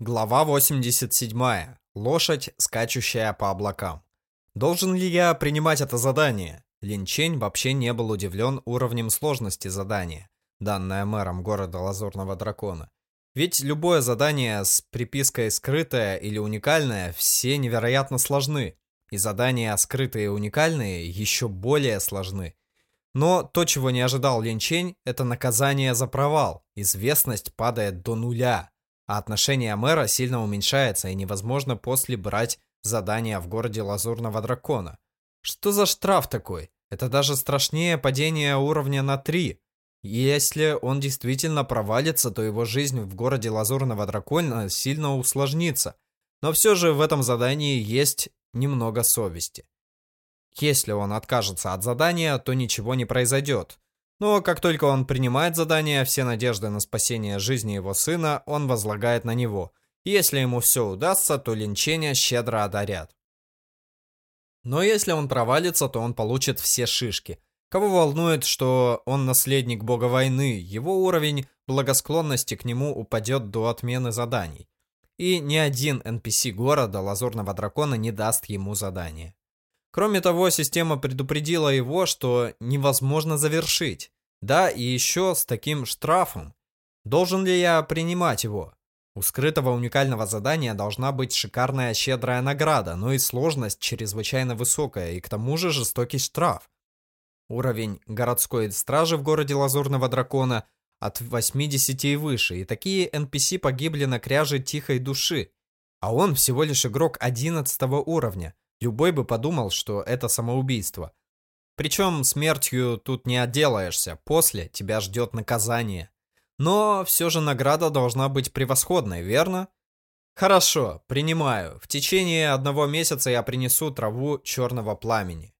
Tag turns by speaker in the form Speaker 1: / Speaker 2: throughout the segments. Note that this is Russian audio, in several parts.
Speaker 1: Глава 87. Лошадь, скачущая по облакам. Должен ли я принимать это задание? Лин Чень вообще не был удивлен уровнем сложности задания, данное мэром города Лазурного Дракона. Ведь любое задание с припиской «скрытое» или «уникальное» все невероятно сложны, и задания скрытые и уникальные еще более сложны. Но то, чего не ожидал Лин Чень, это наказание за провал. Известность падает до нуля а отношение мэра сильно уменьшается и невозможно после брать задания в городе Лазурного Дракона. Что за штраф такой? Это даже страшнее падения уровня на 3. Если он действительно провалится, то его жизнь в городе Лазурного Дракона сильно усложнится. Но все же в этом задании есть немного совести. Если он откажется от задания, то ничего не произойдет. Но как только он принимает задание, все надежды на спасение жизни его сына он возлагает на него. если ему все удастся, то линчения щедро одарят. Но если он провалится, то он получит все шишки. Кого волнует, что он наследник бога войны, его уровень благосклонности к нему упадет до отмены заданий. И ни один NPC города Лазурного Дракона не даст ему задание. Кроме того, система предупредила его, что невозможно завершить. Да, и еще с таким штрафом. Должен ли я принимать его? У скрытого уникального задания должна быть шикарная щедрая награда, но и сложность чрезвычайно высокая, и к тому же жестокий штраф. Уровень городской стражи в городе Лазурного Дракона от 80 и выше, и такие NPC погибли на кряже Тихой Души. А он всего лишь игрок 11 уровня. Любой бы подумал, что это самоубийство. Причем смертью тут не отделаешься, после тебя ждет наказание. Но все же награда должна быть превосходной, верно? Хорошо, принимаю. В течение одного месяца я принесу траву черного пламени.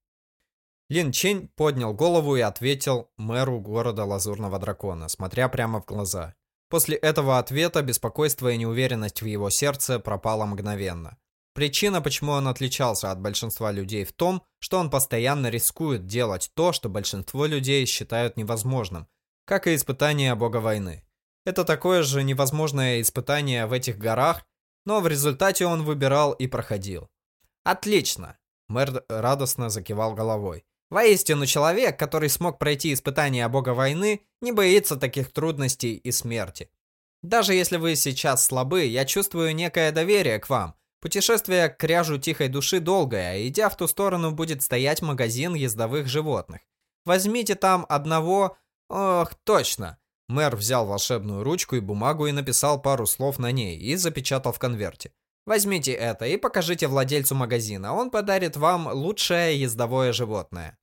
Speaker 1: Лин Чень поднял голову и ответил мэру города Лазурного Дракона, смотря прямо в глаза. После этого ответа беспокойство и неуверенность в его сердце пропало мгновенно. Причина, почему он отличался от большинства людей в том, что он постоянно рискует делать то, что большинство людей считают невозможным, как и испытание бога войны. Это такое же невозможное испытание в этих горах, но в результате он выбирал и проходил. Отлично! Мэр радостно закивал головой. Воистину, человек, который смог пройти испытание бога войны, не боится таких трудностей и смерти. Даже если вы сейчас слабы, я чувствую некое доверие к вам, Путешествие к кряжу тихой души долгое, а идя в ту сторону будет стоять магазин ездовых животных. Возьмите там одного... Ох, точно. Мэр взял волшебную ручку и бумагу и написал пару слов на ней и запечатал в конверте. Возьмите это и покажите владельцу магазина, он подарит вам лучшее ездовое животное.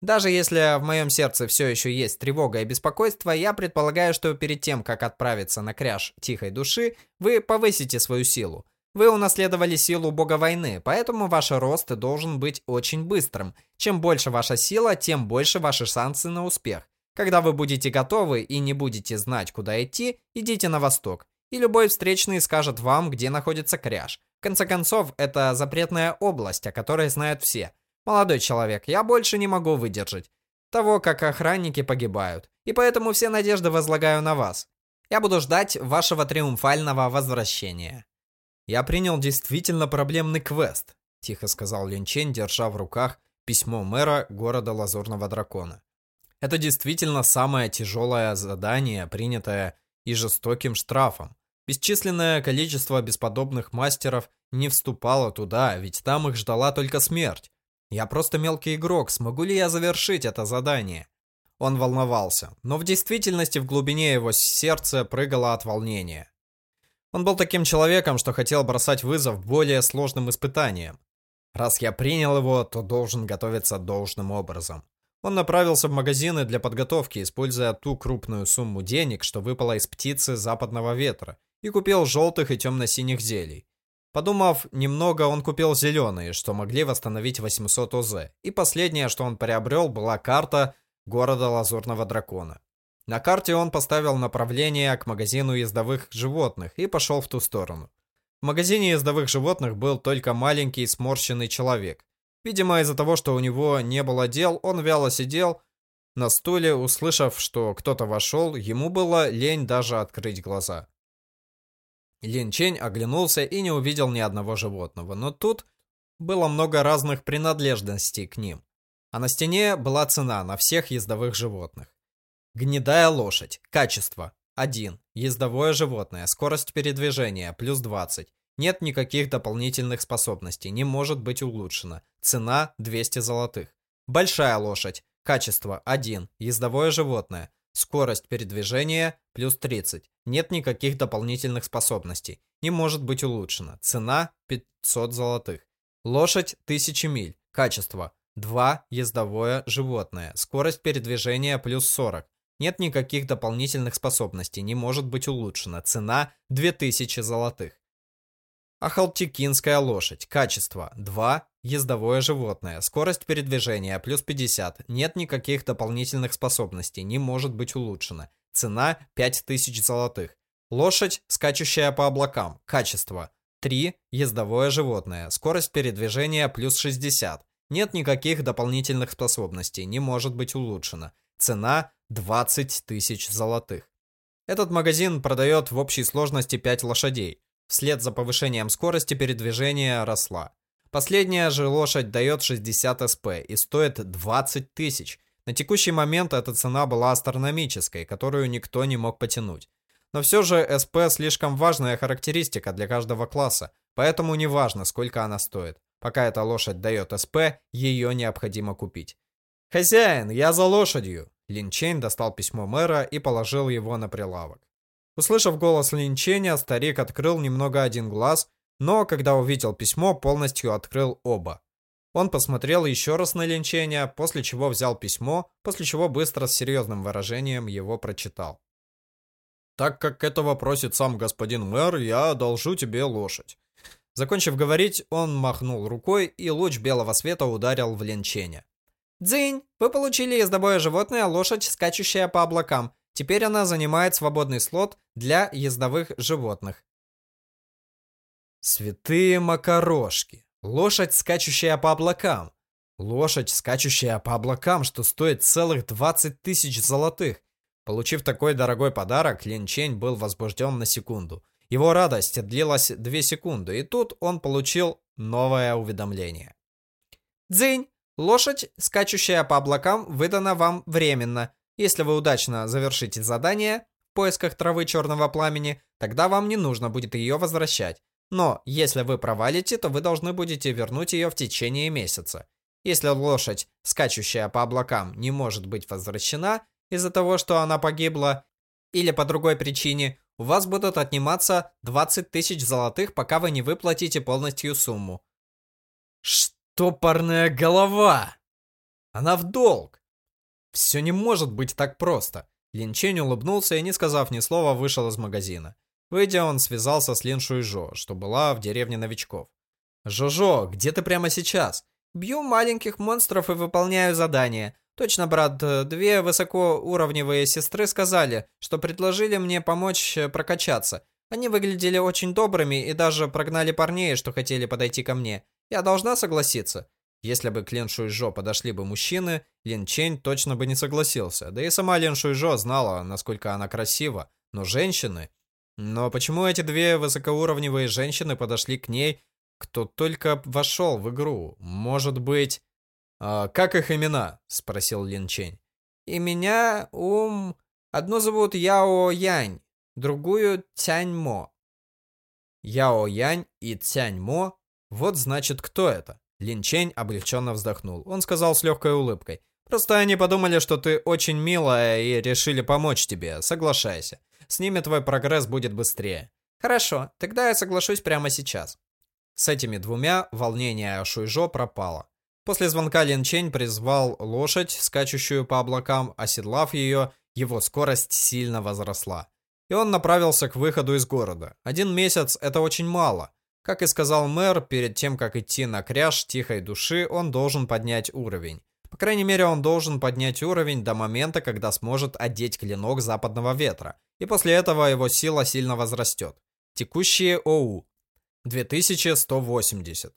Speaker 1: Даже если в моем сердце все еще есть тревога и беспокойство, я предполагаю, что перед тем, как отправиться на кряж тихой души, вы повысите свою силу. Вы унаследовали силу бога войны, поэтому ваш рост должен быть очень быстрым. Чем больше ваша сила, тем больше ваши шансы на успех. Когда вы будете готовы и не будете знать, куда идти, идите на восток. И любой встречный скажет вам, где находится кряж. В конце концов, это запретная область, о которой знают все. Молодой человек, я больше не могу выдержать того, как охранники погибают. И поэтому все надежды возлагаю на вас. Я буду ждать вашего триумфального возвращения. «Я принял действительно проблемный квест», — тихо сказал Линчен, держа в руках письмо мэра города Лазурного Дракона. «Это действительно самое тяжелое задание, принятое и жестоким штрафом. Бесчисленное количество бесподобных мастеров не вступало туда, ведь там их ждала только смерть. Я просто мелкий игрок, смогу ли я завершить это задание?» Он волновался, но в действительности в глубине его сердца прыгало от волнения. Он был таким человеком, что хотел бросать вызов более сложным испытаниям. Раз я принял его, то должен готовиться должным образом. Он направился в магазины для подготовки, используя ту крупную сумму денег, что выпала из птицы западного ветра, и купил желтых и темно-синих зелий. Подумав немного, он купил зеленые, что могли восстановить 800 ОЗ, и последнее, что он приобрел, была карта города Лазурного Дракона. На карте он поставил направление к магазину ездовых животных и пошел в ту сторону. В магазине ездовых животных был только маленький сморщенный человек. Видимо, из-за того, что у него не было дел, он вяло сидел на стуле, услышав, что кто-то вошел, ему было лень даже открыть глаза. Лин Чень оглянулся и не увидел ни одного животного, но тут было много разных принадлежностей к ним. А на стене была цена на всех ездовых животных. Гнедая лошадь. Качество. 1. Ездовое животное. Скорость передвижения. Плюс 20. Нет никаких дополнительных способностей. Не может быть улучшено. Цена 200 золотых. Большая лошадь. Качество 1. Ездовое животное. Скорость передвижения плюс 30. Нет никаких дополнительных способностей. Не может быть улучшено. Цена 500 золотых. Лошадь 1000 миль. Качество 2. Ездовое животное. Скорость передвижения плюс 40. Нет никаких дополнительных способностей. Не может быть улучшено. Цена 2000 золотых. Ахалтикинская лошадь. Качество 2. Ездовое животное. Скорость передвижения плюс 50. Нет никаких дополнительных способностей. Не может быть улучшено. Цена 5000 золотых. Лошадь, скачущая по облакам. Качество 3. Ездовое животное. Скорость передвижения плюс 60. Нет никаких дополнительных способностей. Не может быть улучшено. Цена 20 тысяч золотых. Этот магазин продает в общей сложности 5 лошадей. Вслед за повышением скорости передвижения росла. Последняя же лошадь дает 60 СП и стоит 20 тысяч. На текущий момент эта цена была астрономической, которую никто не мог потянуть. Но все же СП слишком важная характеристика для каждого класса, поэтому не важно, сколько она стоит. Пока эта лошадь дает СП, ее необходимо купить. «Хозяин, я за лошадью!» Лин Чень достал письмо мэра и положил его на прилавок. Услышав голос Линченя, старик открыл немного один глаз, но когда увидел письмо, полностью открыл оба. Он посмотрел еще раз на Линченя, после чего взял письмо, после чего быстро с серьезным выражением его прочитал. «Так как этого просит сам господин мэр, я одолжу тебе лошадь». Закончив говорить, он махнул рукой, и луч белого света ударил в Линченя. «Дзынь, вы получили ездовое животное, лошадь, скачущая по облакам. Теперь она занимает свободный слот для ездовых животных. Святые макарошки. Лошадь, скачущая по облакам. Лошадь, скачущая по облакам, что стоит целых 20 тысяч золотых. Получив такой дорогой подарок, Лин Чень был возбужден на секунду. Его радость длилась 2 секунды, и тут он получил новое уведомление. «Дзынь! Лошадь, скачущая по облакам, выдана вам временно. Если вы удачно завершите задание в поисках травы черного пламени, тогда вам не нужно будет ее возвращать. Но если вы провалите, то вы должны будете вернуть ее в течение месяца. Если лошадь, скачущая по облакам, не может быть возвращена из-за того, что она погибла, или по другой причине, у вас будут отниматься 20 тысяч золотых, пока вы не выплатите полностью сумму. Что парная голова? Она в долг. Все не может быть так просто. Лин Чень улыбнулся и, не сказав ни слова, вышел из магазина. Выйдя, он связался с Лин Шуйжо, что была в деревне новичков. «Жожо, где ты прямо сейчас?» «Бью маленьких монстров и выполняю задания. Точно, брат, две высокоуровневые сестры сказали, что предложили мне помочь э, прокачаться. Они выглядели очень добрыми и даже прогнали парней, что хотели подойти ко мне. Я должна согласиться?» Если бы к Лен Шуйжо подошли бы мужчины, Лин Чень точно бы не согласился. Да и сама Лен Шуйжо знала, насколько она красива. Но женщины... Но почему эти две высокоуровневые женщины подошли к ней, кто только вошел в игру? Может быть... А, «Как их имена?» — спросил Лин Чень. «И меня, ум... Одну зовут Яо Янь, другую Тянь Мо». Яо Янь и Тянь Мо? Вот значит, кто это? Лин Чень облегченно вздохнул. Он сказал с легкой улыбкой. «Просто они подумали, что ты очень милая и решили помочь тебе. Соглашайся. С ними твой прогресс будет быстрее». «Хорошо, тогда я соглашусь прямо сейчас». С этими двумя волнение Шуйжо пропало. После звонка Лин Чень призвал лошадь, скачущую по облакам, оседлав ее, его скорость сильно возросла. И он направился к выходу из города. Один месяц – это очень мало. Как и сказал мэр, перед тем, как идти на кряж тихой души, он должен поднять уровень. По крайней мере, он должен поднять уровень до момента, когда сможет одеть клинок западного ветра. И после этого его сила сильно возрастет. Текущие ОУ. 2180.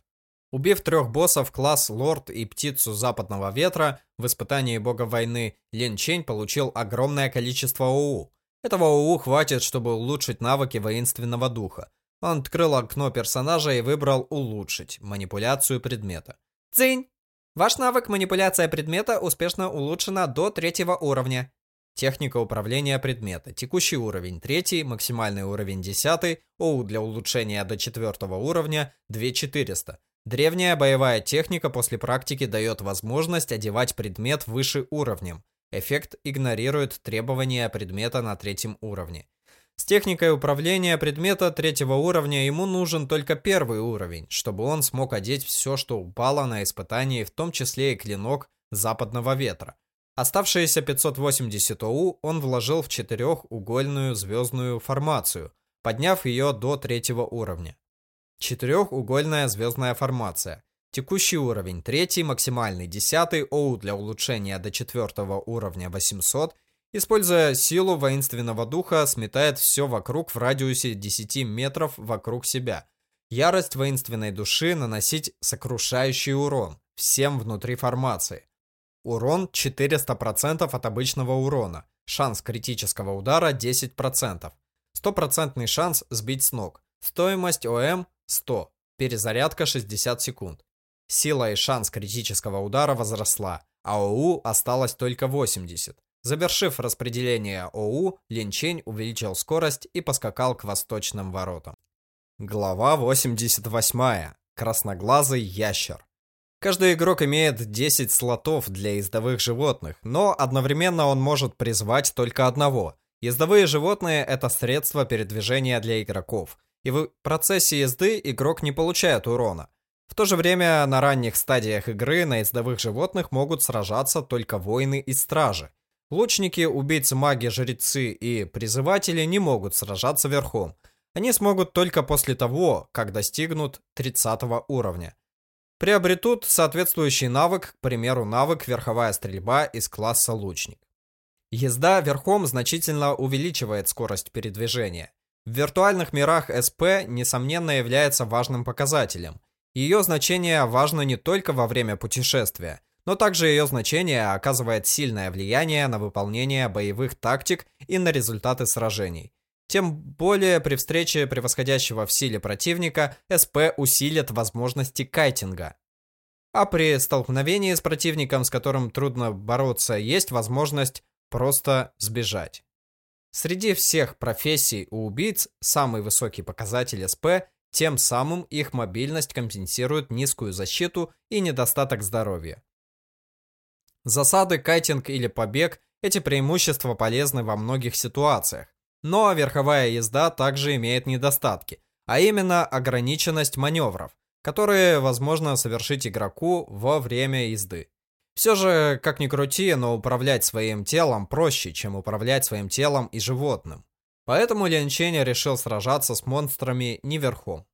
Speaker 1: Убив трех боссов класс Лорд и Птицу Западного Ветра, в испытании бога войны Лин Чень получил огромное количество ОУ. Этого ОУ хватит, чтобы улучшить навыки воинственного духа. Он открыл окно персонажа и выбрал «Улучшить» манипуляцию предмета. Цинь! Ваш навык манипуляция предмета успешно улучшена до третьего уровня. Техника управления предмета. Текущий уровень 3, максимальный уровень 10, ОУ для улучшения до 4 уровня 2400. Древняя боевая техника после практики дает возможность одевать предмет выше уровнем. Эффект игнорирует требования предмета на третьем уровне. С техникой управления предмета третьего уровня ему нужен только первый уровень, чтобы он смог одеть все, что упало на испытании, в том числе и клинок западного ветра. Оставшиеся 580 ОУ он вложил в четырехугольную звездную формацию, подняв ее до третьего уровня. Четырехугольная звездная формация. Текущий уровень 3, максимальный 10, ОУ для улучшения до 4 уровня 800. Используя силу воинственного духа, сметает все вокруг в радиусе 10 метров вокруг себя. Ярость воинственной души наносить сокрушающий урон всем внутри формации. Урон 400% от обычного урона. Шанс критического удара 10%. Стопроцентный шанс сбить с ног. Стоимость ОМ 100. Перезарядка 60 секунд. Сила и шанс критического удара возросла, а ОУ осталось только 80. Завершив распределение ОУ, Линчень увеличил скорость и поскакал к восточным воротам. Глава 88. Красноглазый ящер. Каждый игрок имеет 10 слотов для ездовых животных, но одновременно он может призвать только одного. Ездовые животные – это средство передвижения для игроков, и в процессе езды игрок не получает урона. В то же время на ранних стадиях игры на ездовых животных могут сражаться только воины и стражи. Лучники, убийцы маги, жрецы и призыватели не могут сражаться верхом. Они смогут только после того, как достигнут 30 уровня. Приобретут соответствующий навык, к примеру, навык верховая стрельба из класса лучник. Езда верхом значительно увеличивает скорость передвижения. В виртуальных мирах СП, несомненно, является важным показателем – ее значение важно не только во время путешествия, но также ее значение оказывает сильное влияние на выполнение боевых тактик и на результаты сражений. Тем более при встрече превосходящего в силе противника СП усилит возможности кайтинга. А при столкновении с противником, с которым трудно бороться, есть возможность просто сбежать. Среди всех профессий у убийц самый высокий показатель СП тем самым их мобильность компенсирует низкую защиту и недостаток здоровья. Засады, кайтинг или побег – эти преимущества полезны во многих ситуациях. Но верховая езда также имеет недостатки, а именно ограниченность маневров, которые возможно совершить игроку во время езды. Все же, как ни крути, но управлять своим телом проще, чем управлять своим телом и животным. Поэтому Лин Чень решил сражаться с монстрами не верхом.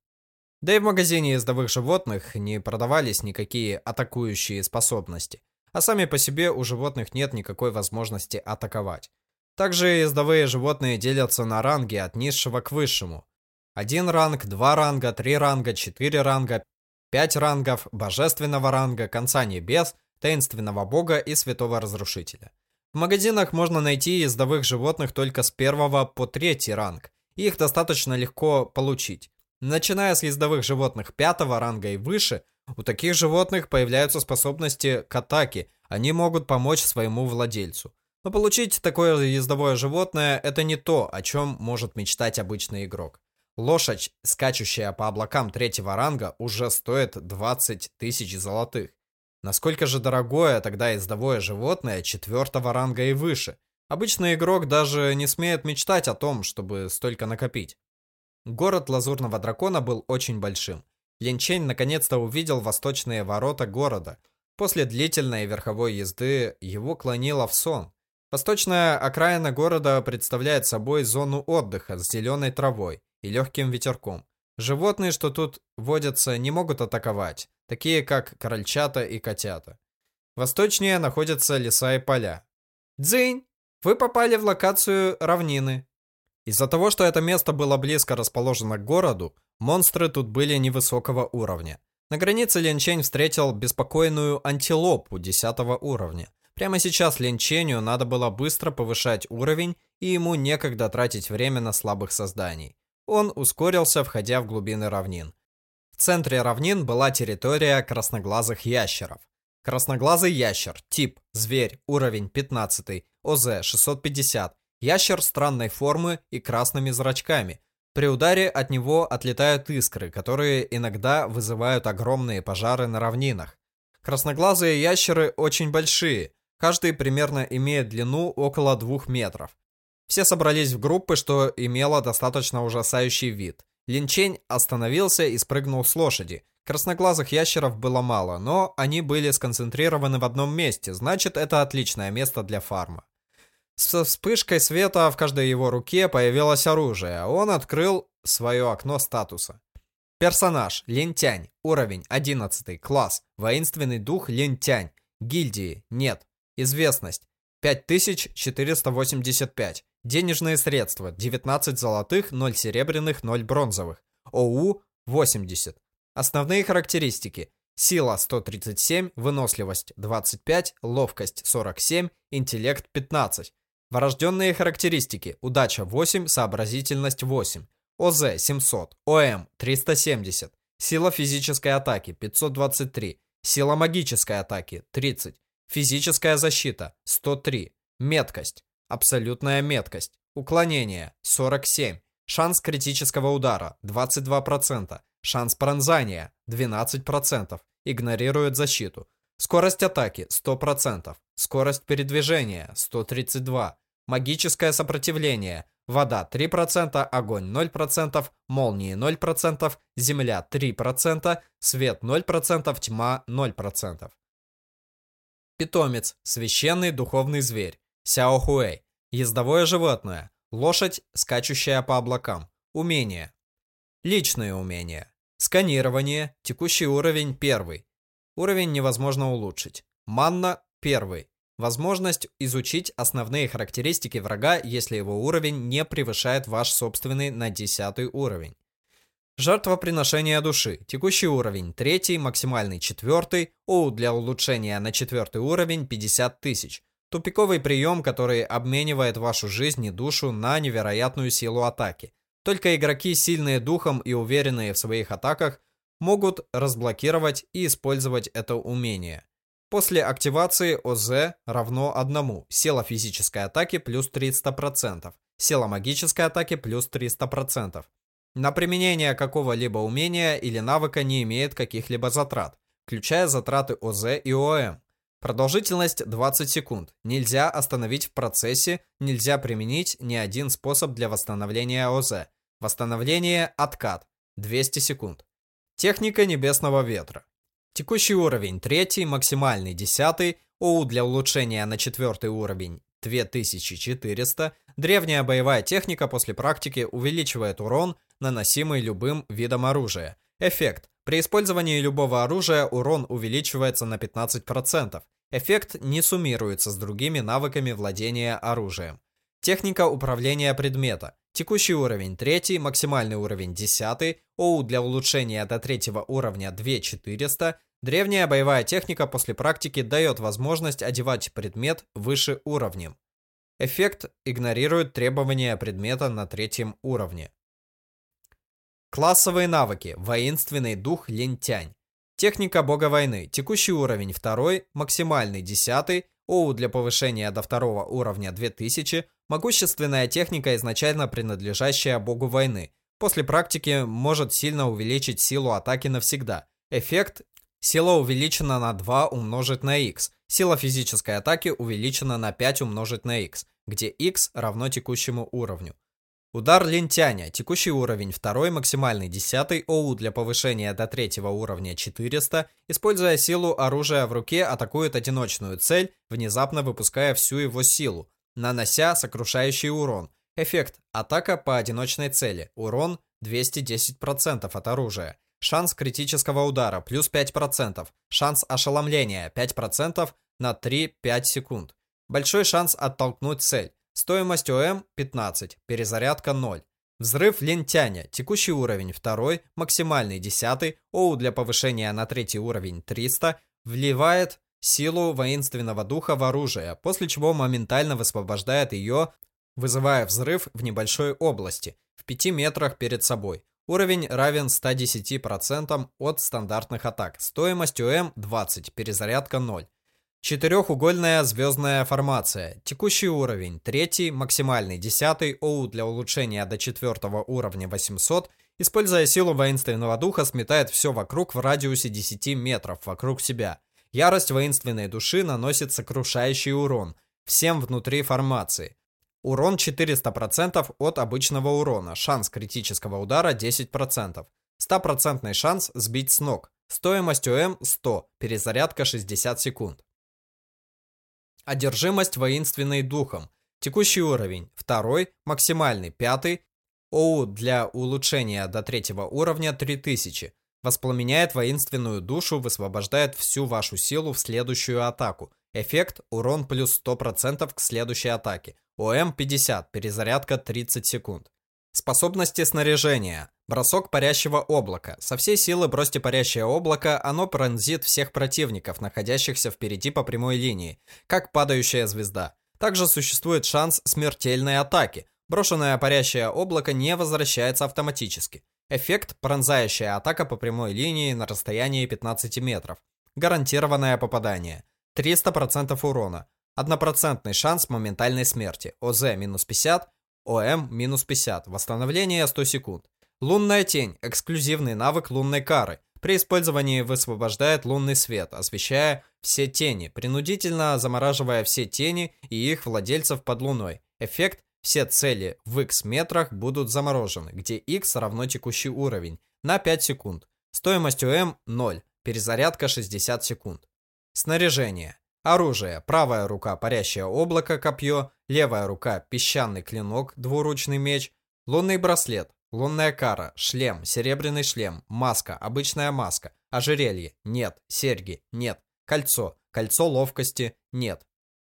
Speaker 1: Да и в магазине ездовых животных не продавались никакие атакующие способности, а сами по себе у животных нет никакой возможности атаковать. Также ездовые животные делятся на ранги от низшего к высшему. Один ранг, два ранга, три ранга, четыре ранга, пять рангов, божественного ранга, конца небес, таинственного бога и святого разрушителя. В магазинах можно найти ездовых животных только с первого по третий ранг, их достаточно легко получить. Начиная с ездовых животных пятого ранга и выше, у таких животных появляются способности к атаке, они могут помочь своему владельцу. Но получить такое ездовое животное – это не то, о чем может мечтать обычный игрок. Лошадь, скачущая по облакам третьего ранга, уже стоит 20 тысяч золотых. Насколько же дорогое тогда ездовое животное четвертого ранга и выше? Обычный игрок даже не смеет мечтать о том, чтобы столько накопить. Город Лазурного Дракона был очень большим. Линчень наконец-то увидел восточные ворота города. После длительной верховой езды его клонило в сон. Восточная окраина города представляет собой зону отдыха с зеленой травой и легким ветерком. Животные, что тут водятся, не могут атаковать, такие как крольчата и котята. Восточнее находятся леса и поля. Дзынь! Вы попали в локацию равнины. Из-за того, что это место было близко расположено к городу, монстры тут были невысокого уровня. На границе Линчень встретил беспокойную антилопу 10 уровня. Прямо сейчас Лин Ченю надо было быстро повышать уровень, и ему некогда тратить время на слабых созданий. Он ускорился, входя в глубины равнин. В центре равнин была территория красноглазых ящеров. Красноглазый ящер, тип, зверь, уровень 15, ОЗ 650, ящер странной формы и красными зрачками. При ударе от него отлетают искры, которые иногда вызывают огромные пожары на равнинах. Красноглазые ящеры очень большие, каждый примерно имеет длину около 2 метров. Все собрались в группы, что имело достаточно ужасающий вид. Линчень остановился и спрыгнул с лошади. Красноглазых ящеров было мало, но они были сконцентрированы в одном месте, значит это отличное место для фарма. С вспышкой света в каждой его руке появилось оружие, он открыл свое окно статуса. Персонаж Лентянь, уровень 11, класс, воинственный дух Лентянь, гильдии нет, известность 5485, денежные средства 19 золотых, 0 серебряных, 0 бронзовых, ОУ 80, Основные характеристики. Сила 137, выносливость 25, ловкость 47, интеллект 15. Врожденные характеристики. Удача 8, сообразительность 8. ОЗ 700, ОМ 370. Сила физической атаки 523. Сила магической атаки 30. Физическая защита 103. Меткость. Абсолютная меткость. Уклонение 47. Шанс критического удара 22%. Шанс пронзания 12%. Игнорирует защиту. Скорость атаки 100%. Скорость передвижения 132. Магическое сопротивление. Вода 3%, огонь 0%, молнии 0%, земля 3%, свет 0%, тьма 0%. Питомец. Священный духовный зверь. Сяо Хуэй. Ездовое животное. Лошадь, скачущая по облакам. Умение. Личные умения. Сканирование. Текущий уровень 1. Уровень невозможно улучшить. Манна 1. Возможность изучить основные характеристики врага, если его уровень не превышает ваш собственный на 10 уровень. Жертвоприношение души. Текущий уровень 3, максимальный 4, ОУ для улучшения на 4 уровень 50 тысяч. Тупиковый прием, который обменивает вашу жизнь и душу на невероятную силу атаки. Только игроки, сильные духом и уверенные в своих атаках, могут разблокировать и использовать это умение. После активации ОЗ равно 1. Сила физической атаки плюс 300%. Сила магической атаки плюс 300%. На применение какого-либо умения или навыка не имеет каких-либо затрат, включая затраты ОЗ и ОМ. Продолжительность 20 секунд. Нельзя остановить в процессе, нельзя применить ни один способ для восстановления ОЗ. Восстановление откат 200 секунд. Техника небесного ветра. Текущий уровень 3, максимальный 10, ОУ для улучшения на 4 уровень 2400. Древняя боевая техника после практики увеличивает урон, наносимый любым видом оружия. Эффект. При использовании любого оружия урон увеличивается на 15%. Эффект не суммируется с другими навыками владения оружием. Техника управления предмета. Текущий уровень 3, максимальный уровень 10, ОУ для улучшения до 3 уровня 2400. Древняя боевая техника после практики дает возможность одевать предмет выше уровнем. Эффект игнорирует требования предмета на третьем уровне. Классовые навыки. Воинственный дух лентянь. Техника бога войны. Текущий уровень 2, максимальный 10, ОУ для повышения до второго уровня 2000, могущественная техника, изначально принадлежащая богу войны. После практики может сильно увеличить силу атаки навсегда. Эффект Сила увеличена на 2 умножить на x. Сила физической атаки увеличена на 5 умножить на x, где x равно текущему уровню. Удар лентяня. Текущий уровень 2, максимальный 10, ОУ для повышения до 3 уровня 400. Используя силу оружия в руке, атакует одиночную цель, внезапно выпуская всю его силу, нанося сокрушающий урон. Эффект. Атака по одиночной цели. Урон 210% от оружия. Шанс критического удара плюс 5%. Шанс ошеломления 5% на 3-5 секунд. Большой шанс оттолкнуть цель. Стоимость ОМ 15, перезарядка 0. Взрыв лентяня, текущий уровень 2, максимальный 10, ОУ для повышения на третий уровень 300, вливает силу воинственного духа в оружие, после чего моментально высвобождает ее, вызывая взрыв в небольшой области, в 5 метрах перед собой. Уровень равен 110% от стандартных атак. Стоимость УМ 20, перезарядка 0. Четырехугольная звездная формация. Текущий уровень. Третий, максимальный. Десятый. ОУ для улучшения до четвертого уровня 800. Используя силу воинственного духа, сметает все вокруг в радиусе 10 метров вокруг себя. Ярость воинственной души наносит сокрушающий урон. Всем внутри формации. Урон 400% от обычного урона. Шанс критического удара 10%. 100% шанс сбить с ног. Стоимость ОМ 100. Перезарядка 60 секунд. Одержимость воинственной духом. Текущий уровень. Второй. Максимальный. Пятый. ОУ для улучшения до третьего уровня 3000. Воспламеняет воинственную душу, высвобождает всю вашу силу в следующую атаку. Эффект урон плюс 100% к следующей атаке. ОМ 50, перезарядка 30 секунд. Способности снаряжения. Бросок парящего облака. Со всей силы бросьте парящее облако, оно пронзит всех противников, находящихся впереди по прямой линии, как падающая звезда. Также существует шанс смертельной атаки. Брошенное парящее облако не возвращается автоматически. Эффект – пронзающая атака по прямой линии на расстоянии 15 метров. Гарантированное попадание. 300% урона. Однопроцентный шанс моментальной смерти. ОЗ минус 50, ОМ минус 50. Восстановление 100 секунд. Лунная тень. Эксклюзивный навык лунной кары. При использовании высвобождает лунный свет, освещая все тени, принудительно замораживая все тени и их владельцев под луной. Эффект все цели в x метрах будут заморожены, где x равно текущий уровень, на 5 секунд. Стоимость УМ 0, перезарядка 60 секунд. Снаряжение. Оружие. Правая рука парящее облако, копье. Левая рука песчаный клинок, двуручный меч. Лунный браслет. Лунная кара. Шлем. Серебряный шлем. Маска. Обычная маска. Ожерелье. Нет. Серьги. Нет. Кольцо. Кольцо ловкости. Нет.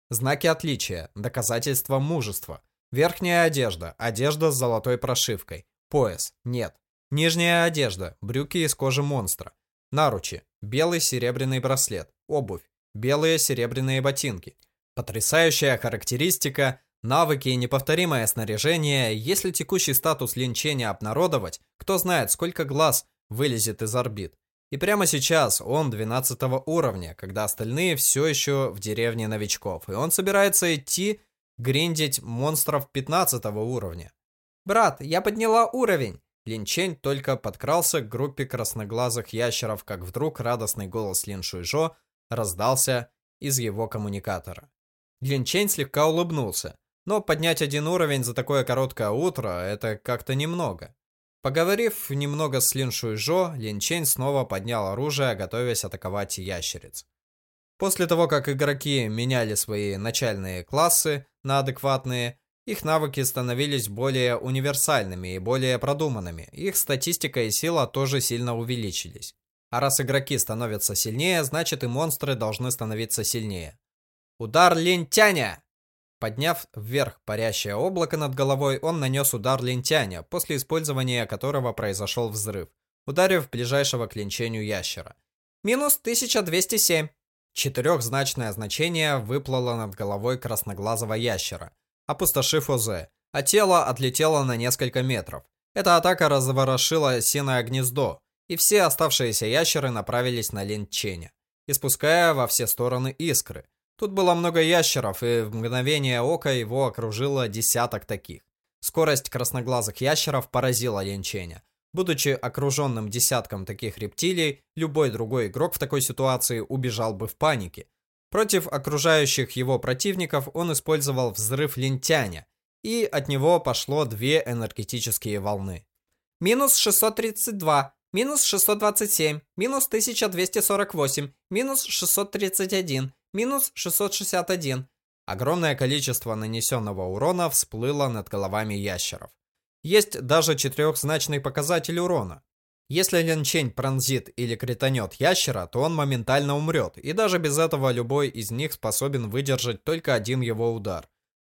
Speaker 1: Знаки отличия. Доказательства мужества. Верхняя одежда. Одежда с золотой прошивкой. Пояс. Нет. Нижняя одежда. Брюки из кожи монстра. Наручи. Белый серебряный браслет. Обувь белые серебряные ботинки. Потрясающая характеристика, навыки и неповторимое снаряжение. Если текущий статус линчения обнародовать, кто знает, сколько глаз вылезет из орбит. И прямо сейчас он 12 уровня, когда остальные все еще в деревне новичков, и он собирается идти гриндить монстров 15 уровня. «Брат, я подняла уровень!» Линчень только подкрался к группе красноглазых ящеров, как вдруг радостный голос Лин Шуйжо раздался из его коммуникатора. Линчень слегка улыбнулся, но поднять один уровень за такое короткое утро – это как-то немного. Поговорив немного с Лин Шуйжо, Лин Чень снова поднял оружие, готовясь атаковать ящериц. После того, как игроки меняли свои начальные классы на адекватные, их навыки становились более универсальными и более продуманными, их статистика и сила тоже сильно увеличились. А раз игроки становятся сильнее, значит и монстры должны становиться сильнее. Удар лентяня! Подняв вверх парящее облако над головой, он нанес удар лентяня, после использования которого произошел взрыв, ударив ближайшего к линчению ящера. Минус 1207. Четырехзначное значение выплыло над головой красноглазого ящера, опустошив ОЗ, а тело отлетело на несколько метров. Эта атака разворошила сеное гнездо, и все оставшиеся ящеры направились на Лин Ченя, испуская во все стороны искры. Тут было много ящеров, и в мгновение ока его окружило десяток таких. Скорость красноглазых ящеров поразила Лин Ченя. Будучи окруженным десятком таких рептилий, любой другой игрок в такой ситуации убежал бы в панике. Против окружающих его противников он использовал взрыв лентяня, и от него пошло две энергетические волны. Минус 632 минус 627, минус 1248, минус 631, минус 661. Огромное количество нанесенного урона всплыло над головами ящеров. Есть даже четырехзначный показатель урона. Если Линчень пронзит или кританет ящера, то он моментально умрет, и даже без этого любой из них способен выдержать только один его удар.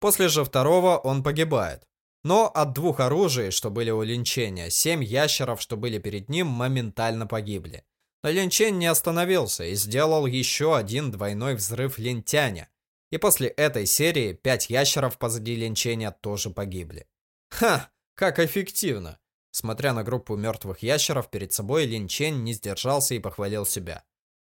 Speaker 1: После же второго он погибает. Но от двух оружий, что были у линчения, семь ящеров, что были перед ним, моментально погибли. Но Линчень не остановился и сделал еще один двойной взрыв лентяня. И после этой серии пять ящеров позади линчения тоже погибли. Ха, как эффективно! Смотря на группу мертвых ящеров перед собой, Линчень не сдержался и похвалил себя.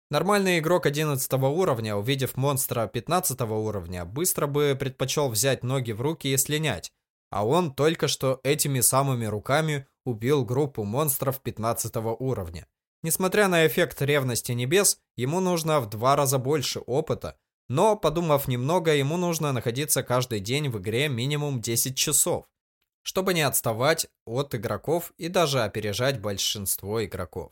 Speaker 1: Нормальный игрок 11 уровня, увидев монстра 15 уровня, быстро бы предпочел взять ноги в руки и слинять. А он только что этими самыми руками убил группу монстров 15 уровня. Несмотря на эффект ревности небес, ему нужно в два раза больше опыта, но, подумав немного, ему нужно находиться каждый день в игре минимум 10 часов, чтобы не отставать от игроков и даже опережать большинство игроков.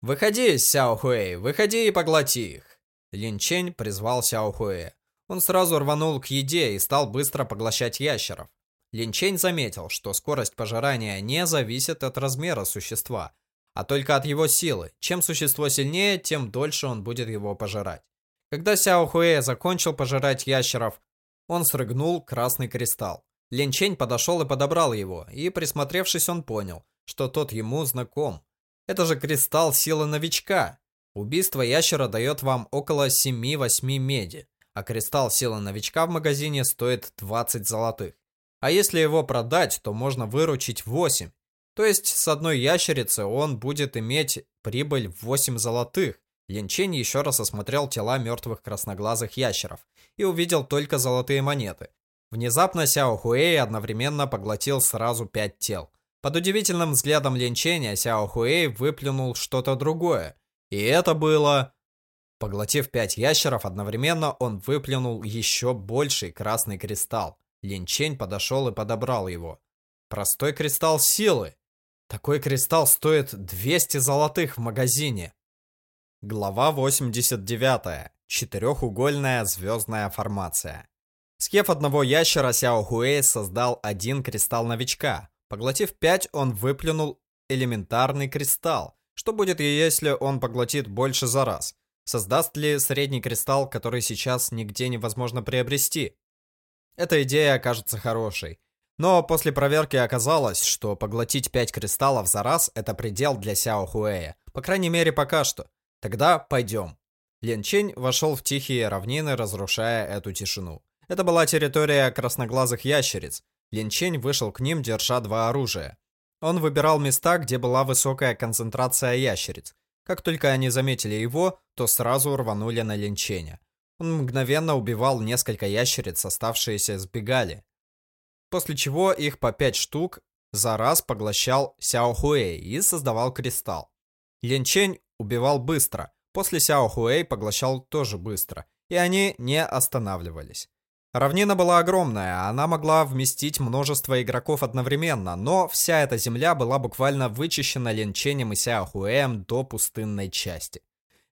Speaker 1: «Выходи, Сяо Хуэй, выходи и поглоти их!» Лин Чень призвал Сяо Хуэя. Он сразу рванул к еде и стал быстро поглощать ящеров. Лин Чень заметил, что скорость пожирания не зависит от размера существа, а только от его силы. Чем существо сильнее, тем дольше он будет его пожирать. Когда Сяо Хуэ закончил пожирать ящеров, он срыгнул красный кристалл. Лин Чень подошел и подобрал его, и, присмотревшись, он понял, что тот ему знаком. Это же кристалл силы новичка. Убийство ящера дает вам около 7-8 меди, а кристалл силы новичка в магазине стоит 20 золотых. А если его продать, то можно выручить 8. То есть с одной ящерицы он будет иметь прибыль в 8 золотых. Линчень еще раз осмотрел тела мертвых красноглазых ящеров и увидел только золотые монеты. Внезапно Сяо Хуэй одновременно поглотил сразу пять тел. Под удивительным взглядом Линченя Сяо Хуэй выплюнул что-то другое. И это было... Поглотив пять ящеров, одновременно он выплюнул еще больший красный кристалл. Линчень подошел и подобрал его. Простой кристалл силы. Такой кристалл стоит 200 золотых в магазине. Глава 89. Четырехугольная звездная формация. Съев одного ящера, Сяо Хуэй создал один кристалл новичка. Поглотив пять, он выплюнул элементарный кристалл. Что будет, если он поглотит больше за раз? Создаст ли средний кристалл, который сейчас нигде невозможно приобрести? Эта идея окажется хорошей. Но после проверки оказалось, что поглотить 5 кристаллов за раз – это предел для Сяо Хуэя. По крайней мере, пока что. Тогда пойдем. Лен Чень вошел в тихие равнины, разрушая эту тишину. Это была территория красноглазых ящериц. Лин Чень вышел к ним, держа два оружия. Он выбирал места, где была высокая концентрация ящериц. Как только они заметили его, то сразу рванули на Лин Ченя. Он мгновенно убивал несколько ящериц, оставшиеся сбегали. После чего их по пять штук за раз поглощал Сяо Хуэй и создавал кристалл. Лин Чень убивал быстро, после Сяо Хуэй поглощал тоже быстро, и они не останавливались. Равнина была огромная, она могла вместить множество игроков одновременно, но вся эта земля была буквально вычищена Линченем и Сяо Хуэем до пустынной части.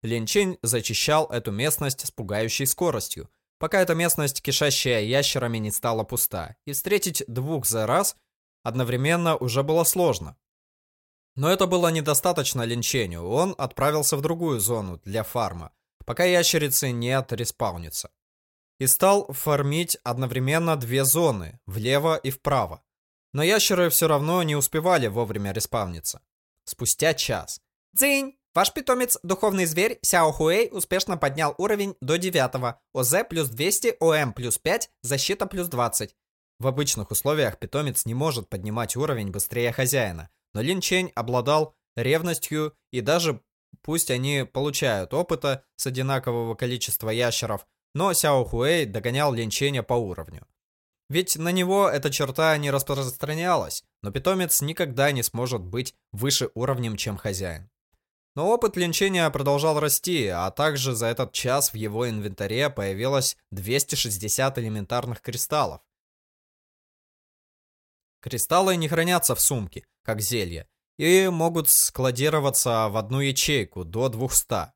Speaker 1: Линчень зачищал эту местность с пугающей скоростью, пока эта местность, кишащая ящерами, не стала пуста, и встретить двух за раз одновременно уже было сложно. Но это было недостаточно линчению, он отправился в другую зону для фарма, пока ящерицы не отреспаунятся. И стал фармить одновременно две зоны, влево и вправо. Но ящеры все равно не успевали вовремя респавниться. Спустя час. Дзинь! Ваш питомец, духовный зверь Сяо Хуэй, успешно поднял уровень до 9. ОЗ плюс 200, ОМ плюс 5, защита плюс 20. В обычных условиях питомец не может поднимать уровень быстрее хозяина, но Лин Чень обладал ревностью и даже пусть они получают опыта с одинакового количества ящеров, но Сяо Хуэй догонял Лин Ченя по уровню. Ведь на него эта черта не распространялась, но питомец никогда не сможет быть выше уровнем, чем хозяин. Но опыт линчения продолжал расти, а также за этот час в его инвентаре появилось 260 элементарных кристаллов. Кристаллы не хранятся в сумке, как зелья, и могут складироваться в одну ячейку до 200.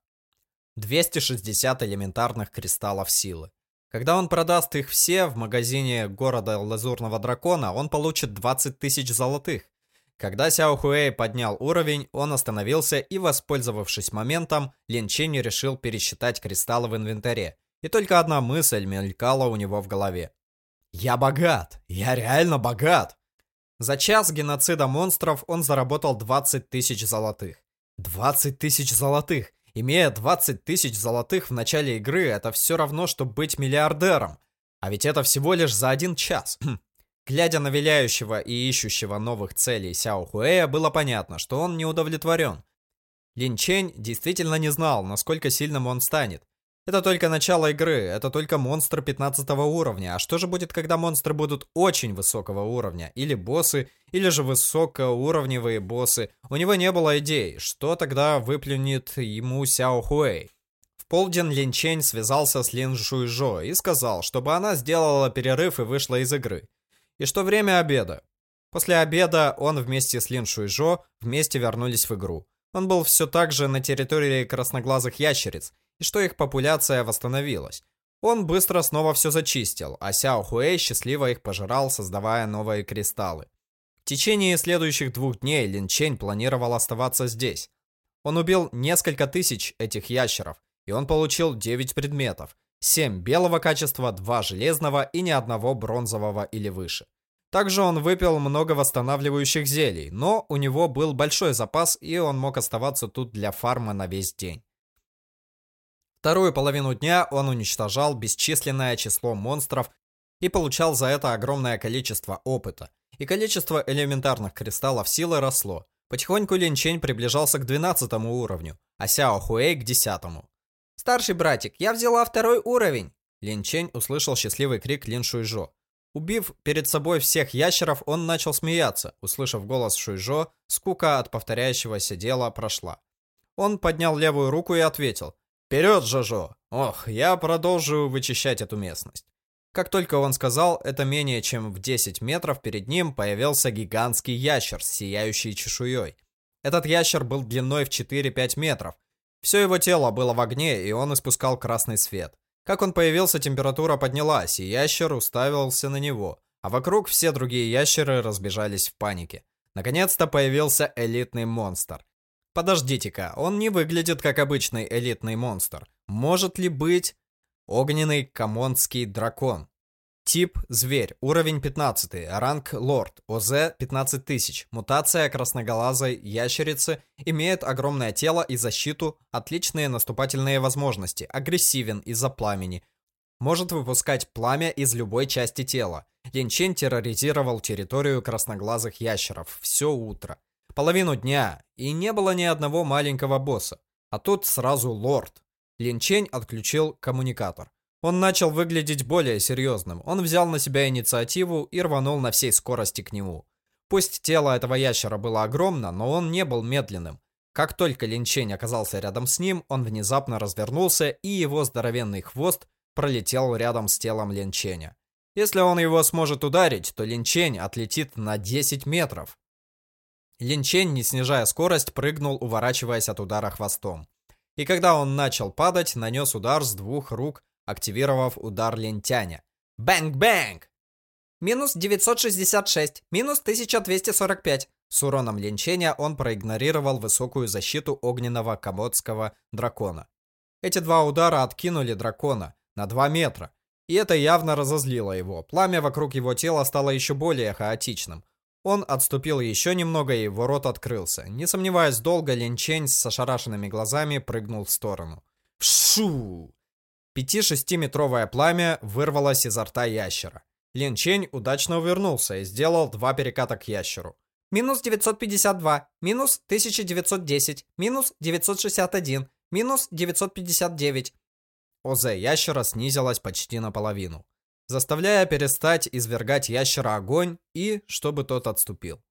Speaker 1: 260 элементарных кристаллов силы. Когда он продаст их все в магазине города Лазурного Дракона, он получит 20 тысяч золотых. Когда Сяо Хуэй поднял уровень, он остановился и, воспользовавшись моментом, Лин Чинь решил пересчитать кристаллы в инвентаре. И только одна мысль мелькала у него в голове. «Я богат! Я реально богат!» За час геноцида монстров он заработал 20 тысяч золотых. 20 тысяч золотых! Имея 20 тысяч золотых в начале игры, это все равно, что быть миллиардером. А ведь это всего лишь за один час. Глядя на виляющего и ищущего новых целей Сяо Хуэя, было понятно, что он не удовлетворен. Лин Чень действительно не знал, насколько сильным он станет. Это только начало игры, это только монстр 15 уровня. А что же будет, когда монстры будут очень высокого уровня? Или боссы, или же высокоуровневые боссы? У него не было идей, что тогда выплюнет ему Сяо Хуэй. В полдень Лин Чень связался с Лин Жуйжо и сказал, чтобы она сделала перерыв и вышла из игры. И что время обеда. После обеда он вместе с Лин Шуйжо вместе вернулись в игру. Он был все так же на территории красноглазых ящериц, и что их популяция восстановилась. Он быстро снова все зачистил, а Сяо Хуэй счастливо их пожирал, создавая новые кристаллы. В течение следующих двух дней Лин Чень планировал оставаться здесь. Он убил несколько тысяч этих ящеров, и он получил 9 предметов, 7 белого качества, 2 железного и ни одного бронзового или выше. Также он выпил много восстанавливающих зелий, но у него был большой запас, и он мог оставаться тут для фарма на весь день. Вторую половину дня он уничтожал бесчисленное число монстров и получал за это огромное количество опыта. И количество элементарных кристаллов силы росло. Потихоньку Лин Чень приближался к 12 уровню, а Сяо Хуэй к 10. «Старший братик, я взяла второй уровень!» Лин Чень услышал счастливый крик Лин Шуйжо. Убив перед собой всех ящеров, он начал смеяться. Услышав голос Шуйжо, скука от повторяющегося дела прошла. Он поднял левую руку и ответил. «Вперед, Жожо! Ох, я продолжу вычищать эту местность». Как только он сказал, это менее чем в 10 метров перед ним появился гигантский ящер с сияющей чешуей. Этот ящер был длиной в 4-5 метров. Все его тело было в огне, и он испускал красный свет. Как он появился, температура поднялась, и ящер уставился на него, а вокруг все другие ящеры разбежались в панике. Наконец-то появился элитный монстр. Подождите-ка, он не выглядит как обычный элитный монстр. Может ли быть огненный комонский дракон? Тип – зверь, уровень 15, ранг лорд, ОЗ 15000, мутация красноголазой ящерицы, имеет огромное тело и защиту, отличные наступательные возможности, агрессивен из-за пламени, может выпускать пламя из любой части тела. Линчен терроризировал территорию красноглазых ящеров все утро половину дня, и не было ни одного маленького босса. А тут сразу лорд. Лин Чень отключил коммуникатор. Он начал выглядеть более серьезным. Он взял на себя инициативу и рванул на всей скорости к нему. Пусть тело этого ящера было огромно, но он не был медленным. Как только Лин Чень оказался рядом с ним, он внезапно развернулся, и его здоровенный хвост пролетел рядом с телом Лин Ченя. Если он его сможет ударить, то Лин Чень отлетит на 10 метров. Линчень, не снижая скорость, прыгнул, уворачиваясь от удара хвостом. И когда он начал падать, нанес удар с двух рук, активировав удар лентяня. Бэнг-бэнг! Минус 966, минус 1245. С уроном Линченя он проигнорировал высокую защиту огненного комодского дракона. Эти два удара откинули дракона на 2 метра, и это явно разозлило его. Пламя вокруг его тела стало еще более хаотичным. Он отступил еще немного, и его рот открылся. Не сомневаясь долго, Линчень с ошарашенными глазами прыгнул в сторону. Вшу! Пяти-шестиметровое пламя вырвалось изо рта ящера. Лин Чень удачно увернулся и сделал два переката к ящеру. Минус 952, минус 1910, минус 961, минус 959. ОЗ ящера снизилась почти наполовину заставляя перестать извергать ящера огонь и чтобы тот отступил.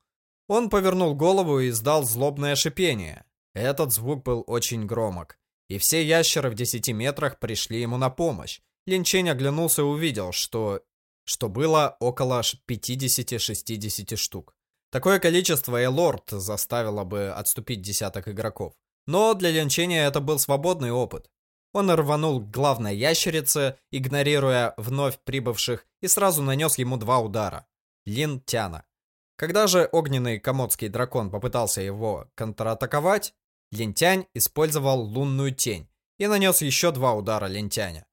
Speaker 1: Он повернул голову и издал злобное шипение. Этот звук был очень громок, и все ящеры в 10 метрах пришли ему на помощь. Линчень оглянулся и увидел, что что было около 50-60 штук. Такое количество Элорд заставило бы отступить десяток игроков. Но для Линчения это был свободный опыт. Он рванул к главной ящерице, игнорируя вновь прибывших, и сразу нанес ему два удара. Лин Тяна. Когда же огненный комодский дракон попытался его контратаковать, Линтянь использовал лунную тень и нанес еще два удара Линтяня.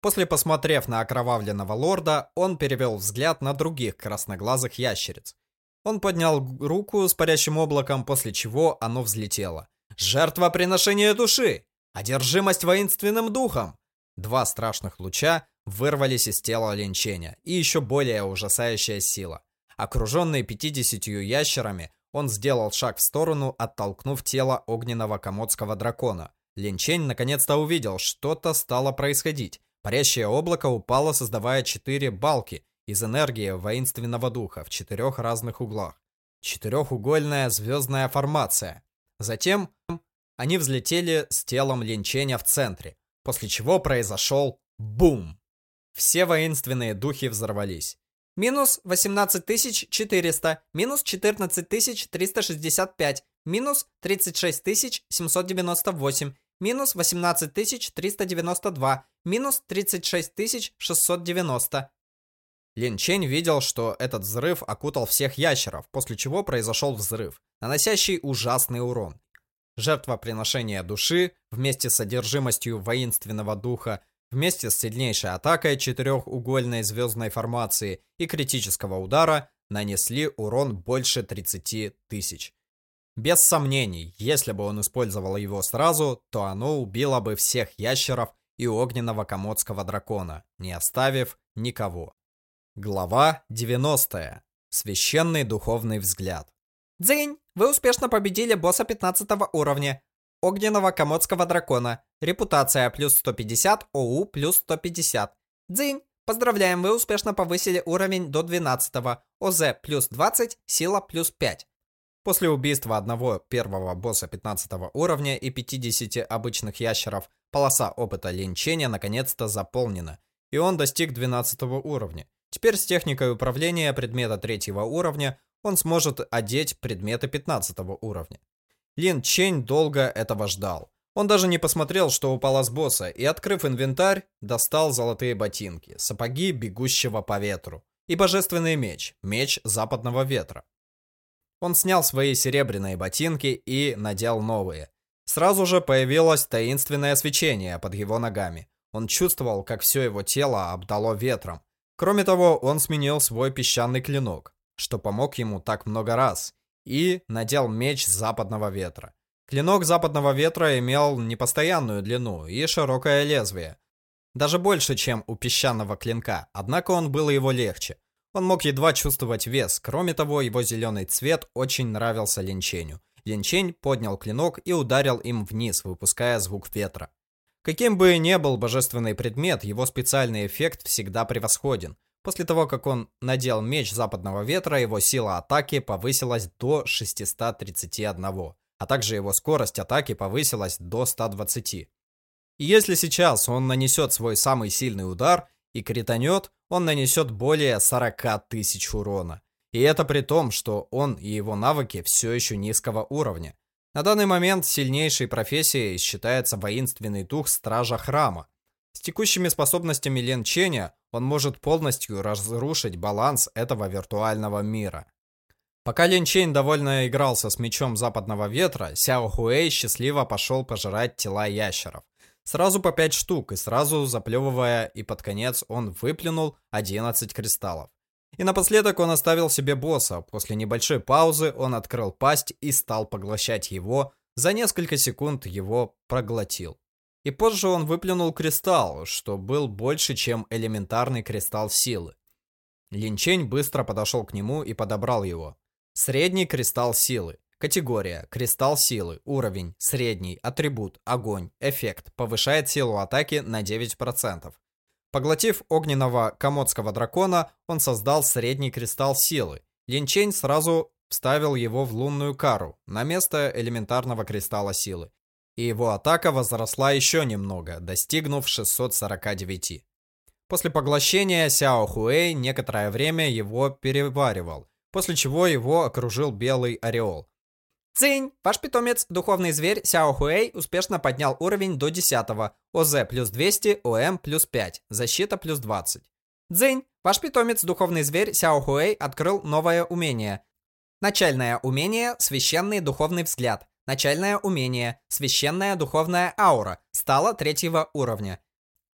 Speaker 1: После посмотрев на окровавленного лорда, он перевел взгляд на других красноглазых ящериц. Он поднял руку с парящим облаком, после чего оно взлетело. Жертвоприношение души! Одержимость воинственным духом! Два страшных луча вырвались из тела Линченя, и еще более ужасающая сила. Окруженный 50 ящерами, он сделал шаг в сторону, оттолкнув тело огненного комодского дракона. Линчень наконец-то увидел, что-то стало происходить. Парящее облако упало, создавая четыре балки из энергии воинственного духа в четырех разных углах. Четырехугольная звездная формация. Затем они взлетели с телом Линченя в центре, после чего произошел бум. Все воинственные духи взорвались. Минус 18400, минус 14365, минус 36798, минус 18392, минус 36690. Лин Чень видел, что этот взрыв окутал всех ящеров, после чего произошел взрыв, наносящий ужасный урон. Жертвоприношение души вместе с содержимостью воинственного духа вместе с сильнейшей атакой четырехугольной звездной формации и критического удара нанесли урон больше 30 тысяч. Без сомнений, если бы он использовал его сразу, то оно убило бы всех ящеров и огненного комодского дракона, не оставив никого. Глава 90. Священный духовный взгляд. Дзынь, вы успешно победили босса 15 уровня огненного комодского дракона. Репутация плюс 150, ОУ плюс 150. Дзинь! Поздравляем, вы успешно повысили уровень до 12. ОЗ плюс 20, сила плюс 5. После убийства одного первого босса 15 уровня и 50 обычных ящеров, полоса опыта линчения наконец-то заполнена, и он достиг 12 уровня. Теперь с техникой управления предмета третьего уровня он сможет одеть предметы 15 уровня. Лин Чень долго этого ждал. Он даже не посмотрел, что упало с босса, и, открыв инвентарь, достал золотые ботинки, сапоги бегущего по ветру и божественный меч, меч западного ветра. Он снял свои серебряные ботинки и надел новые. Сразу же появилось таинственное свечение под его ногами. Он чувствовал, как все его тело обдало ветром. Кроме того, он сменил свой песчаный клинок, что помог ему так много раз, и надел меч западного ветра. Клинок западного ветра имел непостоянную длину и широкое лезвие. Даже больше, чем у песчаного клинка, однако он был его легче. Он мог едва чувствовать вес, кроме того, его зеленый цвет очень нравился Линченю. Линчень поднял клинок и ударил им вниз, выпуская звук ветра. Каким бы ни был божественный предмет, его специальный эффект всегда превосходен. После того, как он надел меч западного ветра, его сила атаки повысилась до 631, а также его скорость атаки повысилась до 120. И если сейчас он нанесет свой самый сильный удар и кританет, он нанесет более 40 тысяч урона. И это при том, что он и его навыки все еще низкого уровня. На данный момент сильнейшей профессией считается воинственный дух Стража Храма. С текущими способностями Лен Ченя он может полностью разрушить баланс этого виртуального мира. Пока Лин Чейн довольно игрался с мечом западного ветра, Сяо Хуэй счастливо пошел пожирать тела ящеров. Сразу по 5 штук, и сразу заплевывая, и под конец он выплюнул 11 кристаллов. И напоследок он оставил себе босса. После небольшой паузы он открыл пасть и стал поглощать его. За несколько секунд его проглотил. И позже он выплюнул кристалл, что был больше, чем элементарный кристалл силы. Линчень быстро подошел к нему и подобрал его. Средний кристалл силы. Категория. Кристалл силы. Уровень. Средний. Атрибут. Огонь. Эффект. Повышает силу атаки на 9%. Поглотив огненного комодского дракона, он создал средний кристалл силы. Линчень сразу вставил его в лунную кару на место элементарного кристалла силы и его атака возросла еще немного, достигнув 649. После поглощения Сяо Хуэй некоторое время его переваривал, после чего его окружил белый ореол. Цинь! Ваш питомец, духовный зверь Сяо Хуэй, успешно поднял уровень до 10 ОЗ плюс 200, ОМ плюс 5, защита плюс 20. Цзинь! Ваш питомец, духовный зверь Сяо Хуэй, открыл новое умение. Начальное умение «Священный духовный взгляд». Начальное умение, священная духовная аура, стала третьего уровня.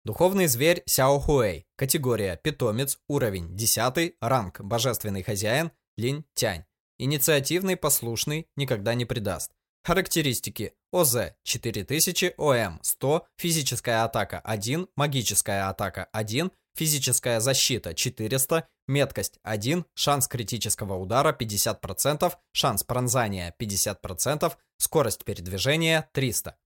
Speaker 1: Духовный зверь Сяо Хуэй. Категория. Питомец, уровень. 10, ранг. Божественный хозяин, Линь Тянь. Инициативный, послушный, никогда не предаст. Характеристики. ОЗ 4000, ОМ 100, физическая атака 1, магическая атака 1, физическая защита 400, меткость 1, шанс критического удара 50%, шанс пронзания 50%, скорость передвижения 300.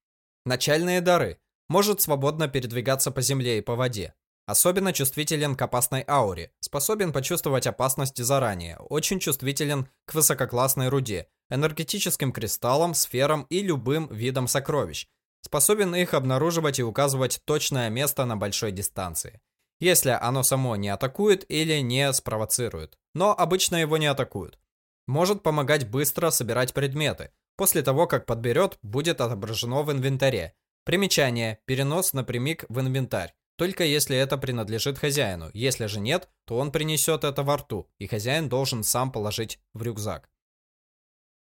Speaker 1: Начальные дары. Может свободно передвигаться по земле и по воде. Особенно чувствителен к опасной ауре, способен почувствовать опасности заранее, очень чувствителен к высококлассной руде, энергетическим кристаллам, сферам и любым видам сокровищ. Способен их обнаруживать и указывать точное место на большой дистанции. Если оно само не атакует или не спровоцирует. Но обычно его не атакуют. Может помогать быстро собирать предметы. После того, как подберет, будет отображено в инвентаре. Примечание. Перенос напрямик в инвентарь. Только если это принадлежит хозяину. Если же нет, то он принесет это во рту, и хозяин должен сам положить в рюкзак.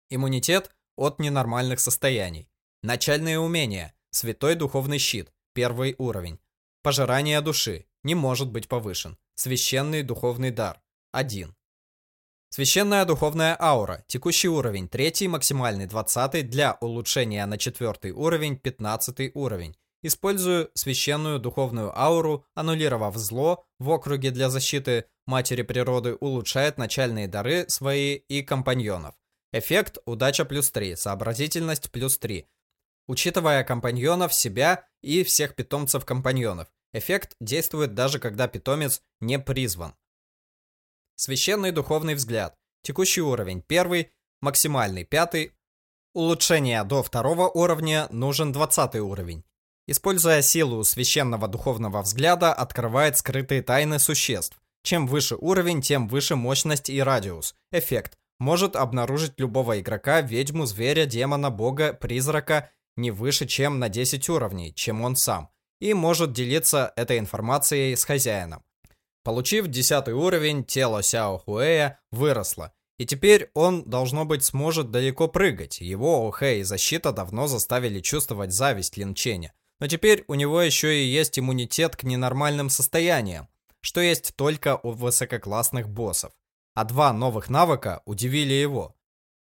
Speaker 1: Иммунитет от ненормальных состояний. Начальные умения. Святой духовный щит. Первый уровень. Пожирание души. Не может быть повышен. Священный духовный дар. 1. Священная духовная аура. Текущий уровень. Третий, максимальный 20 для улучшения на четвертый уровень, 15 уровень. Использую священную духовную ауру, аннулировав зло в округе для защиты Матери Природы, улучшает начальные дары свои и компаньонов. Эффект удача плюс 3, сообразительность плюс 3. Учитывая компаньонов, себя и всех питомцев-компаньонов. Эффект действует даже когда питомец не призван. Священный духовный взгляд. Текущий уровень первый, максимальный пятый. Улучшение до второго уровня нужен 20 уровень. Используя силу священного духовного взгляда, открывает скрытые тайны существ. Чем выше уровень, тем выше мощность и радиус. Эффект. Может обнаружить любого игрока, ведьму, зверя, демона, бога, призрака не выше, чем на 10 уровней, чем он сам. И может делиться этой информацией с хозяином. Получив 10 уровень, тело Сяо Хуэя выросло. И теперь он, должно быть, сможет далеко прыгать. Его Охэ и защита давно заставили чувствовать зависть Лин Ченя. Но теперь у него еще и есть иммунитет к ненормальным состояниям, что есть только у высококлассных боссов. А два новых навыка удивили его.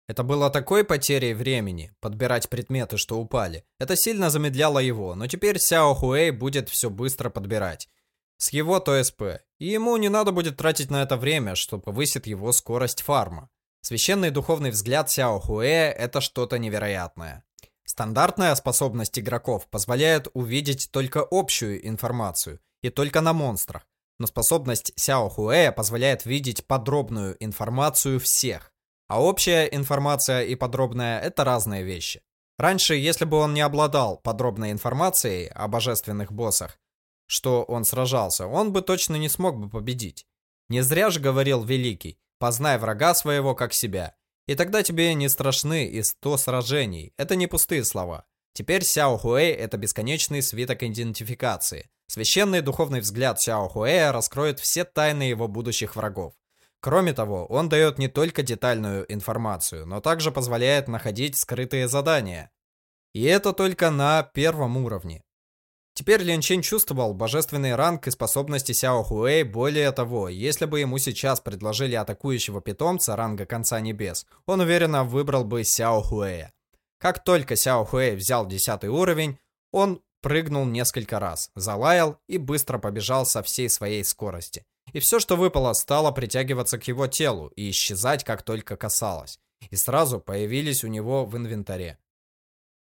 Speaker 1: Это было такой потерей времени, подбирать предметы, что упали. Это сильно замедляло его, но теперь Сяо Хуэй будет все быстро подбирать. С его ТСП. И ему не надо будет тратить на это время, что повысит его скорость фарма. Священный духовный взгляд Сяо Хуэ – это что-то невероятное. Стандартная способность игроков позволяет увидеть только общую информацию и только на монстрах, но способность Сяо Хуэя позволяет видеть подробную информацию всех. А общая информация и подробная – это разные вещи. Раньше, если бы он не обладал подробной информацией о божественных боссах, что он сражался, он бы точно не смог бы победить. Не зря же говорил Великий, познай врага своего как себя. И тогда тебе не страшны и сто сражений. Это не пустые слова. Теперь Сяо Хуэй – это бесконечный свиток идентификации. Священный духовный взгляд Сяо Хуэя раскроет все тайны его будущих врагов. Кроме того, он дает не только детальную информацию, но также позволяет находить скрытые задания. И это только на первом уровне. Теперь Лин Чин чувствовал божественный ранг и способности Сяо Хуэй. Более того, если бы ему сейчас предложили атакующего питомца ранга Конца Небес, он уверенно выбрал бы Сяо Хуэя. Как только Сяо Хуэй взял 10 уровень, он прыгнул несколько раз, залаял и быстро побежал со всей своей скорости. И все, что выпало, стало притягиваться к его телу и исчезать, как только касалось. И сразу появились у него в инвентаре.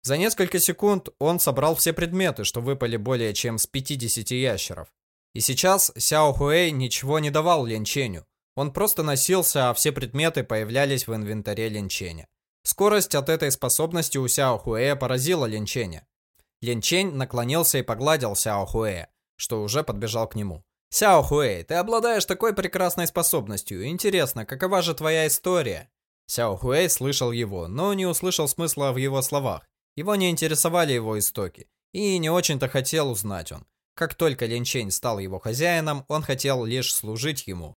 Speaker 1: За несколько секунд он собрал все предметы, что выпали более чем с 50 ящеров. И сейчас Сяо Хуэй ничего не давал Лин Ченю. Он просто носился, а все предметы появлялись в инвентаре Лин Ченя. Скорость от этой способности у Сяо Хуэя поразила Лин Ченя. Лин Чень наклонился и погладил Сяо Хуэя, что уже подбежал к нему. «Сяо Хуэй, ты обладаешь такой прекрасной способностью. Интересно, какова же твоя история?» Сяо Хуэй слышал его, но не услышал смысла в его словах. Его не интересовали его истоки, и не очень-то хотел узнать он. Как только Линчень стал его хозяином, он хотел лишь служить ему.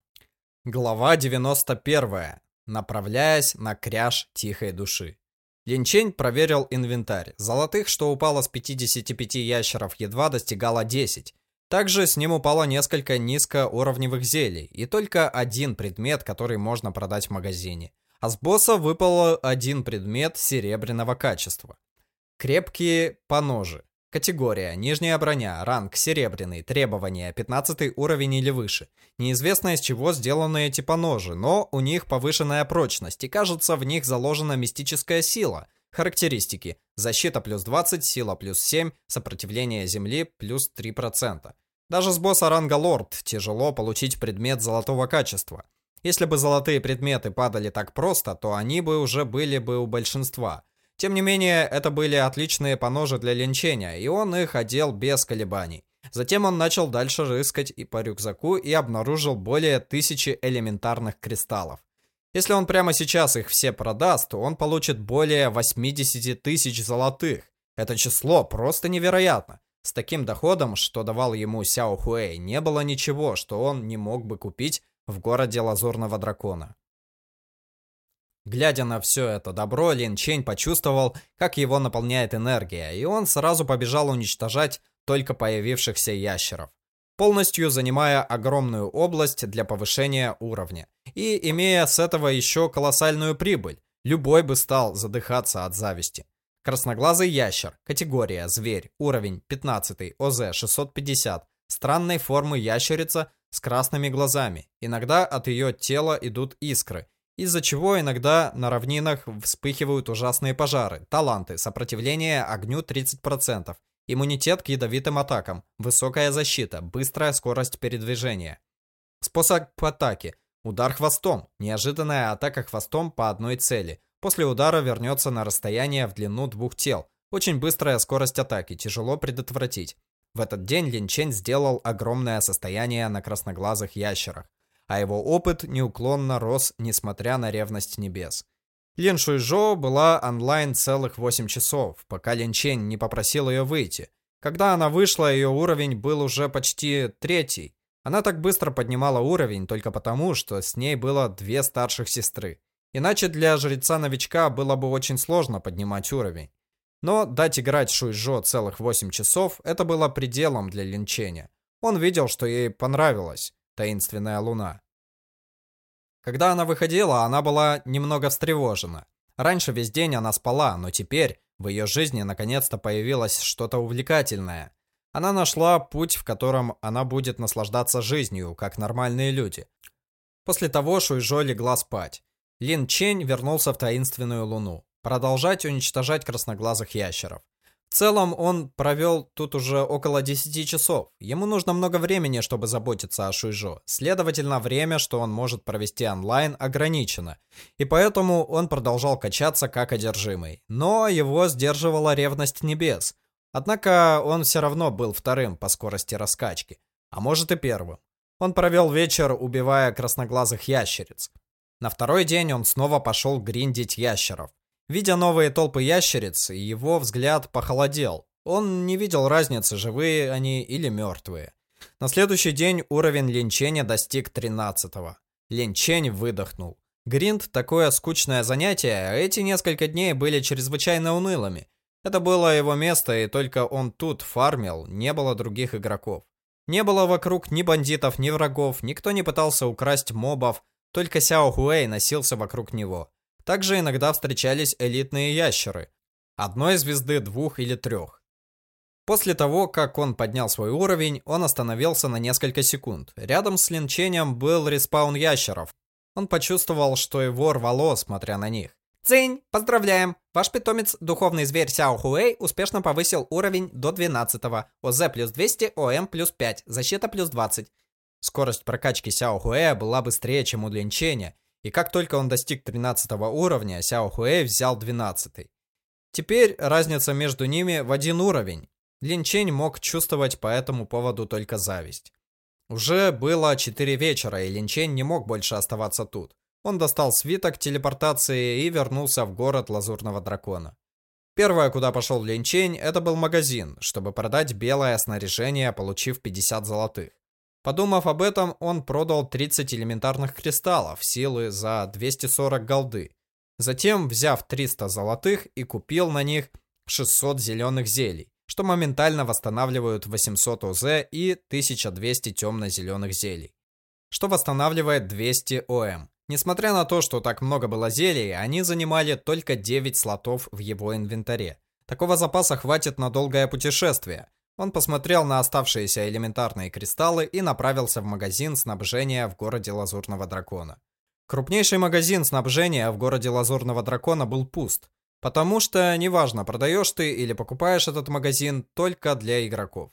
Speaker 1: Глава 91. Направляясь на кряж тихой души. Линчень проверил инвентарь. Золотых, что упало с 55 ящеров, едва достигало 10. Также с ним упало несколько низкоуровневых зелий и только один предмет, который можно продать в магазине. а с босса выпал один предмет серебряного качества. Крепкие поножи. Категория. Нижняя броня. Ранг. Серебряный. Требования. 15 уровень или выше. Неизвестно из чего сделаны эти поножи, но у них повышенная прочность и кажется в них заложена мистическая сила. Характеристики. Защита плюс 20, сила плюс 7, сопротивление земли плюс 3%. Даже с босса ранга лорд тяжело получить предмет золотого качества. Если бы золотые предметы падали так просто, то они бы уже были бы у большинства. Тем не менее, это были отличные поножи для линчения, и он их одел без колебаний. Затем он начал дальше рыскать и по рюкзаку и обнаружил более тысячи элементарных кристаллов. Если он прямо сейчас их все продаст, то он получит более 80 тысяч золотых. Это число просто невероятно. С таким доходом, что давал ему Сяо Хуэй, не было ничего, что он не мог бы купить в городе Лазурного Дракона. Глядя на все это добро, Лин Чень почувствовал, как его наполняет энергия, и он сразу побежал уничтожать только появившихся ящеров, полностью занимая огромную область для повышения уровня. И имея с этого еще колоссальную прибыль, любой бы стал задыхаться от зависти. Красноглазый ящер, категория зверь, уровень 15, ОЗ 650, странной формы ящерица с красными глазами. Иногда от ее тела идут искры, из-за чего иногда на равнинах вспыхивают ужасные пожары. Таланты, сопротивление огню 30%, иммунитет к ядовитым атакам, высокая защита, быстрая скорость передвижения. Способ атаки. Удар хвостом. Неожиданная атака хвостом по одной цели. После удара вернется на расстояние в длину двух тел. Очень быстрая скорость атаки, тяжело предотвратить. В этот день Лин Чень сделал огромное состояние на красноглазых ящерах а его опыт неуклонно рос, несмотря на ревность небес. Лин Шуйжо была онлайн целых 8 часов, пока Лин Чень не попросил ее выйти. Когда она вышла, ее уровень был уже почти третий. Она так быстро поднимала уровень только потому, что с ней было две старших сестры. Иначе для жреца-новичка было бы очень сложно поднимать уровень. Но дать играть Шуйжо целых 8 часов, это было пределом для Линченя. Он видел, что ей понравилось таинственная луна. Когда она выходила, она была немного встревожена. Раньше весь день она спала, но теперь в ее жизни наконец-то появилось что-то увлекательное. Она нашла путь, в котором она будет наслаждаться жизнью, как нормальные люди. После того Шуйжо легла спать. Лин Чень вернулся в таинственную луну. Продолжать уничтожать красноглазых ящеров. Целом он провел тут уже около 10 часов. Ему нужно много времени, чтобы заботиться о Шуйжо. Следовательно, время, что он может провести онлайн, ограничено. И поэтому он продолжал качаться как одержимый. Но его сдерживала ревность небес. Однако он все равно был вторым по скорости раскачки. А может и первым. Он провел вечер, убивая красноглазых ящериц. На второй день он снова пошел гриндить ящеров. Видя новые толпы ящериц, его взгляд похолодел. Он не видел разницы, живые они или мертвые. На следующий день уровень линчения достиг 13-го. Линчень выдохнул. Гринд – такое скучное занятие, а эти несколько дней были чрезвычайно унылыми. Это было его место, и только он тут фармил, не было других игроков. Не было вокруг ни бандитов, ни врагов, никто не пытался украсть мобов, только Сяо Хуэй носился вокруг него. Также иногда встречались элитные ящеры. Одной звезды, двух или трех. После того, как он поднял свой уровень, он остановился на несколько секунд. Рядом с линчением был респаун ящеров. Он почувствовал, что его рвало, смотря на них. Цинь, поздравляем! Ваш питомец, духовный зверь Сяо Хуэй, успешно повысил уровень до 12 -го. ОЗ плюс 200, ОМ плюс 5, защита плюс 20. Скорость прокачки Сяо Хуэя была быстрее, чем у Линченя, и как только он достиг 13 уровня, Сяо Хуэй взял 12. Теперь разница между ними в один уровень. Лин Чень мог чувствовать по этому поводу только зависть. Уже было 4 вечера, и Лин Чень не мог больше оставаться тут. Он достал свиток телепортации и вернулся в город Лазурного Дракона. Первое, куда пошел Лин Чень, это был магазин, чтобы продать белое снаряжение, получив 50 золотых. Подумав об этом, он продал 30 элементарных кристаллов силы за 240 голды. Затем, взяв 300 золотых и купил на них 600 зеленых зелий, что моментально восстанавливают 800 ОЗ и 1200 темно-зеленых зелий, что восстанавливает 200 ОМ. Несмотря на то, что так много было зелий, они занимали только 9 слотов в его инвентаре. Такого запаса хватит на долгое путешествие. Он посмотрел на оставшиеся элементарные кристаллы и направился в магазин снабжения в городе Лазурного Дракона. Крупнейший магазин снабжения в городе Лазурного Дракона был пуст, потому что неважно, продаешь ты или покупаешь этот магазин только для игроков.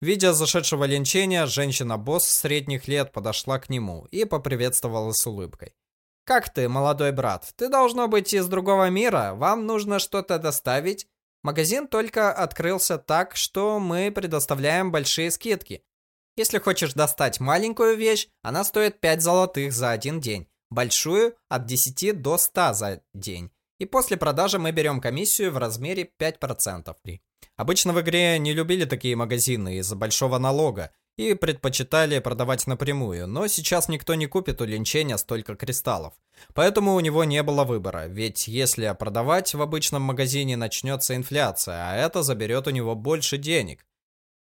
Speaker 1: Видя зашедшего линчения, женщина-босс средних лет подошла к нему и поприветствовала с улыбкой. «Как ты, молодой брат? Ты должно быть из другого мира. Вам нужно что-то доставить? Магазин только открылся так, что мы предоставляем большие скидки. Если хочешь достать маленькую вещь, она стоит 5 золотых за один день. Большую – от 10 до 100 за день. И после продажи мы берем комиссию в размере 5%. Обычно в игре не любили такие магазины из-за большого налога и предпочитали продавать напрямую, но сейчас никто не купит у линчения столько кристаллов. Поэтому у него не было выбора, ведь если продавать в обычном магазине начнется инфляция, а это заберет у него больше денег.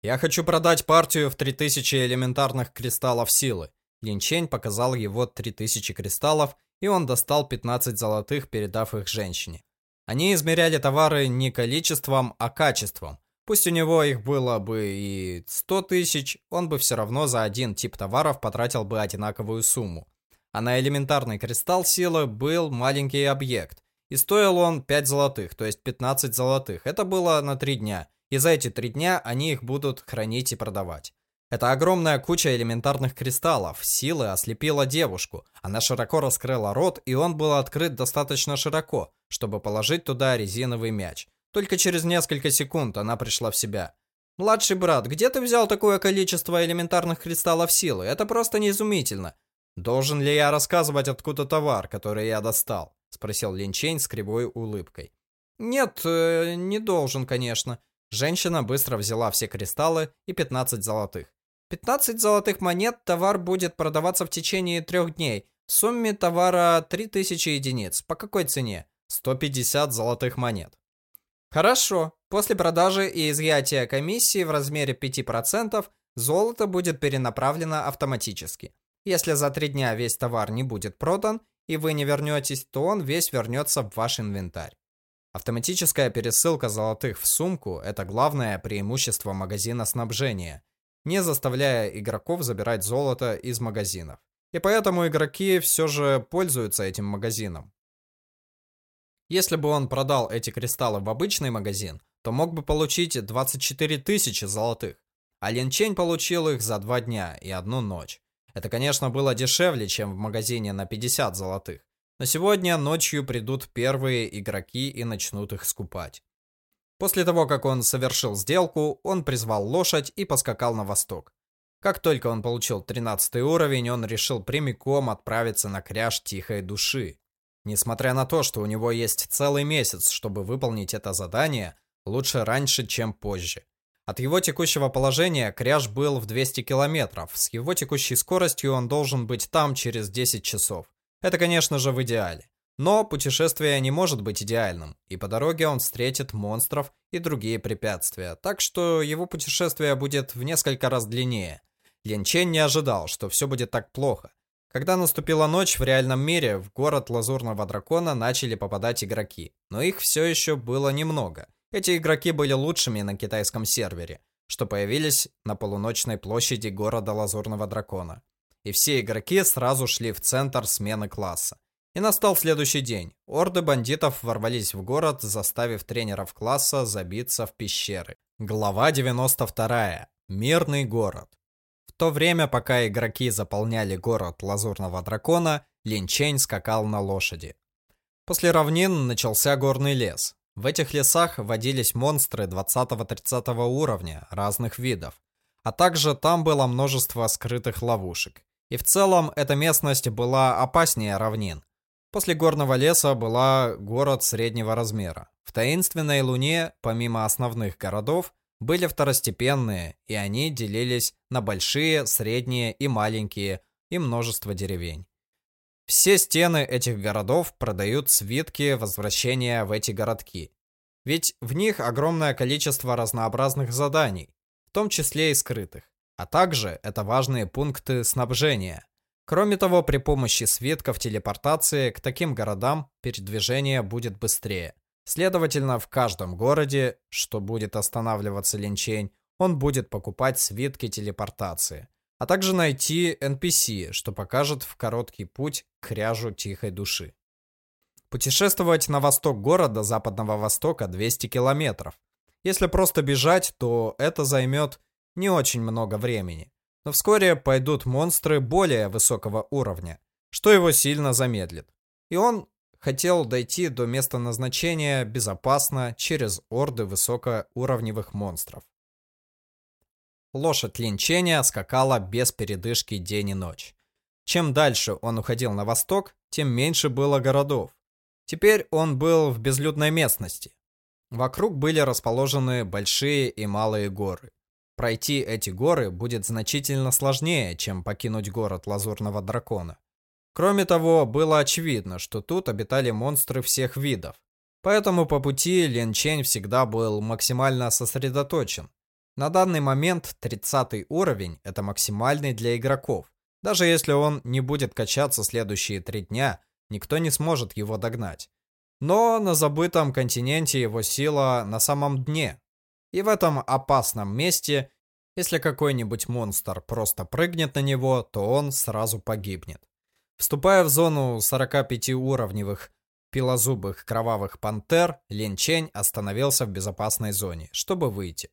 Speaker 1: Я хочу продать партию в 3000 элементарных кристаллов силы. Линчень показал его 3000 кристаллов, и он достал 15 золотых, передав их женщине. Они измеряли товары не количеством, а качеством. Пусть у него их было бы и 100 тысяч, он бы все равно за один тип товаров потратил бы одинаковую сумму. А на элементарный кристалл силы был маленький объект. И стоил он 5 золотых, то есть 15 золотых. Это было на 3 дня. И за эти 3 дня они их будут хранить и продавать. Это огромная куча элементарных кристаллов. Силы ослепила девушку. Она широко раскрыла рот, и он был открыт достаточно широко, чтобы положить туда резиновый мяч. Только через несколько секунд она пришла в себя. «Младший брат, где ты взял такое количество элементарных кристаллов силы? Это просто неизумительно». «Должен ли я рассказывать, откуда товар, который я достал?» Спросил Линчейн с кривой улыбкой. «Нет, э, не должен, конечно». Женщина быстро взяла все кристаллы и 15 золотых. 15 золотых монет товар будет продаваться в течение трех дней. В сумме товара 3000 единиц. По какой цене? 150 золотых монет. Хорошо. После продажи и изъятия комиссии в размере 5% золото будет перенаправлено автоматически. Если за 3 дня весь товар не будет продан и вы не вернетесь, то он весь вернется в ваш инвентарь. Автоматическая пересылка золотых в сумку – это главное преимущество магазина снабжения, не заставляя игроков забирать золото из магазинов. И поэтому игроки все же пользуются этим магазином. Если бы он продал эти кристаллы в обычный магазин, то мог бы получить 24 тысячи золотых. А Лин Чень получил их за два дня и одну ночь. Это, конечно, было дешевле, чем в магазине на 50 золотых. Но сегодня ночью придут первые игроки и начнут их скупать. После того, как он совершил сделку, он призвал лошадь и поскакал на восток. Как только он получил 13 уровень, он решил прямиком отправиться на кряж Тихой Души. Несмотря на то, что у него есть целый месяц, чтобы выполнить это задание, лучше раньше, чем позже. От его текущего положения кряж был в 200 километров. С его текущей скоростью он должен быть там через 10 часов. Это, конечно же, в идеале. Но путешествие не может быть идеальным, и по дороге он встретит монстров и другие препятствия, так что его путешествие будет в несколько раз длиннее. Лин Чен не ожидал, что все будет так плохо. Когда наступила ночь в реальном мире, в город Лазурного Дракона начали попадать игроки, но их все еще было немного. Эти игроки были лучшими на китайском сервере, что появились на полуночной площади города Лазурного Дракона. И все игроки сразу шли в центр смены класса. И настал следующий день. Орды бандитов ворвались в город, заставив тренеров класса забиться в пещеры. Глава 92. Мирный город то время, пока игроки заполняли город Лазурного Дракона, Лин Чень скакал на лошади. После равнин начался горный лес. В этих лесах водились монстры 20-30 уровня разных видов, а также там было множество скрытых ловушек. И в целом эта местность была опаснее равнин. После горного леса была город среднего размера. В таинственной луне, помимо основных городов, были второстепенные, и они делились на большие, средние и маленькие, и множество деревень. Все стены этих городов продают свитки возвращения в эти городки. Ведь в них огромное количество разнообразных заданий, в том числе и скрытых. А также это важные пункты снабжения. Кроме того, при помощи свитков телепортации к таким городам передвижение будет быстрее. Следовательно, в каждом городе, что будет останавливаться Линчень, он будет покупать свитки телепортации, а также найти NPC, что покажет в короткий путь к кряжу тихой души. Путешествовать на восток города западного востока 200 километров. Если просто бежать, то это займет не очень много времени. Но вскоре пойдут монстры более высокого уровня, что его сильно замедлит. И он хотел дойти до места назначения безопасно через орды высокоуровневых монстров. Лошадь Линчения скакала без передышки день и ночь. Чем дальше он уходил на восток, тем меньше было городов. Теперь он был в безлюдной местности. Вокруг были расположены большие и малые горы. Пройти эти горы будет значительно сложнее, чем покинуть город Лазурного Дракона. Кроме того, было очевидно, что тут обитали монстры всех видов. Поэтому по пути Лен Чень всегда был максимально сосредоточен. На данный момент 30 уровень – это максимальный для игроков. Даже если он не будет качаться следующие три дня, никто не сможет его догнать. Но на забытом континенте его сила на самом дне. И в этом опасном месте, если какой-нибудь монстр просто прыгнет на него, то он сразу погибнет. Вступая в зону 45-уровневых пилозубых кровавых пантер, Лин Чень остановился в безопасной зоне, чтобы выйти.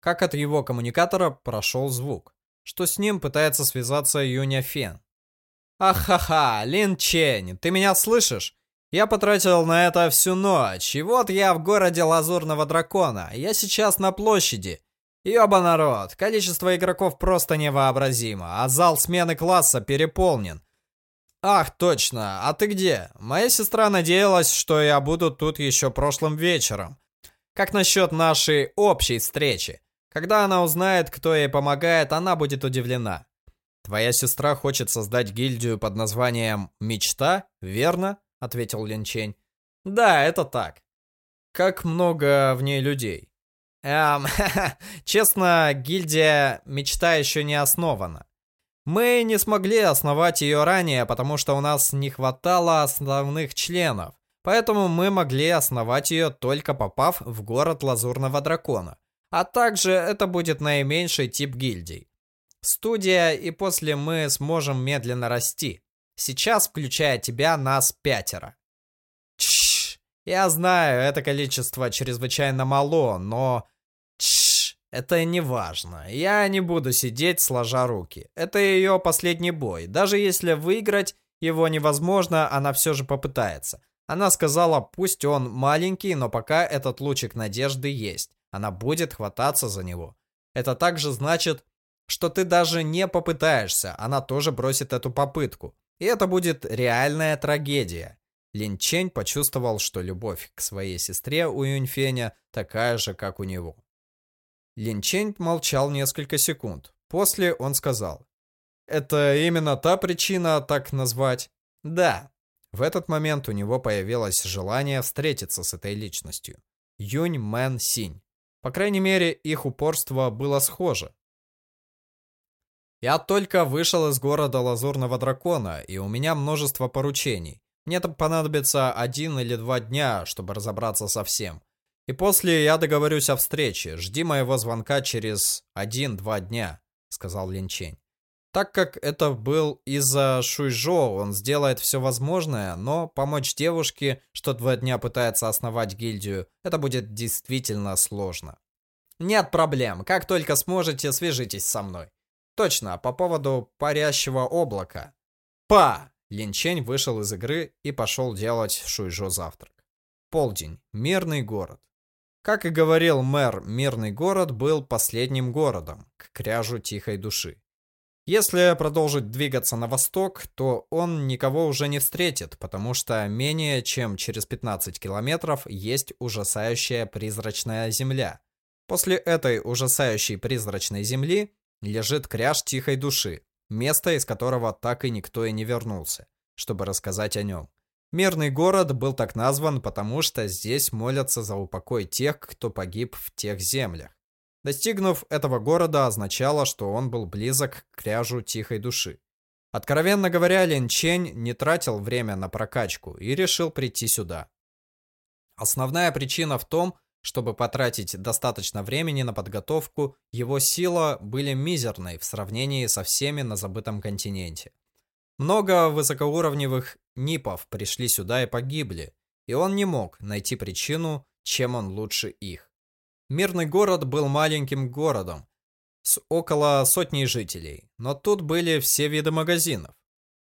Speaker 1: Как от его коммуникатора прошел звук, что с ним пытается связаться Юня Фен. «Ахаха, Лин Чень, ты меня слышишь? Я потратил на это всю ночь, и вот я в городе Лазурного Дракона. Я сейчас на площади. Ёба народ, количество игроков просто невообразимо, а зал смены класса переполнен. Ах, точно, а ты где? Моя сестра надеялась, что я буду тут еще прошлым вечером. Как насчет нашей общей встречи? Когда она узнает, кто ей помогает, она будет удивлена. Твоя сестра хочет создать гильдию под названием «Мечта», верно? — ответил Линчень. «Да, это так. Как много в ней людей?» «Эм, честно, гильдия «Мечта» еще не основана. Мы не смогли основать ее ранее, потому что у нас не хватало основных членов. Поэтому мы могли основать ее только попав в город Лазурного Дракона. А также это будет наименьший тип гильдий. Студия, и после мы сможем медленно расти. Сейчас, включая тебя, нас пятеро. Чш, я знаю, это количество чрезвычайно мало, но... Чш, это не важно. Я не буду сидеть сложа руки. Это ее последний бой. Даже если выиграть его невозможно, она все же попытается. Она сказала, пусть он маленький, но пока этот лучик надежды есть. Она будет хвататься за него. Это также значит, что ты даже не попытаешься, она тоже бросит эту попытку. И это будет реальная трагедия. Лин Чень почувствовал, что любовь к своей сестре у Юньфеня такая же, как у него. Лин Чень молчал несколько секунд. После он сказал. «Это именно та причина так назвать?» «Да». В этот момент у него появилось желание встретиться с этой личностью. Юнь Мэн Синь. По крайней мере, их упорство было схоже. Я только вышел из города Лазурного Дракона, и у меня множество поручений. Мне там понадобится один или два дня, чтобы разобраться со всем. И после я договорюсь о встрече. Жди моего звонка через один-два дня, сказал Линчень. Так как это был из-за Шуйжо, он сделает все возможное, но помочь девушке, что два дня пытается основать гильдию, это будет действительно сложно. Нет проблем, как только сможете, свяжитесь со мной. Точно, по поводу парящего облака. Па! Линчень вышел из игры и пошел делать Шуйжо завтрак. Полдень. Мирный город. Как и говорил мэр, мирный город был последним городом, к кряжу тихой души. Если продолжить двигаться на восток, то он никого уже не встретит, потому что менее чем через 15 километров есть ужасающая призрачная земля. После этой ужасающей призрачной земли лежит кряж тихой души, место из которого так и никто и не вернулся, чтобы рассказать о нем. Мирный город был так назван, потому что здесь молятся за упокой тех, кто погиб в тех землях. Достигнув этого города означало, что он был близок к кряжу тихой души. Откровенно говоря, Лин Чень не тратил время на прокачку и решил прийти сюда. Основная причина в том, чтобы потратить достаточно времени на подготовку, его сила были мизерной в сравнении со всеми на забытом континенте. Много высокоуровневых нипов пришли сюда и погибли, и он не мог найти причину, чем он лучше их. Мирный город был маленьким городом, с около сотни жителей, но тут были все виды магазинов.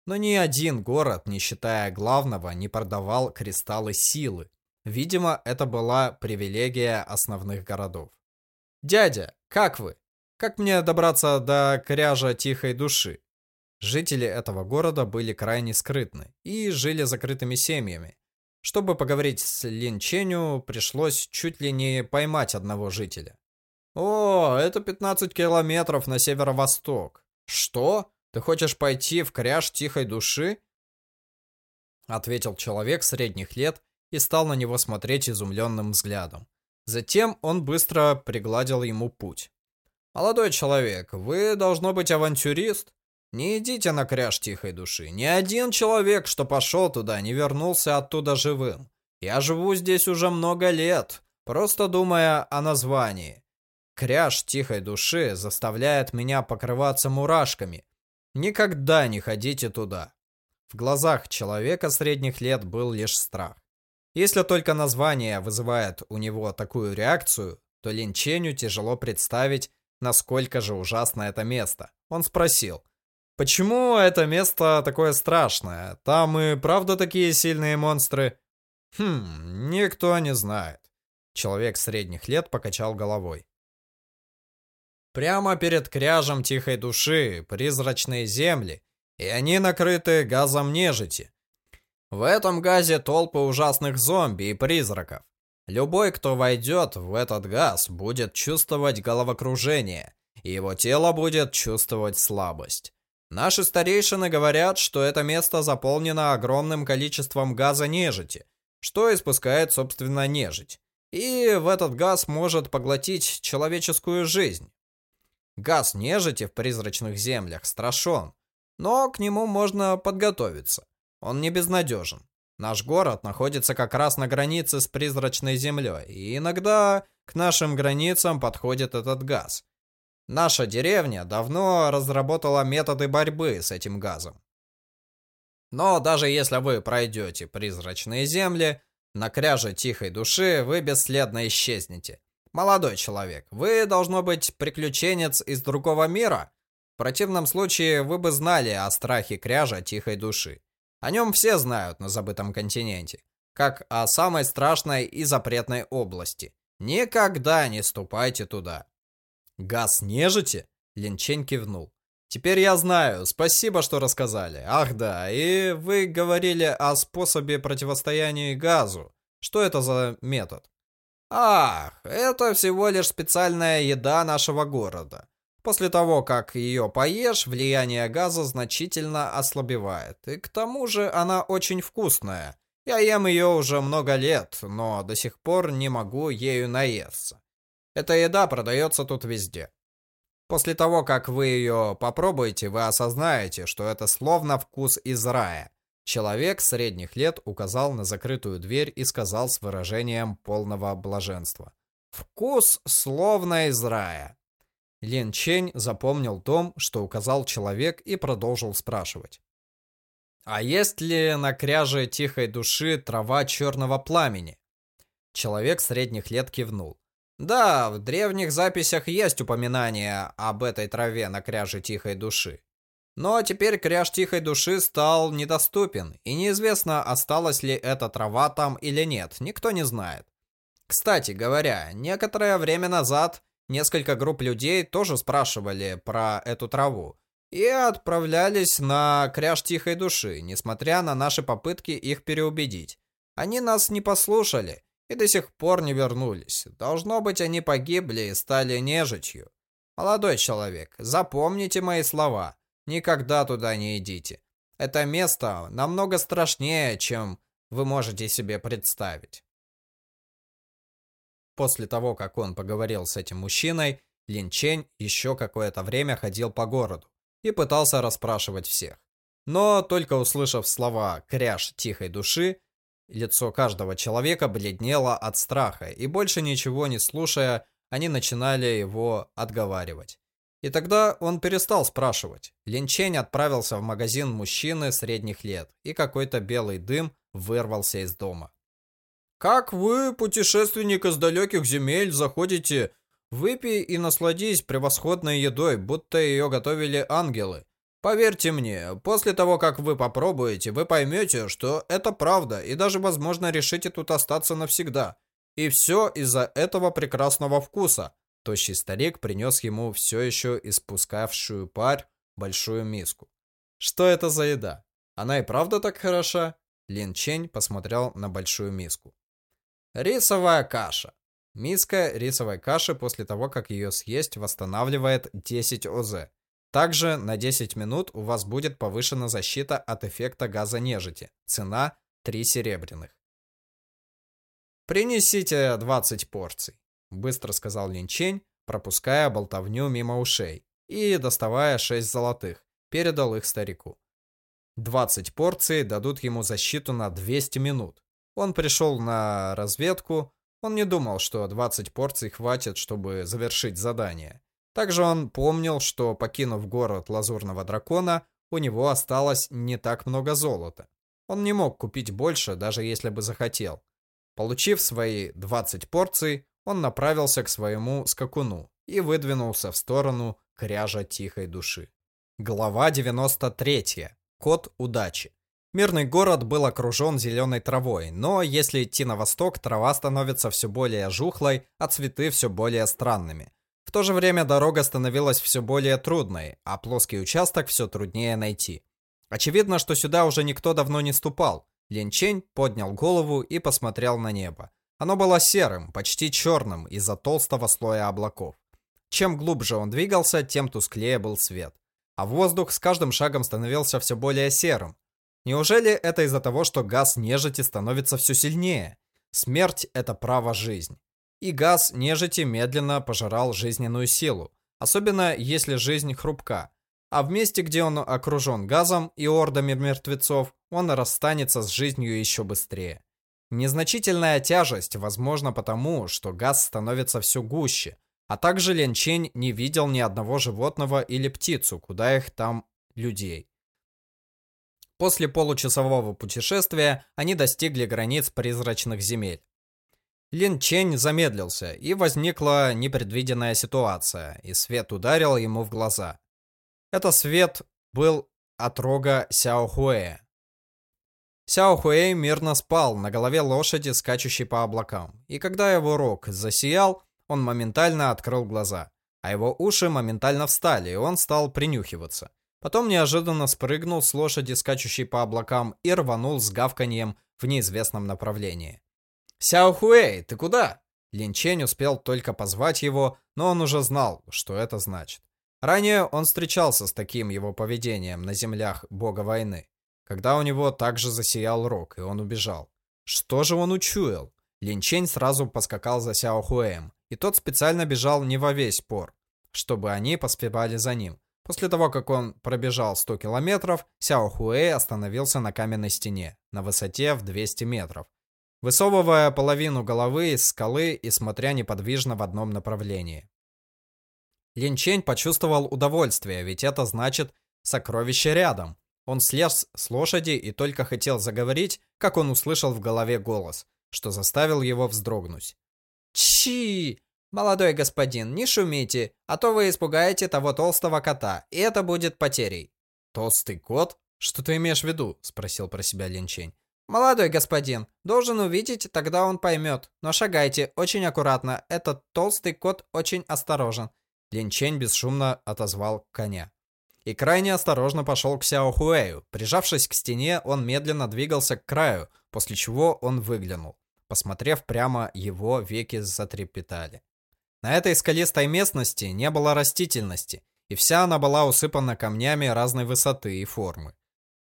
Speaker 1: Но ни один город, не считая главного, не продавал кристаллы силы. Видимо, это была привилегия основных городов. «Дядя, как вы? Как мне добраться до кряжа тихой души?» Жители этого города были крайне скрытны и жили закрытыми семьями. Чтобы поговорить с Лин Ченю, пришлось чуть ли не поймать одного жителя. «О, это 15 километров на северо-восток. Что? Ты хочешь пойти в кряж тихой души?» Ответил человек средних лет и стал на него смотреть изумленным взглядом. Затем он быстро пригладил ему путь. «Молодой человек, вы, должно быть, авантюрист? Не идите на кряж тихой души. Ни один человек, что пошел туда, не вернулся оттуда живым. Я живу здесь уже много лет, просто думая о названии. Кряж тихой души заставляет меня покрываться мурашками. Никогда не ходите туда. В глазах человека средних лет был лишь страх. Если только название вызывает у него такую реакцию, то Линченю тяжело представить, насколько же ужасно это место. Он спросил, почему это место такое страшное? Там и правда такие сильные монстры? Хм, никто не знает. Человек средних лет покачал головой. Прямо перед кряжем тихой души призрачные земли, и они накрыты газом нежити. В этом газе толпы ужасных зомби и призраков. Любой, кто войдет в этот газ, будет чувствовать головокружение, и его тело будет чувствовать слабость. Наши старейшины говорят, что это место заполнено огромным количеством газа нежити, что испускает, собственно, нежить. И в этот газ может поглотить человеческую жизнь. Газ нежити в призрачных землях страшен, но к нему можно подготовиться. Он не безнадежен. Наш город находится как раз на границе с призрачной землей, и иногда к нашим границам подходит этот газ. Наша деревня давно разработала методы борьбы с этим газом. Но даже если вы пройдете призрачные земли, на кряже тихой души вы бесследно исчезнете. Молодой человек, вы, должно быть, приключенец из другого мира? В противном случае вы бы знали о страхе кряжа тихой души. О нем все знают на забытом континенте, как о самой страшной и запретной области. Никогда не ступайте туда. Газ нежити? Линчень кивнул. Теперь я знаю. Спасибо, что рассказали. Ах да, и вы говорили о способе противостояния газу. Что это за метод? Ах, это всего лишь специальная еда нашего города. После того, как ее поешь, влияние газа значительно ослабевает. И к тому же она очень вкусная. Я ем ее уже много лет, но до сих пор не могу ею наесться. Эта еда продается тут везде. После того, как вы ее попробуете, вы осознаете, что это словно вкус из рая. Человек средних лет указал на закрытую дверь и сказал с выражением полного блаженства. «Вкус словно из рая». Лин Чень запомнил том, что указал человек и продолжил спрашивать. «А есть ли на кряже тихой души трава черного пламени?» Человек средних лет кивнул. «Да, в древних записях есть упоминание об этой траве на кряже тихой души. Но теперь кряж тихой души стал недоступен, и неизвестно, осталась ли эта трава там или нет, никто не знает. Кстати говоря, некоторое время назад несколько групп людей тоже спрашивали про эту траву и отправлялись на кряж тихой души, несмотря на наши попытки их переубедить. Они нас не послушали и до сих пор не вернулись. Должно быть, они погибли и стали нежитью. Молодой человек, запомните мои слова. Никогда туда не идите. Это место намного страшнее, чем вы можете себе представить. После того, как он поговорил с этим мужчиной, Лин Чень еще какое-то время ходил по городу и пытался расспрашивать всех. Но только услышав слова «кряж тихой души», лицо каждого человека бледнело от страха, и больше ничего не слушая, они начинали его отговаривать. И тогда он перестал спрашивать. Линчень отправился в магазин мужчины средних лет, и какой-то белый дым вырвался из дома. «Как вы, путешественник из далеких земель, заходите? Выпей и насладись превосходной едой, будто ее готовили ангелы. Поверьте мне, после того, как вы попробуете, вы поймете, что это правда, и даже, возможно, решите тут остаться навсегда. И все из-за этого прекрасного вкуса. Тощий старик принес ему все еще испускавшую парь большую миску. Что это за еда? Она и правда так хороша? Лин Чень посмотрел на большую миску. Рисовая каша. Миска рисовой каши после того, как ее съесть, восстанавливает 10 ОЗ. Также на 10 минут у вас будет повышена защита от эффекта газа нежити. Цена 3 серебряных. Принесите 20 порций быстро сказал Линчень, пропуская болтовню мимо ушей и доставая шесть золотых, передал их старику. 20 порций дадут ему защиту на 200 минут. Он пришел на разведку, он не думал, что 20 порций хватит, чтобы завершить задание. Также он помнил, что покинув город Лазурного Дракона, у него осталось не так много золота. Он не мог купить больше, даже если бы захотел. Получив свои 20 порций, он направился к своему скакуну и выдвинулся в сторону кряжа тихой души. Глава 93. Код удачи. Мирный город был окружен зеленой травой, но если идти на восток, трава становится все более жухлой, а цветы все более странными. В то же время дорога становилась все более трудной, а плоский участок все труднее найти. Очевидно, что сюда уже никто давно не ступал. Линчень поднял голову и посмотрел на небо. Оно было серым, почти черным из-за толстого слоя облаков. Чем глубже он двигался, тем тусклее был свет. А воздух с каждым шагом становился все более серым. Неужели это из-за того, что газ нежити становится все сильнее? Смерть – это право жизнь. И газ нежити медленно пожирал жизненную силу, особенно если жизнь хрупка. А в месте, где он окружен газом и ордами мертвецов, он расстанется с жизнью еще быстрее. Незначительная тяжесть, возможно потому, что газ становится все гуще, а также Лен Чень не видел ни одного животного или птицу, куда их там людей. После получасового путешествия они достигли границ призрачных земель. Лин Чень замедлился, и возникла непредвиденная ситуация, и свет ударил ему в глаза. Это свет был от рога Сяо Хуэя. Сяо Хуэй мирно спал на голове лошади, скачущей по облакам. И когда его рог засиял, он моментально открыл глаза. А его уши моментально встали, и он стал принюхиваться. Потом неожиданно спрыгнул с лошади, скачущей по облакам, и рванул с гавканьем в неизвестном направлении. «Сяо Хуэй, ты куда?» Лин Чень успел только позвать его, но он уже знал, что это значит. Ранее он встречался с таким его поведением на землях бога войны когда у него также засиял рог, и он убежал. Что же он учуял? Линчень сразу поскакал за Сяо Хуэем, и тот специально бежал не во весь пор, чтобы они поспевали за ним. После того, как он пробежал 100 километров, Сяо Хуэй остановился на каменной стене, на высоте в 200 метров, высовывая половину головы из скалы и смотря неподвижно в одном направлении. Линчень почувствовал удовольствие, ведь это значит сокровище рядом. Он слез с лошади и только хотел заговорить, как он услышал в голове голос, что заставил его вздрогнуть. «Чи! Молодой господин, не шумите, а то вы испугаете того толстого кота, и это будет потерей». «Толстый кот? Что ты имеешь в виду?» – спросил про себя Линчень. «Молодой господин, должен увидеть, тогда он поймет. Но шагайте, очень аккуратно, этот толстый кот очень осторожен». Линчень бесшумно отозвал коня и крайне осторожно пошел к Сяо Хуэю. Прижавшись к стене, он медленно двигался к краю, после чего он выглянул. Посмотрев прямо, его веки затрепетали. На этой скалистой местности не было растительности, и вся она была усыпана камнями разной высоты и формы.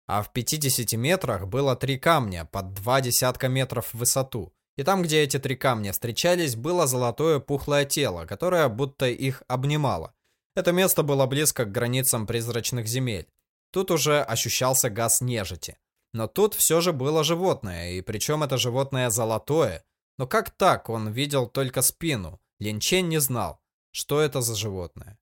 Speaker 1: А в 50 метрах было три камня под два десятка метров в высоту. И там, где эти три камня встречались, было золотое пухлое тело, которое будто их обнимало. Это место было близко к границам призрачных земель. тут уже ощущался газ нежити. Но тут все же было животное, и причем это животное золотое. Но как так, он видел только спину. Линчень не знал, что это за животное.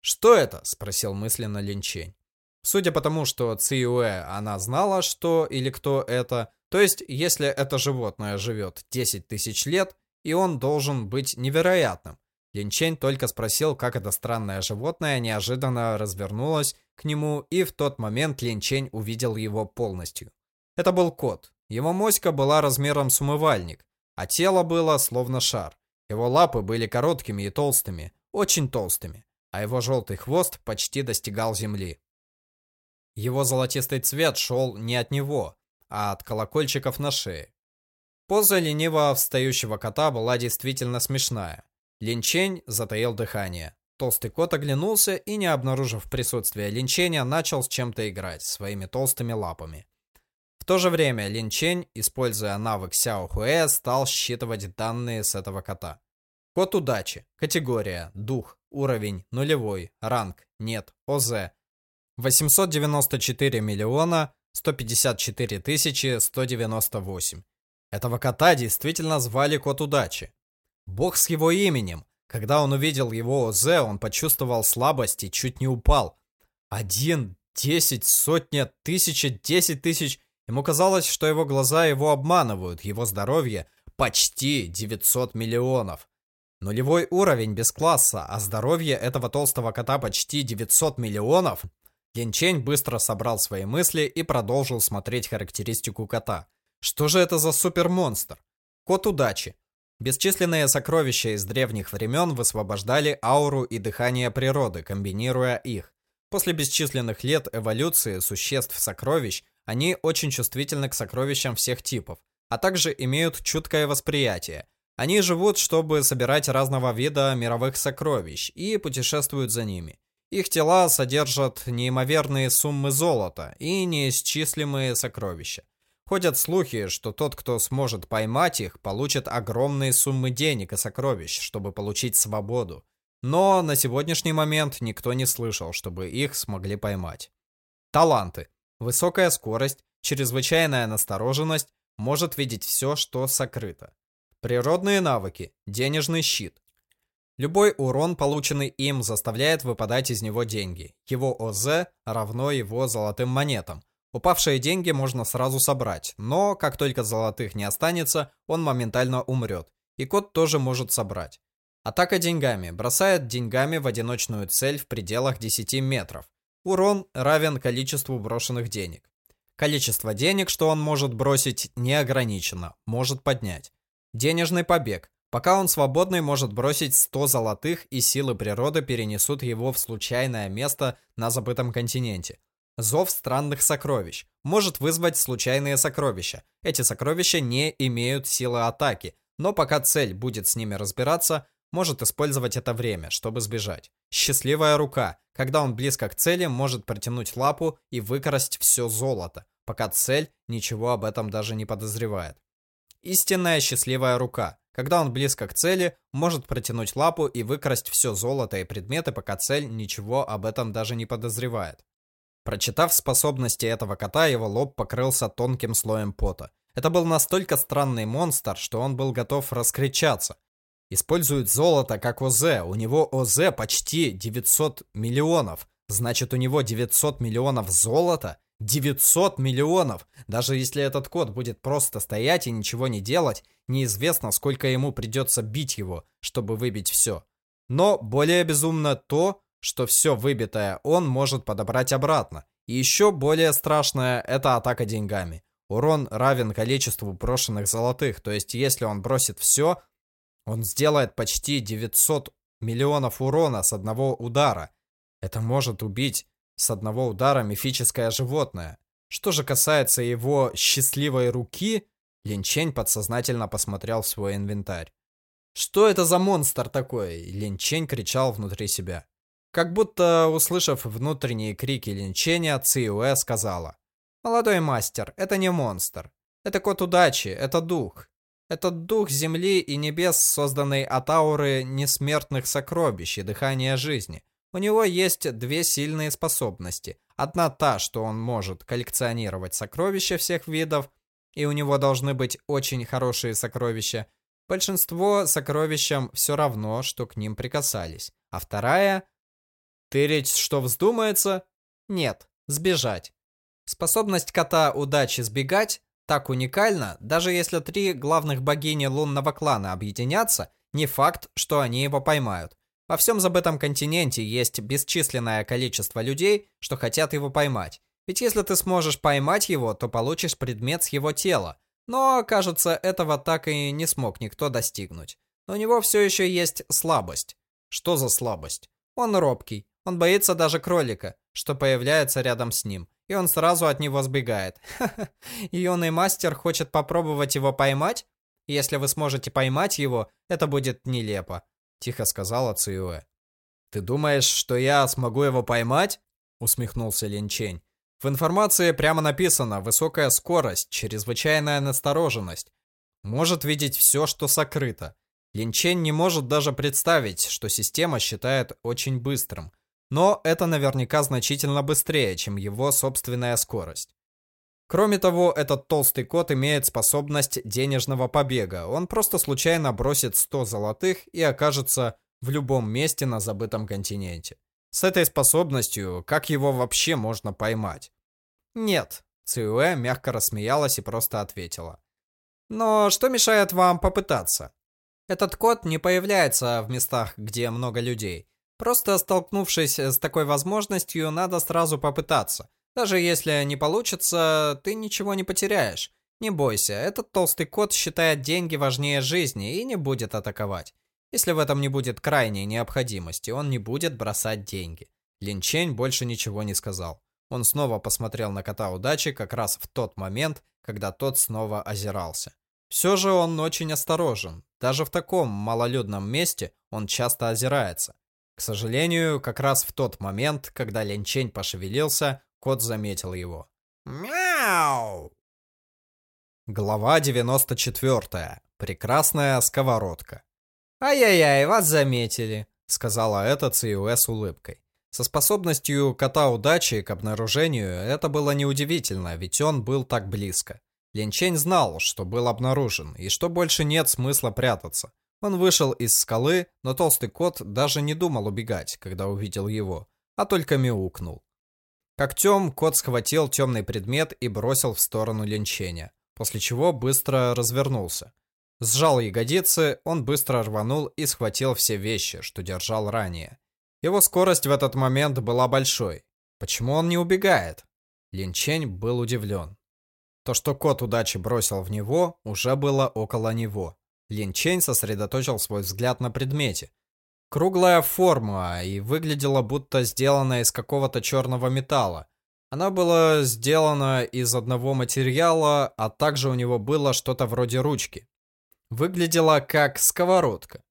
Speaker 1: «Что это?» – спросил мысленно Линчень. Судя по тому, что Циюэ она знала, что или кто это, то есть если это животное живет 10 тысяч лет, и он должен быть невероятным. Линчень только спросил, как это странное животное неожиданно развернулось к нему, и в тот момент Линчень увидел его полностью. Это был кот. Его моська была размером с умывальник, а тело было словно шар. Его лапы были короткими и толстыми, очень толстыми, а его желтый хвост почти достигал земли. Его золотистый цвет шел не от него, а от колокольчиков на шее. Поза лениво встающего кота была действительно смешная. Линчень затаил дыхание. Толстый кот оглянулся и, не обнаружив присутствия Линченя, начал с чем-то играть своими толстыми лапами. В то же время Линчень, используя навык Сяо Хуэ, стал считывать данные с этого кота. Код удачи. Категория. Дух. Уровень. Нулевой. Ранг. Нет. ОЗ. 894 миллиона 154 тысячи 198. Этого кота действительно звали Кот Удачи. Бог с его именем. Когда он увидел его ОЗ, он почувствовал слабость и чуть не упал. Один, десять, сотня, тысяча, десять тысяч. Ему казалось, что его глаза его обманывают, его здоровье почти 900 миллионов. Нулевой уровень без класса, а здоровье этого толстого кота почти 900 миллионов. Янчень быстро собрал свои мысли и продолжил смотреть характеристику кота. Что же это за супермонстр? Кот удачи. Бесчисленные сокровища из древних времен высвобождали ауру и дыхание природы, комбинируя их. После бесчисленных лет эволюции существ-сокровищ, они очень чувствительны к сокровищам всех типов, а также имеют чуткое восприятие. Они живут, чтобы собирать разного вида мировых сокровищ и путешествуют за ними. Их тела содержат неимоверные суммы золота и неисчислимые сокровища. Ходят слухи, что тот, кто сможет поймать их, получит огромные суммы денег и сокровищ, чтобы получить свободу. Но на сегодняшний момент никто не слышал, чтобы их смогли поймать. Таланты. Высокая скорость, чрезвычайная настороженность, может видеть все, что сокрыто. Природные навыки. Денежный щит. Любой урон, полученный им, заставляет выпадать из него деньги. Его ОЗ равно его золотым монетам. Упавшие деньги можно сразу собрать, но как только золотых не останется, он моментально умрет. И кот тоже может собрать. Атака деньгами. Бросает деньгами в одиночную цель в пределах 10 метров. Урон равен количеству брошенных денег. Количество денег, что он может бросить, не ограничено, может поднять. Денежный побег. Пока он свободный, может бросить 100 золотых, и силы природы перенесут его в случайное место на забытом континенте. Зов странных сокровищ. Может вызвать случайные сокровища. Эти сокровища не имеют силы атаки, но пока цель будет с ними разбираться, может использовать это время, чтобы сбежать. Счастливая рука. Когда он близко к цели, может протянуть лапу и выкрасть все золото, пока цель ничего об этом даже не подозревает. Истинная счастливая рука. Когда он близко к цели, может протянуть лапу и выкрасть все золото и предметы, пока цель ничего об этом даже не подозревает. Прочитав способности этого кота, его лоб покрылся тонким слоем пота. Это был настолько странный монстр, что он был готов раскричаться. Использует золото как ОЗ. У него ОЗ почти 900 миллионов. Значит, у него 900 миллионов золота? 900 миллионов! Даже если этот кот будет просто стоять и ничего не делать, неизвестно, сколько ему придется бить его, чтобы выбить все. Но более безумно то, что все выбитое он может подобрать обратно. И еще более страшное – это атака деньгами. Урон равен количеству брошенных золотых, то есть если он бросит все, он сделает почти 900 миллионов урона с одного удара. Это может убить с одного удара мифическое животное. Что же касается его счастливой руки, Линчень подсознательно посмотрел в свой инвентарь. «Что это за монстр такой?» Линчень кричал внутри себя. Как будто, услышав внутренние крики линчения, Циуэ сказала. «Молодой мастер, это не монстр. Это кот удачи, это дух. Это дух земли и небес, созданный от ауры несмертных сокровищ и дыхания жизни. У него есть две сильные способности. Одна та, что он может коллекционировать сокровища всех видов, и у него должны быть очень хорошие сокровища. Большинство сокровищам все равно, что к ним прикасались. А вторая... Тырить, что вздумается? Нет, сбежать. Способность кота удачи сбегать так уникальна, даже если три главных богини лунного клана объединятся, не факт, что они его поймают. Во всем забытом континенте есть бесчисленное количество людей, что хотят его поймать. Ведь если ты сможешь поймать его, то получишь предмет с его тела. Но, кажется, этого так и не смог никто достигнуть. Но у него все еще есть слабость. Что за слабость? Он робкий. Он боится даже кролика, что появляется рядом с ним и он сразу от него сбегает. Юный мастер хочет попробовать его поймать? Если вы сможете поймать его, это будет нелепо, тихо сказала Циюэ. Ты думаешь, что я смогу его поймать? усмехнулся Линчень. В информации прямо написано «высокая скорость, чрезвычайная настороженность». Может видеть все, что сокрыто. Линчень не может даже представить, что система считает очень быстрым. Но это наверняка значительно быстрее, чем его собственная скорость. Кроме того, этот толстый кот имеет способность денежного побега. Он просто случайно бросит 100 золотых и окажется в любом месте на забытом континенте. С этой способностью, как его вообще можно поймать? Нет, Циуэ мягко рассмеялась и просто ответила. Но что мешает вам попытаться? Этот кот не появляется в местах, где много людей. Просто столкнувшись с такой возможностью, надо сразу попытаться. Даже если не получится, ты ничего не потеряешь. Не бойся, этот толстый кот считает деньги важнее жизни и не будет атаковать. Если в этом не будет крайней необходимости, он не будет бросать деньги. Линчень больше ничего не сказал. Он снова посмотрел на кота удачи как раз в тот момент, когда тот снова озирался. Все же он очень осторожен. Даже в таком малолюдном месте он часто озирается. К сожалению, как раз в тот момент, когда Линчень пошевелился, кот заметил его. Мяу! Глава 94. Прекрасная сковородка. «Ай-яй-яй, вас заметили», — сказала эта Циуэ с улыбкой. Со способностью кота удачи к обнаружению это было неудивительно, ведь он был так близко. Линчень знал, что был обнаружен, и что больше нет смысла прятаться. Он вышел из скалы, но толстый кот даже не думал убегать, когда увидел его, а только мяукнул. Когтем кот схватил темный предмет и бросил в сторону линчения, после чего быстро развернулся. Сжал ягодицы, он быстро рванул и схватил все вещи, что держал ранее. Его скорость в этот момент была большой. Почему он не убегает? Линчень был удивлен. То, что кот удачи бросил в него, уже было около него. Лин Чень сосредоточил свой взгляд на предмете. Круглая форма и выглядела будто сделана из какого-то черного металла. Она была сделана из одного материала, а также у него было что-то вроде ручки. Выглядела как сковородка.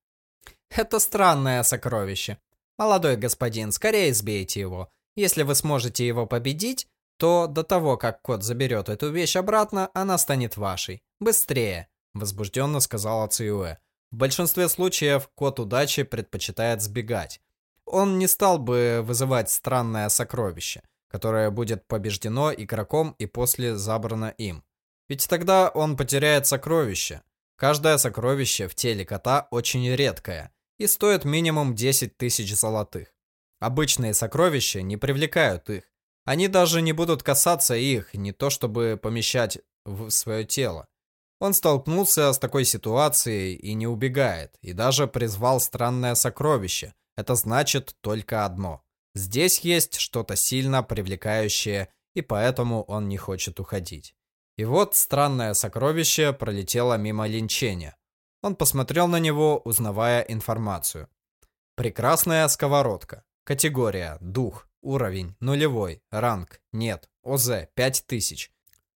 Speaker 1: Это странное сокровище. Молодой господин, скорее сбейте его. Если вы сможете его победить, то до того, как кот заберет эту вещь обратно, она станет вашей. Быстрее возбужденно сказала Циюэ. В большинстве случаев кот удачи предпочитает сбегать. Он не стал бы вызывать странное сокровище, которое будет побеждено игроком и после забрано им. Ведь тогда он потеряет сокровище. Каждое сокровище в теле кота очень редкое и стоит минимум 10 тысяч золотых. Обычные сокровища не привлекают их. Они даже не будут касаться их, не то чтобы помещать в свое тело. Он столкнулся с такой ситуацией и не убегает, и даже призвал странное сокровище. Это значит только одно. Здесь есть что-то сильно привлекающее, и поэтому он не хочет уходить. И вот странное сокровище пролетело мимо линчения. Он посмотрел на него, узнавая информацию. Прекрасная сковородка. Категория дух. Уровень нулевой. Ранг нет. ОЗ 5000.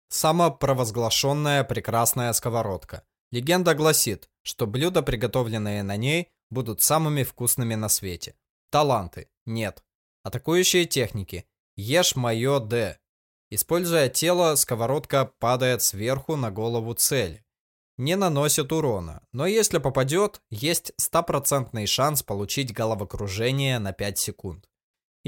Speaker 1: Самопровозглашенная прекрасная сковородка. Легенда гласит, что блюда, приготовленные на ней, будут самыми вкусными на свете. Таланты – нет. Атакующие техники – ешь мое Д. Используя тело, сковородка падает сверху на голову цели. Не наносит урона, но если попадет, есть стопроцентный шанс получить головокружение на 5 секунд.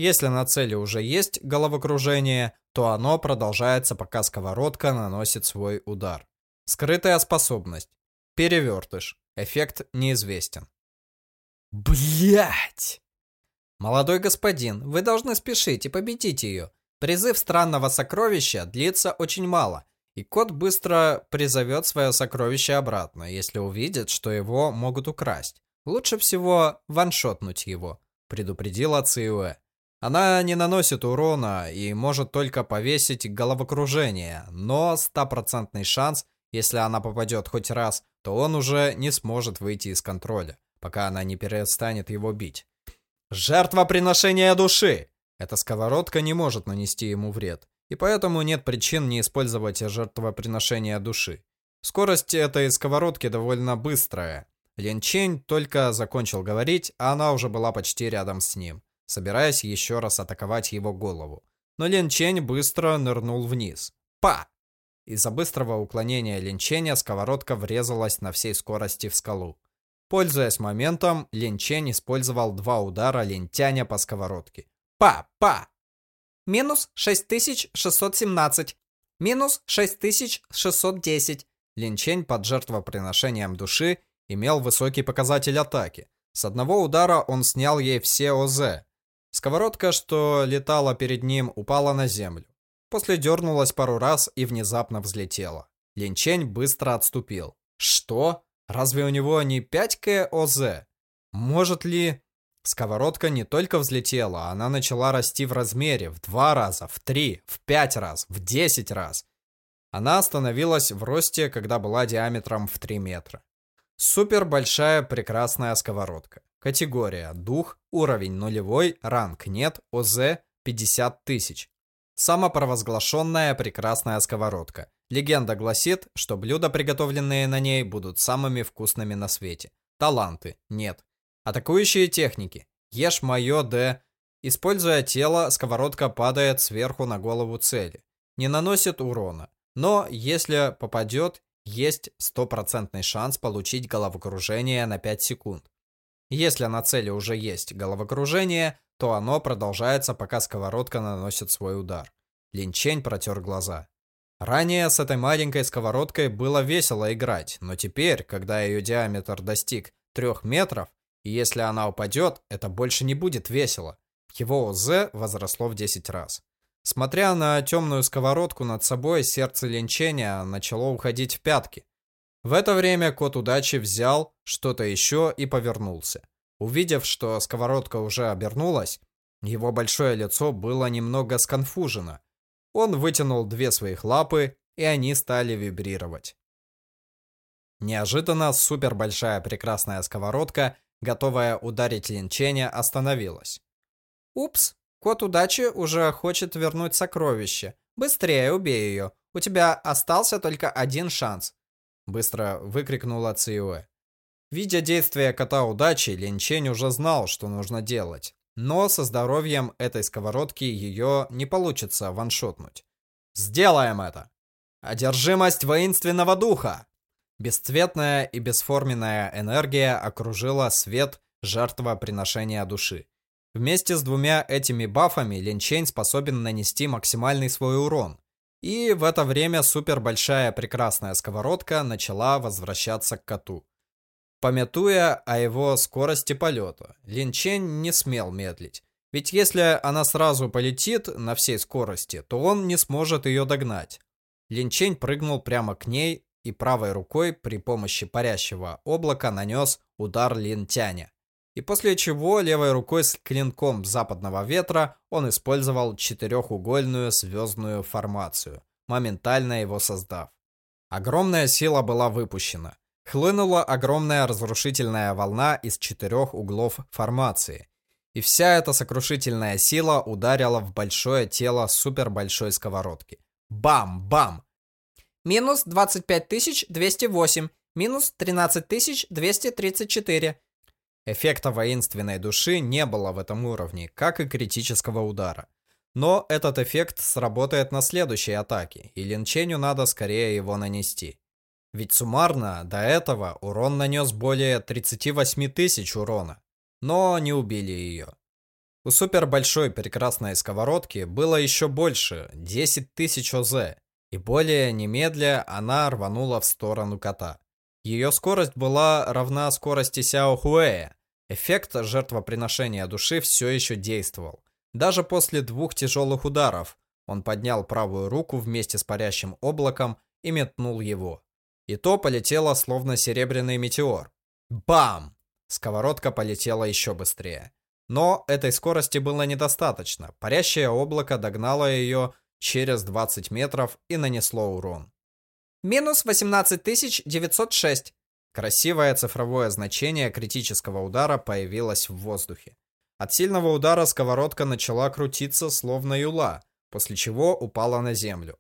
Speaker 1: Если на цели уже есть головокружение, то оно продолжается, пока сковородка наносит свой удар. Скрытая способность. Перевертыш. Эффект неизвестен. Блять! Молодой господин, вы должны спешить и победить ее. Призыв странного сокровища длится очень мало, и кот быстро призовет свое сокровище обратно, если увидит, что его могут украсть. Лучше всего ваншотнуть его, предупредила Циуэ. Она не наносит урона и может только повесить головокружение, но стопроцентный шанс, если она попадет хоть раз, то он уже не сможет выйти из контроля, пока она не перестанет его бить. Жертвоприношение души! Эта сковородка не может нанести ему вред, и поэтому нет причин не использовать жертвоприношение души. Скорость этой сковородки довольно быстрая. Лин Чень только закончил говорить, а она уже была почти рядом с ним, собираясь еще раз атаковать его голову. Но Лин Чень быстро нырнул вниз. Па! Из-за быстрого уклонения Лин Ченя сковородка врезалась на всей скорости в скалу. Пользуясь моментом, Лин Чень использовал два удара лентяня по сковородке. Па-па! Минус 6617. Минус 6610. Линчень под жертвоприношением души имел высокий показатель атаки. С одного удара он снял ей все ОЗ. Сковородка, что летала перед ним, упала на землю. После дернулась пару раз и внезапно взлетела. Линчень быстро отступил. Что? Разве у него не 5К ОЗ? Может ли... Сковородка не только взлетела, она начала расти в размере в два раза, в три, в пять раз, в десять раз. Она остановилась в росте, когда была диаметром в 3 метра. Супер большая прекрасная сковородка. Категория дух, уровень нулевой, ранг нет, ОЗ 50 тысяч. Самопровозглашенная прекрасная сковородка. Легенда гласит, что блюда, приготовленные на ней, будут самыми вкусными на свете. Таланты нет. Атакующие техники. Ешь мое Д. Используя тело, сковородка падает сверху на голову цели. Не наносит урона. Но если попадет, есть стопроцентный шанс получить головокружение на 5 секунд. Если на цели уже есть головокружение, то оно продолжается, пока сковородка наносит свой удар. Линчень протер глаза. Ранее с этой маленькой сковородкой было весело играть, но теперь, когда ее диаметр достиг 3 метров, и если она упадет, это больше не будет весело. Его ОЗ возросло в 10 раз. Смотря на темную сковородку над собой, сердце линчения начало уходить в пятки. В это время кот удачи взял что-то еще и повернулся. Увидев, что сковородка уже обернулась, его большое лицо было немного сконфужено. Он вытянул две своих лапы, и они стали вибрировать. Неожиданно супер большая прекрасная сковородка готовая ударить Линченя, остановилась. «Упс, кот удачи уже хочет вернуть сокровище. Быстрее убей ее, у тебя остался только один шанс», быстро выкрикнула Циуэ. Видя действия кота удачи, Линчень уже знал, что нужно делать. Но со здоровьем этой сковородки ее не получится ваншотнуть. «Сделаем это!» «Одержимость воинственного духа!» Бесцветная и бесформенная энергия окружила свет жертвоприношения души. Вместе с двумя этими бафами Линчейн способен нанести максимальный свой урон. И в это время супербольшая прекрасная сковородка начала возвращаться к коту. Пометуя о его скорости полета, Линчень не смел медлить. Ведь если она сразу полетит на всей скорости, то он не сможет ее догнать. Линчень прыгнул прямо к ней и правой рукой при помощи парящего облака нанес удар лентяня. И после чего левой рукой с клинком западного ветра он использовал четырехугольную звездную формацию, моментально его создав. Огромная сила была выпущена. Хлынула огромная разрушительная волна из четырех углов формации. И вся эта сокрушительная сила ударила в большое тело супербольшой сковородки. Бам-бам! Минус 25208. Минус 13234. Эффекта воинственной души не было в этом уровне, как и критического удара. Но этот эффект сработает на следующей атаке, и Линченю надо скорее его нанести. Ведь суммарно до этого урон нанес более 38 тысяч урона, но не убили ее. У супербольшой прекрасной сковородки было еще больше, 10 тысяч ОЗ, и более немедля она рванула в сторону кота. Ее скорость была равна скорости Сяо Хуэя. Эффект жертвоприношения души все еще действовал. Даже после двух тяжелых ударов он поднял правую руку вместе с парящим облаком и метнул его. И то полетело словно серебряный метеор. Бам! Сковородка полетела еще быстрее. Но этой скорости было недостаточно. Парящее облако догнало ее через 20 метров и нанесло урон.
Speaker 2: Минус 18906.
Speaker 1: Красивое цифровое значение критического удара появилось в воздухе. От сильного удара сковородка начала крутиться, словно юла, после чего упала на землю.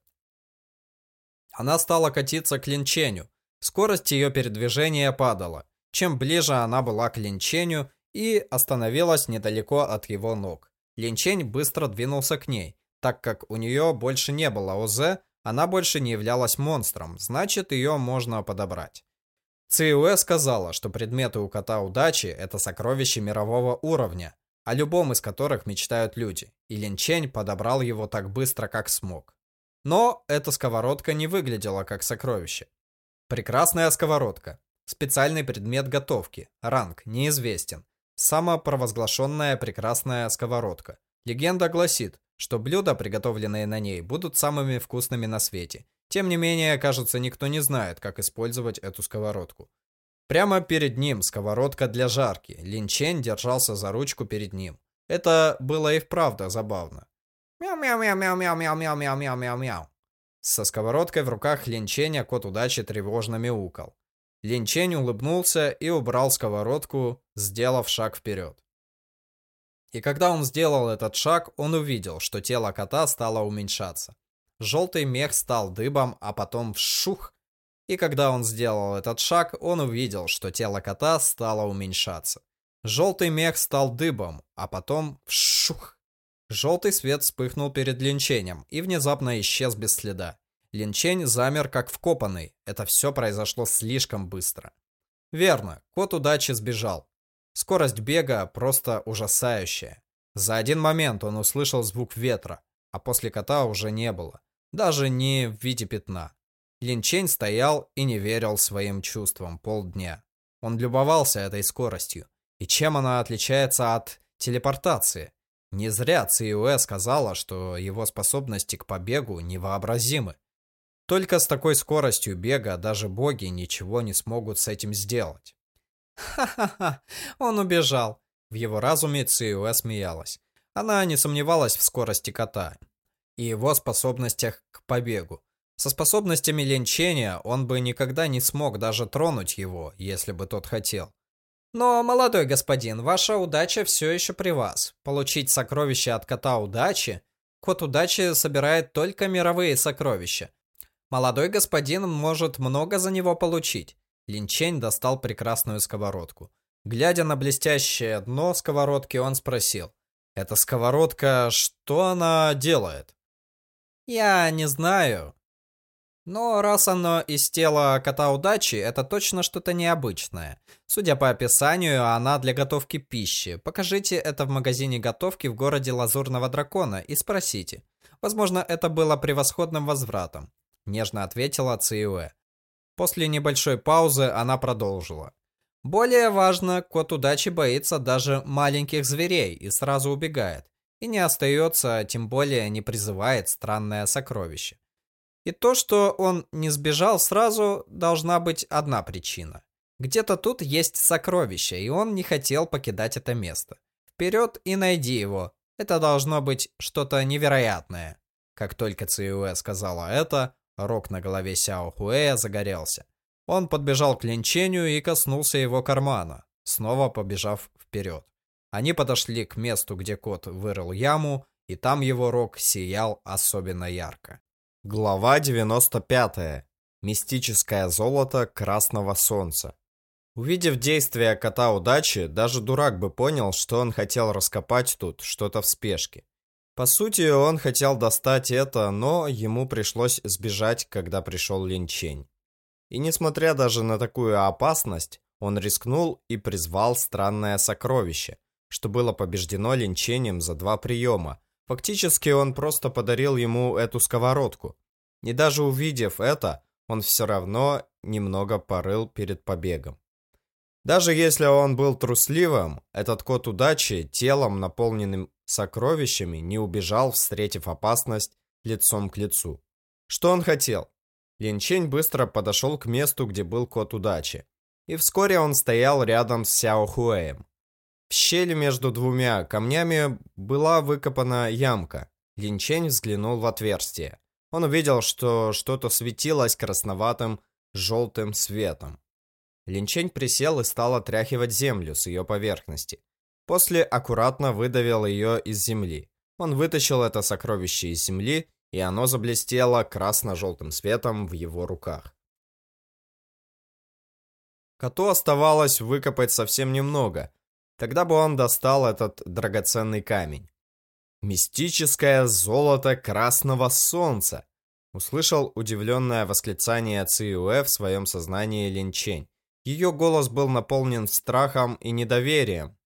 Speaker 1: Она стала катиться к линченю. Скорость ее передвижения падала. Чем ближе она была к линченю и остановилась недалеко от его ног. Линчень быстро двинулся к ней. Так как у нее больше не было ОЗ, она больше не являлась монстром, значит ее можно подобрать. ЦИУЭ сказала, что предметы у кота удачи – это сокровища мирового уровня, о любом из которых мечтают люди, и Линчень подобрал его так быстро, как смог. Но эта сковородка не выглядела как сокровище. Прекрасная сковородка. Специальный предмет готовки. Ранг неизвестен. Самопровозглашенная прекрасная сковородка. Легенда гласит, что блюда, приготовленные на ней, будут самыми вкусными на свете. Тем не менее, кажется, никто не знает, как использовать эту сковородку. Прямо перед ним сковородка для жарки. Линчен держался за ручку перед ним. Это было и вправду забавно.
Speaker 2: Мяу-мяу-мяу-мяу-мяу-мяу-мяу-мяу-мяу.
Speaker 1: Со сковородкой в руках Линченя кот удачи тревожно мяукал. Линчень улыбнулся и убрал сковородку, сделав шаг вперед. И когда он сделал этот шаг, он увидел, что тело кота стало уменьшаться. Желтый мех стал дыбом, а потом вшух. И когда он сделал этот шаг, он увидел, что тело кота стало уменьшаться. Желтый мех стал дыбом, а потом вшух. Желтый свет вспыхнул перед линчением и внезапно исчез без следа. Линчень замер как вкопанный. Это все произошло слишком быстро. Верно, кот удачи сбежал. Скорость бега просто ужасающая. За один момент он услышал звук ветра, а после кота уже не было. Даже не в виде пятна. Линчень стоял и не верил своим чувствам полдня. Он любовался этой скоростью. И чем она отличается от телепортации? Не зря ЦИУЭ сказала, что его способности к побегу невообразимы. Только с такой скоростью бега даже боги ничего не смогут с этим сделать.
Speaker 2: Ха-ха-ха, он убежал.
Speaker 1: В его разуме Циуэ смеялась. Она не сомневалась в скорости кота и его способностях к побегу. Со способностями ленчения он бы никогда не смог даже тронуть его, если бы тот хотел.
Speaker 2: Но, молодой господин, ваша удача все еще при вас. Получить сокровища от кота удачи? Кот удачи собирает только мировые сокровища. Молодой господин может много за него получить.
Speaker 1: Линчень достал прекрасную сковородку. Глядя на блестящее дно сковородки, он спросил. «Эта сковородка, что она делает?»
Speaker 2: «Я не знаю. Но раз оно из тела кота удачи, это точно что-то необычное. Судя по описанию, она для готовки пищи. Покажите это в магазине готовки в городе Лазурного Дракона и спросите. Возможно, это было превосходным возвратом нежно ответила Циуэ. После небольшой паузы она продолжила. Более важно, кот удачи боится даже маленьких зверей и сразу убегает. И не остается, тем более не призывает странное сокровище. И то, что он не сбежал сразу, должна быть одна причина. Где-то тут есть сокровище, и он не хотел покидать это место. Вперед и найди его. Это должно быть что-то невероятное. Как только Циуэ сказала это, Рог на голове Сяо Хуэя загорелся. Он подбежал к линчению и коснулся его кармана, снова побежав вперед. Они подошли к месту, где кот вырыл яму, и там его рог сиял особенно ярко.
Speaker 3: Глава 95. Мистическое золото красного солнца.
Speaker 1: Увидев действия кота удачи, даже дурак бы понял, что он хотел раскопать тут что-то в спешке. По сути, он хотел достать это, но ему пришлось сбежать, когда пришел Линчень. И несмотря даже на такую опасность, он рискнул и призвал странное сокровище.
Speaker 3: что было побеждено линчением за два приема. Фактически он просто подарил ему эту сковородку. И даже увидев это, он все равно немного порыл перед побегом. Даже если он был трусливым, этот кот удачи, телом, наполненным сокровищами, не убежал, встретив опасность лицом к лицу. Что он хотел? Линчень быстро подошел к месту, где был кот удачи. И вскоре он стоял рядом с Сяо Хуэем. В щели между двумя камнями была выкопана ямка. Линчень взглянул в отверстие. Он увидел, что что-то светилось красноватым, желтым светом. Линчень присел и стал отряхивать землю с ее поверхности. После аккуратно выдавил ее из земли. Он вытащил это сокровище из земли, и оно заблестело красно-желтым светом в его руках. Коту оставалось выкопать совсем немного. Тогда бы он достал этот драгоценный камень. «Мистическое золото красного солнца!» Услышал удивленное восклицание Циюэ в своем сознании Линчень. Ее голос был наполнен страхом и недоверием.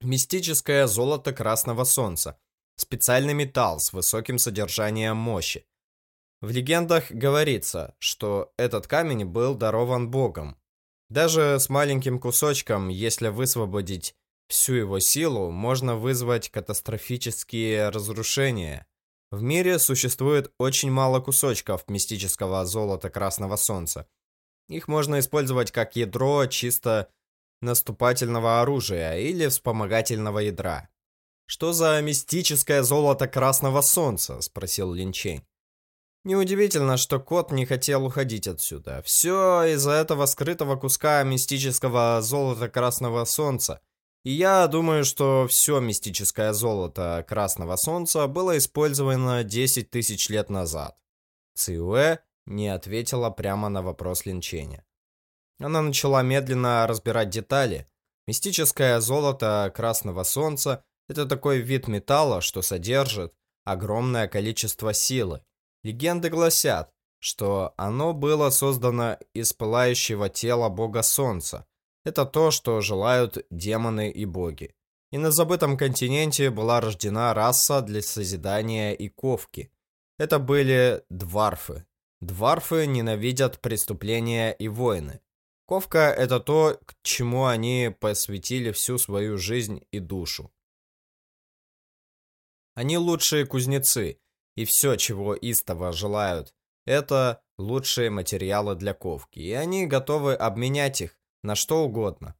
Speaker 3: Мистическое золото красного солнца. Специальный металл с высоким содержанием мощи. В легендах говорится, что этот камень был дарован Богом. Даже с маленьким кусочком, если высвободить всю его силу, можно вызвать катастрофические разрушения. В мире существует очень мало кусочков мистического золота Красного Солнца. Их можно использовать как ядро чисто наступательного оружия или вспомогательного ядра. «Что за мистическое золото Красного Солнца?» – спросил Линчень. Неудивительно, что кот не хотел уходить отсюда. Все из-за этого скрытого куска мистического золота Красного Солнца. И я думаю, что все мистическое золото Красного Солнца было использовано 10 тысяч лет назад. Циуэ не ответила прямо на вопрос Линченя. Она начала медленно разбирать детали. Мистическое золото Красного Солнца – это такой вид металла, что содержит огромное количество силы. Легенды гласят, что оно было создано из пылающего тела бога Солнца. Это то, что желают демоны и боги. И на забытом континенте была рождена раса для созидания и ковки. Это были дварфы. Дварфы ненавидят преступления и войны. Ковка – это то, к чему они посвятили всю свою жизнь и душу. Они лучшие кузнецы, и все, чего истово желают, это лучшие материалы для ковки, и они готовы обменять их на что угодно.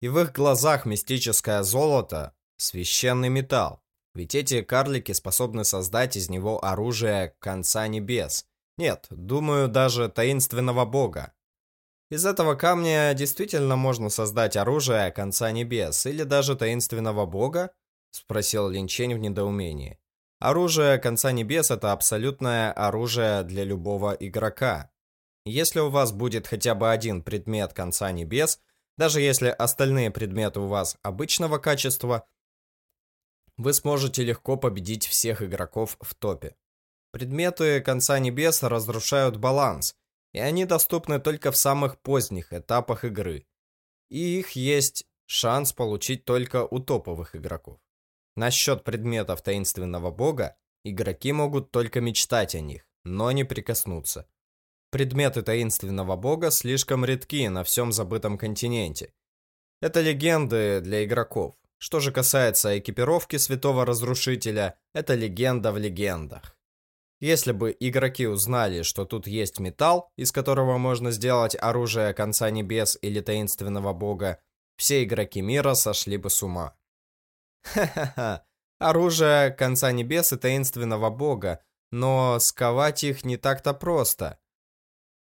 Speaker 3: И в их глазах мистическое золото – священный металл, ведь эти карлики способны создать из него оружие конца небес. Нет, думаю, даже таинственного бога. Из этого камня действительно можно создать оружие конца небес или даже таинственного бога? Спросил Линчень в недоумении. Оружие конца небес это абсолютное оружие для любого игрока. Если у вас будет хотя бы один предмет конца небес, даже если остальные предметы у вас обычного качества, вы сможете легко победить всех игроков в топе. Предметы конца небес разрушают баланс, и они доступны только в самых поздних этапах игры. И их есть шанс получить только у топовых игроков. Насчет предметов таинственного бога, игроки могут только мечтать о них, но не прикоснуться. Предметы таинственного бога слишком редки на всем забытом континенте. Это легенды для игроков. Что же касается экипировки Святого Разрушителя, это легенда в легендах. Если бы игроки узнали, что тут есть металл, из которого можно сделать оружие Конца Небес или Таинственного Бога, все игроки мира сошли бы с ума. Ха-ха-ха. Оружие конца небес и таинственного бога, но сковать их не так-то просто.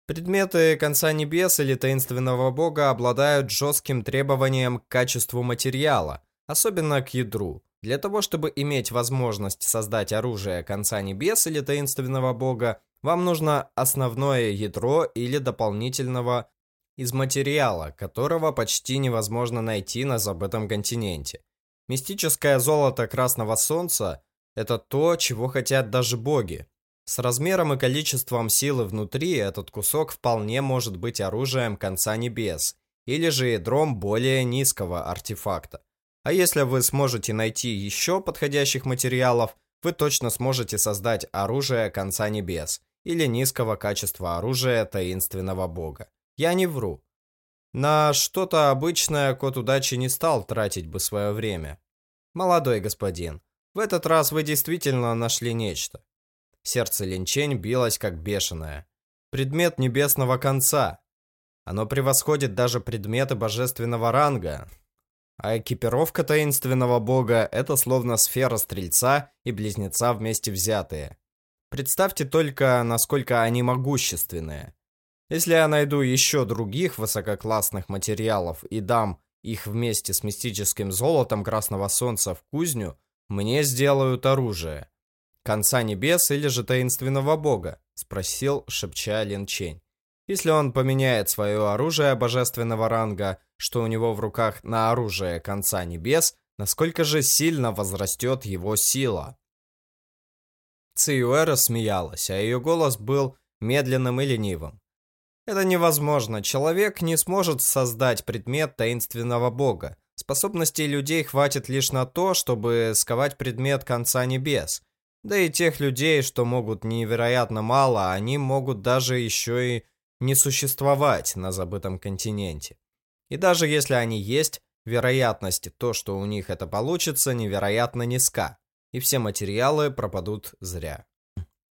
Speaker 3: Предметы конца небес или таинственного бога обладают жестким требованием к качеству материала, особенно к ядру. Для того, чтобы иметь возможность создать оружие конца небес или таинственного бога, вам нужно основное ядро или дополнительного из материала, которого почти невозможно найти на забытом континенте. Мистическое золото Красного Солнца – это то, чего хотят даже боги. С размером и количеством силы внутри этот кусок вполне может быть оружием конца небес или же ядром более низкого артефакта. А если вы сможете найти еще подходящих материалов, вы точно сможете создать оружие конца небес или низкого качества оружия таинственного бога. Я не вру. На что-то обычное кот удачи не стал тратить бы свое время. Молодой господин, в этот раз вы действительно нашли нечто. Сердце Линчень билось как бешеное. Предмет небесного конца. Оно превосходит даже предметы божественного ранга. А экипировка таинственного бога – это словно сфера стрельца и близнеца вместе взятые. Представьте только, насколько они могущественные. Если я найду еще других высококлассных материалов и дам их вместе с мистическим золотом Красного Солнца в кузню, мне сделают оружие. Конца небес или же таинственного бога? Спросил, шепча Лин Чень. Если он поменяет свое оружие божественного ранга, что у него в руках на оружие конца небес, насколько же сильно возрастет его сила? Циюэ рассмеялась, а ее голос был медленным и ленивым. Это невозможно. Человек не сможет создать предмет таинственного бога. Способностей людей хватит лишь на то, чтобы сковать предмет конца небес. Да и тех людей, что могут невероятно мало, они могут даже еще и не существовать на забытом континенте. И даже если они есть, вероятность то, что у них это получится, невероятно низка и все материалы пропадут зря.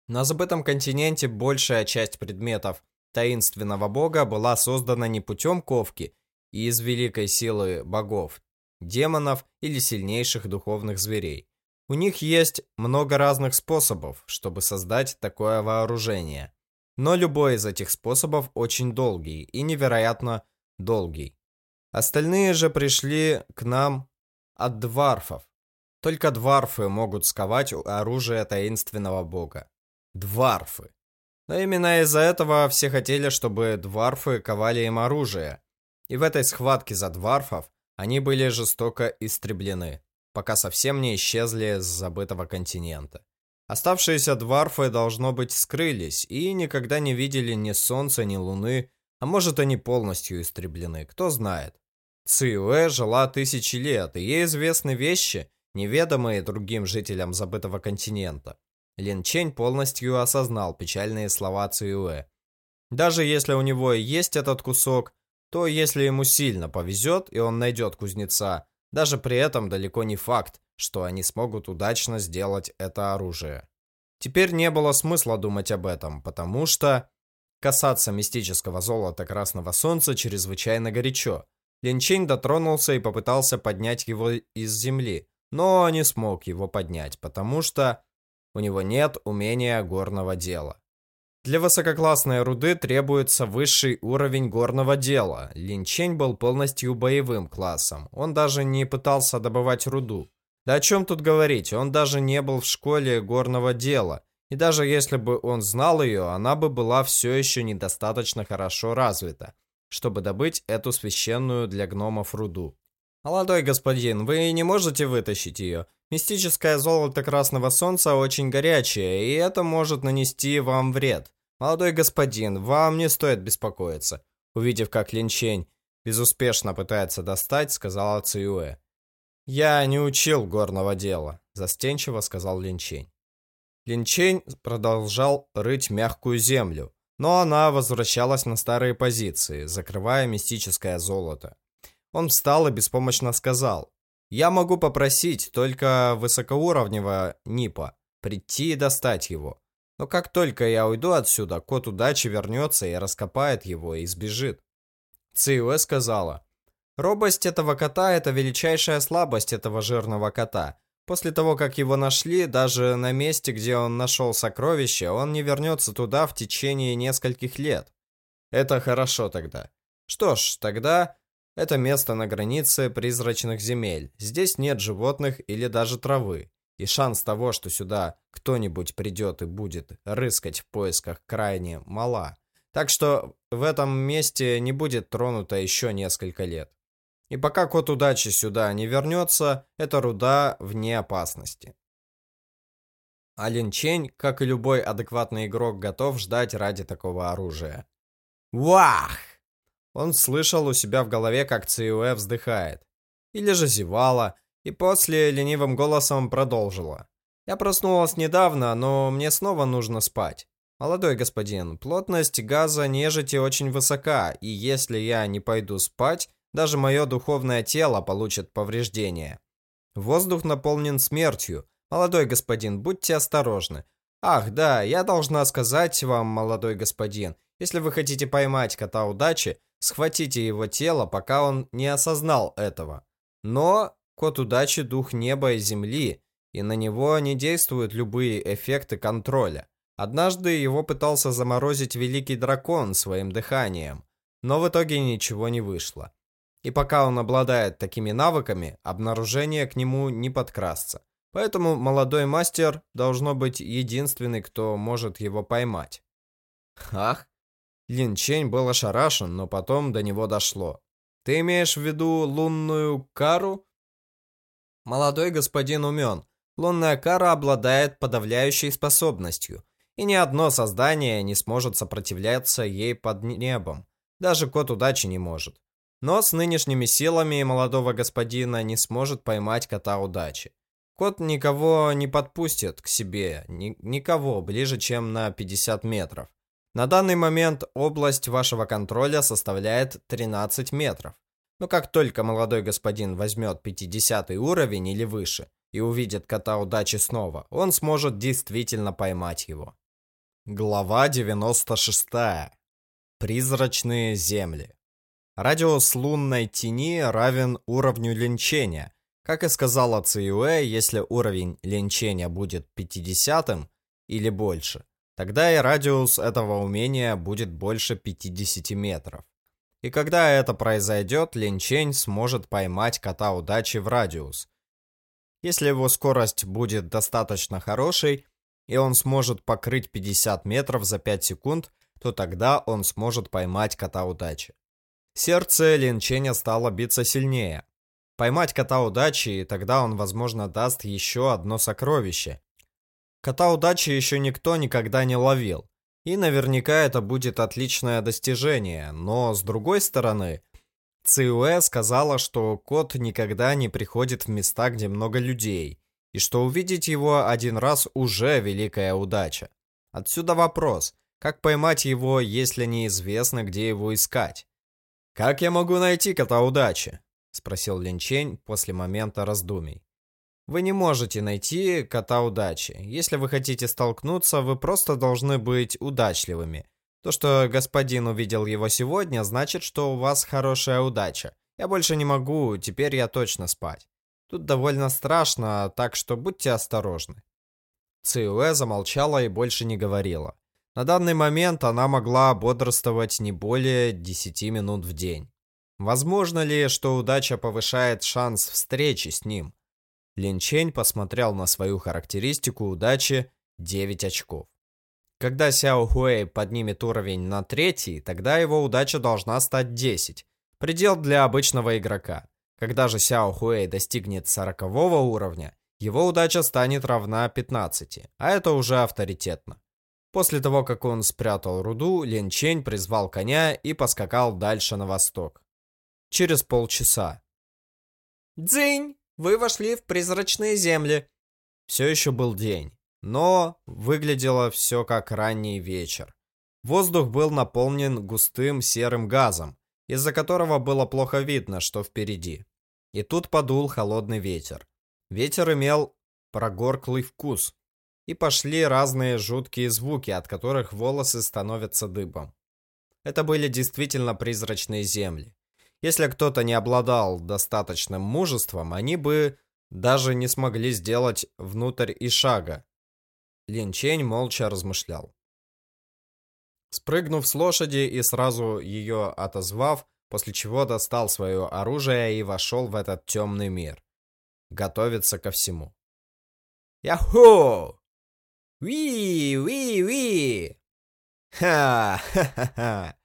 Speaker 3: На забытом континенте большая часть предметов таинственного бога была создана не путем ковки и из великой силы богов, демонов или сильнейших духовных зверей. У них есть много разных способов, чтобы создать такое вооружение. Но любой из этих способов очень долгий и невероятно долгий. Остальные же пришли к нам от дварфов, только дварфы могут сковать оружие таинственного бога. Дварфы. Но именно из-за этого все хотели, чтобы дварфы ковали им оружие. И в этой схватке за дварфов они были жестоко истреблены, пока совсем не исчезли с забытого континента. Оставшиеся дварфы, должно быть, скрылись и никогда не видели ни солнца, ни луны, а может, они полностью истреблены, кто знает. Циуэ жила тысячи лет, и ей известны вещи, неведомые другим жителям забытого континента. Лин Чень полностью осознал печальные слова Циюэ. Даже если у него и есть этот кусок, то если ему сильно повезет и он найдет кузнеца, даже при этом далеко не факт, что они смогут удачно сделать это оружие. Теперь не было смысла думать об этом, потому что касаться мистического золота Красного Солнца чрезвычайно горячо. Линчень дотронулся и попытался поднять его из земли, но не смог его поднять, потому что у него нет умения горного дела. Для высококлассной руды требуется высший уровень горного дела. Линчень был полностью боевым классом. Он даже не пытался добывать руду. Да о чем тут говорить, он даже не был в школе горного дела. И даже если бы он знал ее, она бы была все еще недостаточно хорошо развита, чтобы добыть эту священную для гномов руду. «Молодой господин, вы не можете вытащить ее. Мистическое золото Красного Солнца очень горячее, и это может нанести вам вред. Молодой господин, вам не стоит беспокоиться». Увидев, как Линчень безуспешно пытается достать, сказала Циюэ. «Я не учил горного дела», – застенчиво сказал Линчень. Линчень продолжал рыть мягкую землю, но она возвращалась на старые позиции, закрывая мистическое золото. Он встал и беспомощно сказал, «Я могу попросить только высокоуровневого НИПа прийти и достать его. Но как только я уйду отсюда, кот удачи вернется и раскопает его и сбежит». Циуэ сказала, «Робость этого кота – это величайшая слабость этого жирного кота. После того, как его нашли, даже на месте, где он нашел сокровище, он не вернется туда в течение нескольких лет. Это хорошо тогда. Что ж, тогда это место на границе призрачных земель. Здесь нет животных или даже травы. И шанс того, что сюда кто-нибудь придет и будет рыскать в поисках, крайне мала. Так что в этом месте не будет тронуто еще несколько лет. И пока кот удачи сюда не вернется, эта руда вне опасности. Алин Чень, как и любой адекватный игрок, готов ждать ради такого оружия. Вах! Он слышал у себя в голове, как Циуэ вздыхает. Или же зевала, и после ленивым голосом продолжила. «Я проснулась недавно, но мне снова нужно спать. Молодой господин, плотность газа нежити очень высока, и если я не пойду спать, даже мое духовное тело получит повреждения. Воздух наполнен смертью. Молодой господин, будьте осторожны. Ах, да, я должна сказать вам, молодой господин, если вы хотите поймать кота удачи, схватите его тело, пока он не осознал этого. Но кот удачи – дух неба и земли, и на него не действуют любые эффекты контроля. Однажды его пытался заморозить великий дракон своим дыханием, но в итоге ничего не вышло. И пока он обладает такими навыками, обнаружение к нему не подкрасться. Поэтому молодой мастер должно быть единственный, кто может его поймать. Ах, Лин Чень был ошарашен, но потом до него дошло. Ты имеешь в виду лунную кару? Молодой господин умен. Лунная кара обладает подавляющей способностью, и ни одно создание не сможет сопротивляться ей под небом. Даже кот удачи не может. Но с нынешними силами молодого господина не сможет поймать кота удачи. Кот никого не подпустит к себе, ни, никого ближе, чем на 50 метров. На данный момент область вашего контроля составляет 13 метров. Но как только молодой господин возьмет 50 уровень или выше и увидит кота удачи снова, он сможет действительно поймать его. Глава 96. Призрачные земли. Радиус лунной тени равен уровню линчения. Как и сказала Циюэ, если уровень линчения будет 50 или больше, тогда и радиус этого умения будет больше 50 метров. И когда это произойдет, линчень сможет поймать кота удачи в радиус. Если его скорость будет достаточно хорошей, и он сможет покрыть 50 метров за 5 секунд, то тогда он сможет поймать кота удачи. Сердце Линченя стало биться сильнее. Поймать кота удачи, и тогда он, возможно, даст еще одно сокровище. Кота удачи еще никто никогда не ловил. И наверняка это будет отличное достижение, но с другой стороны, Циуэ сказала, что кот никогда не приходит в места, где много людей, и что увидеть его один раз уже великая удача. Отсюда вопрос, как поймать его, если неизвестно, где его искать? «Как я могу найти кота удачи?» — спросил Линчень после момента раздумий. «Вы не можете найти кота удачи. Если вы хотите столкнуться, вы просто должны быть удачливыми. То, что господин увидел его сегодня, значит, что у вас хорошая удача. Я больше не могу, теперь я точно спать. Тут довольно страшно, так что будьте осторожны». Циуэ замолчала и больше не говорила. На данный момент она могла бодрствовать не более 10 минут в день. Возможно ли, что удача повышает шанс встречи с ним? Лин Чень посмотрел на свою характеристику удачи 9 очков. Когда Сяо Хуэй поднимет уровень на третий, тогда его удача должна стать 10. Предел для обычного игрока. Когда же Сяо Хуэй достигнет 40 уровня, его удача станет равна 15, а это уже авторитетно. После того, как он спрятал руду, Лин Чень призвал коня и поскакал дальше на восток. Через полчаса. «Дзынь! Вы вошли в призрачные земли!» Все еще был день, но выглядело все как ранний вечер. Воздух был наполнен густым серым газом, из-за которого было плохо видно, что впереди. И тут подул холодный ветер. Ветер имел прогорклый вкус, и пошли разные жуткие звуки, от которых волосы становятся дыбом. Это были действительно призрачные земли. Если кто-то не обладал достаточным мужеством, они бы даже не смогли сделать внутрь и шага. Лин Чень молча размышлял. Спрыгнув с лошади и сразу ее отозвав, после чего достал свое оружие и вошел в этот темный мир. Готовиться ко всему. «Яху!» Уи. Ха-ха-ха.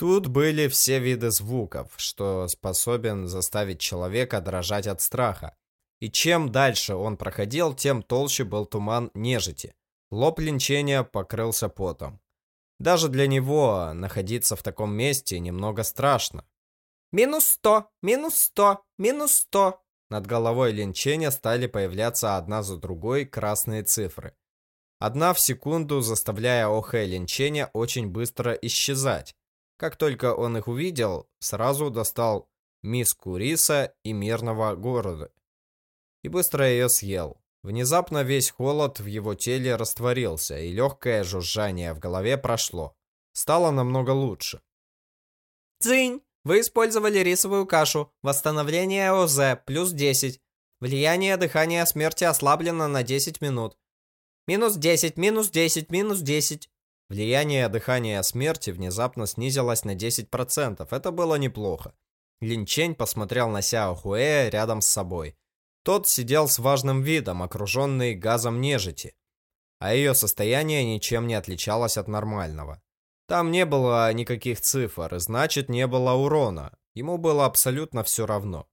Speaker 3: Тут были все виды звуков, что способен заставить человека дрожать от страха. И чем дальше он проходил, тем толще был туман нежити. Лоб линчения покрылся потом. Даже для него находиться в таком месте немного страшно.
Speaker 2: Минус сто, минус сто, минус сто.
Speaker 3: Над головой Линченя стали появляться одна за другой красные цифры. Одна в секунду, заставляя Охэ Линченя очень быстро исчезать. Как только он их увидел, сразу достал миску риса и мирного города. И быстро ее съел. Внезапно весь холод в его теле растворился, и легкое жужжание в голове прошло. Стало намного лучше.
Speaker 2: Цинь! Вы использовали рисовую кашу. Восстановление ОЗ плюс 10. Влияние дыхания смерти ослаблено на 10 минут. Минус 10, минус 10, минус 10.
Speaker 3: Влияние дыхания смерти внезапно снизилось на 10%. Это было неплохо. Линчень посмотрел на Сяо Хуэ рядом с собой. Тот сидел с важным видом, окруженный газом нежити, а ее состояние ничем не отличалось от нормального. Там не было никаких цифр, значит не было урона. Ему было абсолютно все равно.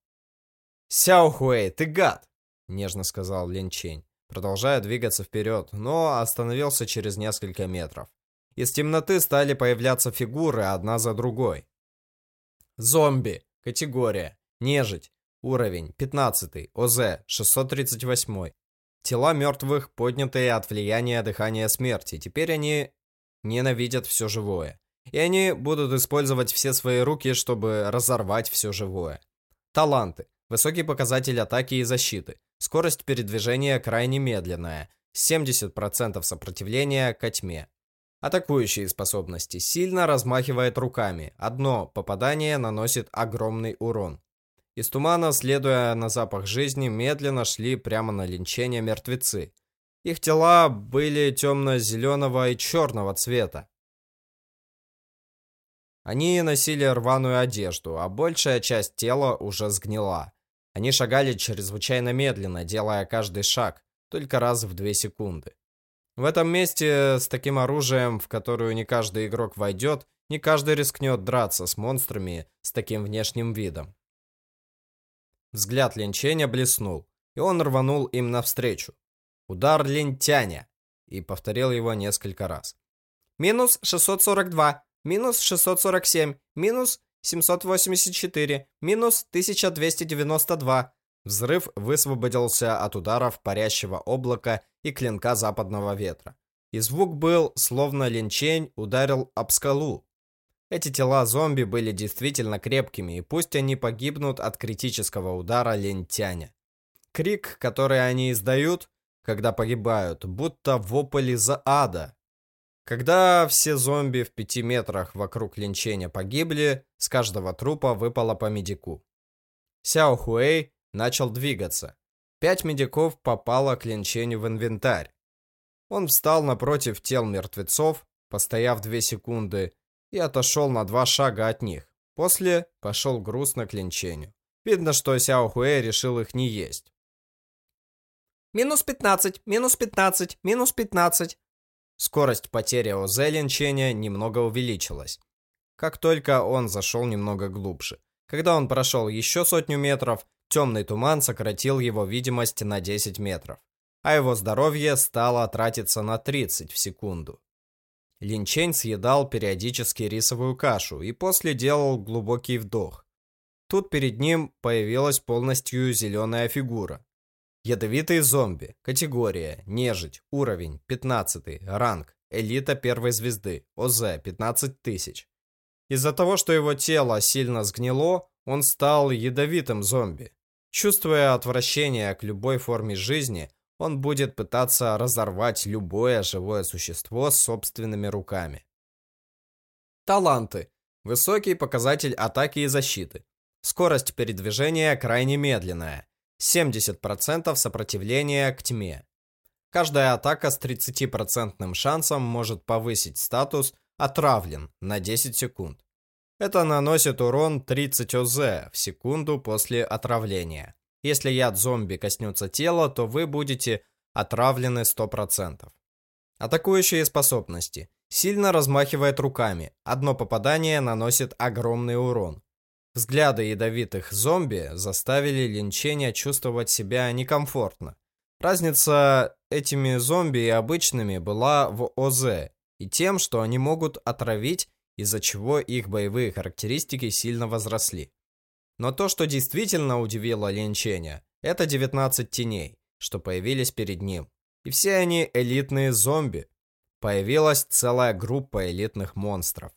Speaker 3: «Сяо Хуэй, ты гад!» — нежно сказал Лин Чень, продолжая двигаться вперед, но остановился через несколько метров. Из темноты стали появляться фигуры одна за другой. Зомби. Категория. Нежить. Уровень 15. ОЗ 638. Тела мертвых, поднятые от влияния дыхания смерти. Теперь они ненавидят все живое. И они будут использовать все свои руки, чтобы разорвать все живое. Таланты. Высокий показатель атаки и защиты. Скорость передвижения крайне медленная. 70% сопротивления ко тьме. Атакующие способности. Сильно размахивает руками. Одно попадание наносит огромный урон. Из тумана, следуя на запах жизни, медленно шли прямо на линчение мертвецы. Их тела были темно-зеленого и черного цвета. Они носили рваную одежду, а большая часть тела уже сгнила. Они шагали чрезвычайно медленно, делая каждый шаг, только раз в две секунды. В этом месте с таким оружием, в которую не каждый игрок войдет, не каждый рискнет драться с монстрами с таким внешним видом. Взгляд Линченя блеснул, и он рванул им навстречу. Удар Лентяня. И повторил его несколько раз.
Speaker 2: Минус 642, минус 647, минус 784, минус 1292,
Speaker 3: Взрыв высвободился от ударов парящего облака и клинка западного ветра. И звук был, словно линчень ударил об скалу. Эти тела зомби были действительно крепкими, и пусть они погибнут от критического удара лентяня. Крик, который они издают, когда погибают, будто вопль из ада. Когда все зомби в пяти метрах вокруг линчения погибли, с каждого трупа выпало по медику. Сяо Хуэй начал двигаться. Пять медиков попало к линчению в инвентарь. Он встал напротив тел мертвецов, постояв две секунды, и отошел на два шага от них. После пошел грустно к линчению. Видно, что Сяо Хуэ решил их не есть.
Speaker 2: Минус 15, минус 15, минус 15.
Speaker 3: Скорость потери ОЗ линчения немного увеличилась. Как только он зашел немного глубже. Когда он прошел еще сотню метров, Темный туман сократил его видимость на 10 метров, а его здоровье стало тратиться на 30 в секунду. Линчень съедал периодически рисовую кашу и после делал глубокий вдох. Тут перед ним появилась полностью зеленая фигура. Ядовитый зомби. Категория. Нежить. Уровень. 15. Ранг. Элита первой звезды. ОЗ. 15 тысяч. Из-за того, что его тело сильно сгнило, он стал ядовитым зомби. Чувствуя отвращение к любой форме жизни, он будет пытаться разорвать любое живое существо собственными руками. Таланты. Высокий показатель атаки и защиты. Скорость передвижения крайне медленная. 70% сопротивления к тьме. Каждая атака с 30% шансом может повысить статус «Отравлен» на 10 секунд. Это наносит урон 30 ОЗ в секунду после отравления. Если яд зомби коснется тела, то вы будете отравлены 100%. Атакующие способности. Сильно размахивает руками. Одно попадание наносит огромный урон. Взгляды ядовитых зомби заставили линчения чувствовать себя некомфортно. Разница этими зомби и обычными была в ОЗ. и тем, что они могут отравить, из-за чего их боевые характеристики сильно возросли. Но то, что действительно удивило Линченя, это 19 теней, что появились перед ним. И все они элитные зомби. Появилась целая группа элитных монстров.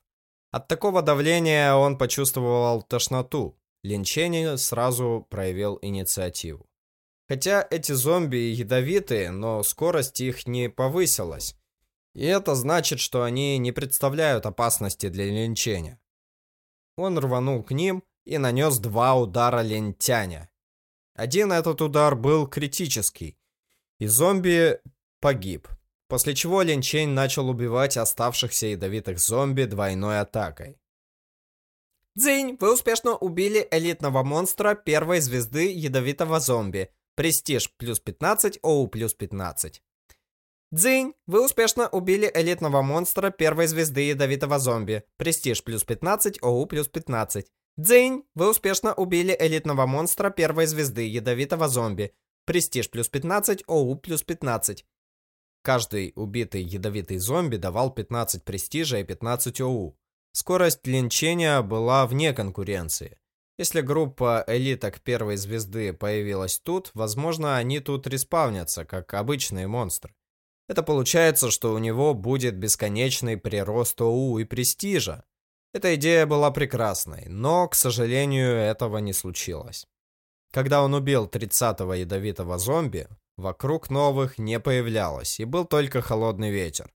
Speaker 3: От такого давления он почувствовал тошноту. Линчени сразу проявил инициативу. Хотя эти зомби ядовитые, но скорость их не повысилась. И это значит, что они не представляют опасности для линчения. Он рванул к ним и нанес два удара лентяня. Один этот удар был критический, и зомби погиб. После чего Линчень начал убивать оставшихся ядовитых зомби двойной атакой.
Speaker 2: Дзинь, вы успешно убили элитного монстра первой звезды ядовитого зомби. Престиж плюс 15, ОУ плюс 15. Дзинь, вы успешно убили элитного монстра первой звезды ядовитого зомби. Престиж плюс 15, ОУ плюс 15. Дзинь, вы успешно убили элитного монстра первой звезды ядовитого зомби. Престиж плюс 15, ОУ плюс 15.
Speaker 3: Каждый убитый ядовитый зомби давал 15 престижа и 15 ОУ. Скорость линчения была вне конкуренции. Если группа элиток первой звезды появилась тут, возможно, они тут респавнятся, как обычные монстры. Это получается, что у него будет бесконечный прирост ОУ и престижа. Эта идея была прекрасной, но, к сожалению, этого не случилось. Когда он убил 30-го ядовитого зомби, Вокруг новых не появлялось, и был только холодный ветер.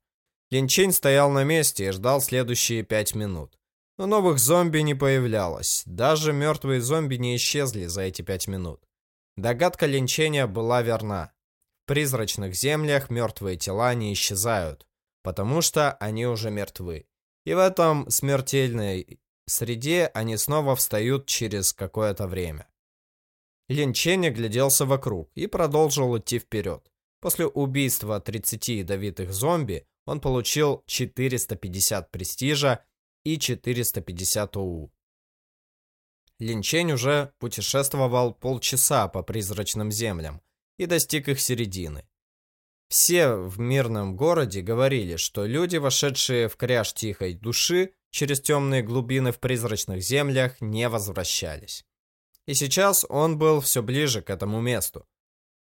Speaker 3: Линчень стоял на месте и ждал следующие пять минут. Но новых зомби не появлялось. Даже мертвые зомби не исчезли за эти пять минут. Догадка Линчения была верна. Призрачных землях мертвые тела не исчезают, потому что они уже мертвы. И в этом смертельной среде они снова встают через какое-то время. Лин Чень огляделся вокруг и продолжил идти вперед. После убийства 30 ядовитых зомби он получил 450 престижа и 450 ОУ. Лин Чень уже путешествовал полчаса по призрачным землям и достиг их середины. Все в мирном городе говорили, что люди, вошедшие в кряж тихой души через темные глубины в призрачных землях, не возвращались. И сейчас он был все ближе к этому месту.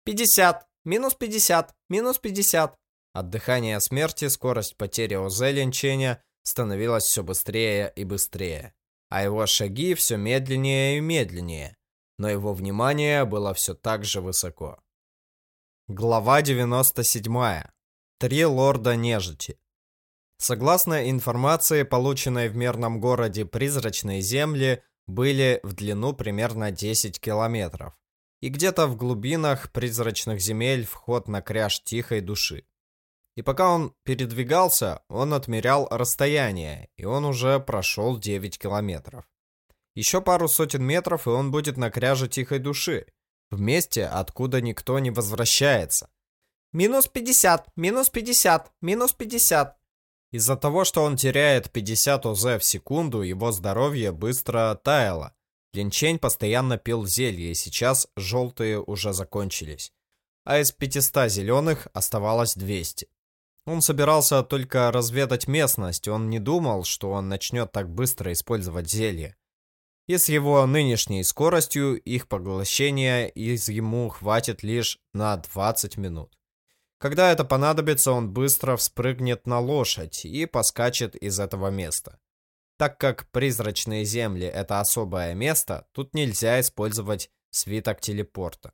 Speaker 3: 50, минус 50, минус 50. От дыхания смерти скорость потери ОЗ становилась все быстрее и быстрее, а его шаги все медленнее и медленнее, но его внимание было все так же высоко. Глава 97. Три лорда нежити. Согласно информации, полученной в мирном городе Призрачные земли, были в длину примерно 10 километров. И где-то в глубинах призрачных земель вход на кряж тихой души. И пока он передвигался, он отмерял расстояние, и он уже прошел 9 километров. Еще пару сотен метров, и он будет на кряже тихой души, в месте, откуда никто не возвращается.
Speaker 2: Минус 50, минус 50, минус 50.
Speaker 3: Из-за того, что он теряет 50 ОЗ в секунду, его здоровье быстро таяло. Линчень постоянно пил зелье, и сейчас желтые уже закончились. А из 500 зеленых оставалось 200. Он собирался только разведать местность, он не думал, что он начнет так быстро использовать зелье. И с его нынешней скоростью их поглощения из ему хватит лишь на 20 минут. Когда это понадобится, он быстро вспрыгнет на лошадь и поскачет из этого места. Так как призрачные земли — это особое место, тут нельзя использовать свиток телепорта.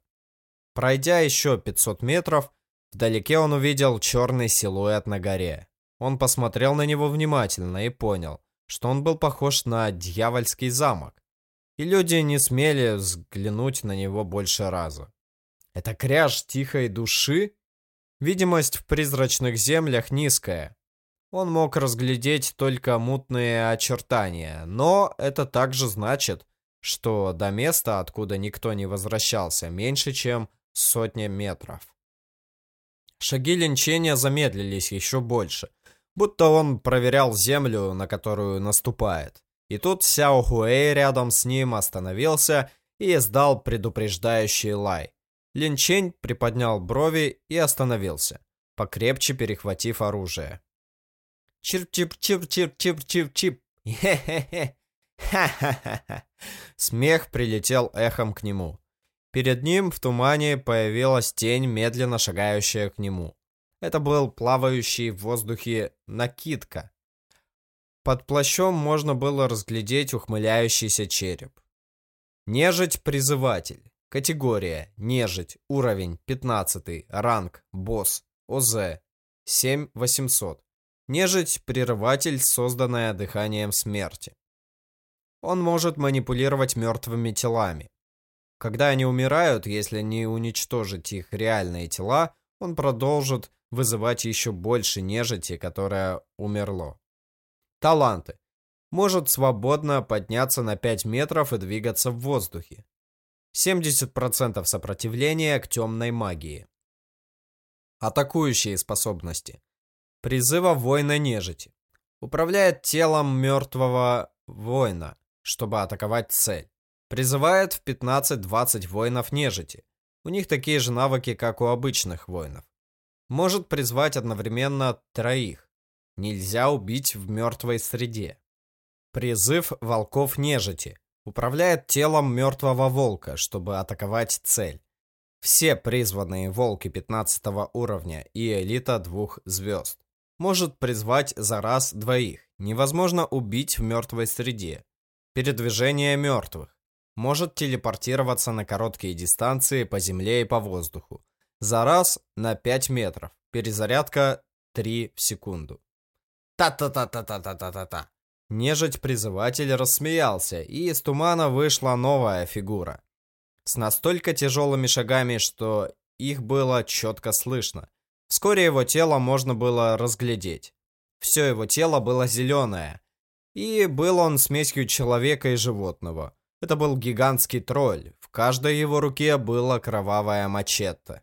Speaker 3: Пройдя еще 500 метров, вдалеке он увидел черный силуэт на горе. Он посмотрел на него внимательно и понял, что он был похож на дьявольский замок. И люди не смели взглянуть на него больше раза. Это кряж тихой души? Видимость в призрачных землях низкая. Он мог разглядеть только мутные очертания, но это также значит, что до места, откуда никто не возвращался, меньше, чем сотня метров. Шаги Линченя замедлились еще больше, будто он проверял землю, на которую наступает. И тут Сяо Хуэй рядом с ним остановился и издал предупреждающий лай. Линчень приподнял брови и остановился, покрепче перехватив оружие. Чип-чип-чип-чип-чип-чип. Хе-хе-хе. Ха-ха-ха. Смех прилетел эхом к нему. Перед ним в тумане появилась тень, медленно шагающая к нему. Это был плавающий в воздухе накидка. Под плащом можно было разглядеть ухмыляющийся череп. Нежить-призыватель. Категория. Нежить. Уровень. 15. Ранг. Босс. ОЗ. 7800. Нежить-прерыватель, созданная дыханием смерти. Он может манипулировать мертвыми телами. Когда они умирают, если не уничтожить их реальные тела, он продолжит вызывать еще больше нежити, которая умерло. Таланты. Может свободно подняться на 5 метров и двигаться в воздухе. 70% сопротивления к темной магии. Атакующие способности. Призыва воина нежити. Управляет телом мертвого воина, чтобы атаковать цель. Призывает в 15-20 воинов нежити. У них такие же навыки, как у обычных воинов может призвать одновременно троих. Нельзя убить в мертвой среде. Призыв волков нежити. Управляет телом мертвого волка, чтобы атаковать цель. Все призванные волки 15 уровня и элита двух звезд. Может призвать за раз двоих. Невозможно убить в мертвой среде. Передвижение мертвых. Может телепортироваться на короткие дистанции по земле и по воздуху за раз на 5 метров. Перезарядка 3 в секунду. Та-та-та-та-та-та-та-та. Нежить-призыватель рассмеялся, и из тумана вышла новая фигура. С настолько тяжелыми шагами, что их было четко слышно. Вскоре его тело можно было разглядеть. Все его тело было зеленое. И был он смесью человека и животного. Это был гигантский тролль. В каждой его руке было кровавое мачете.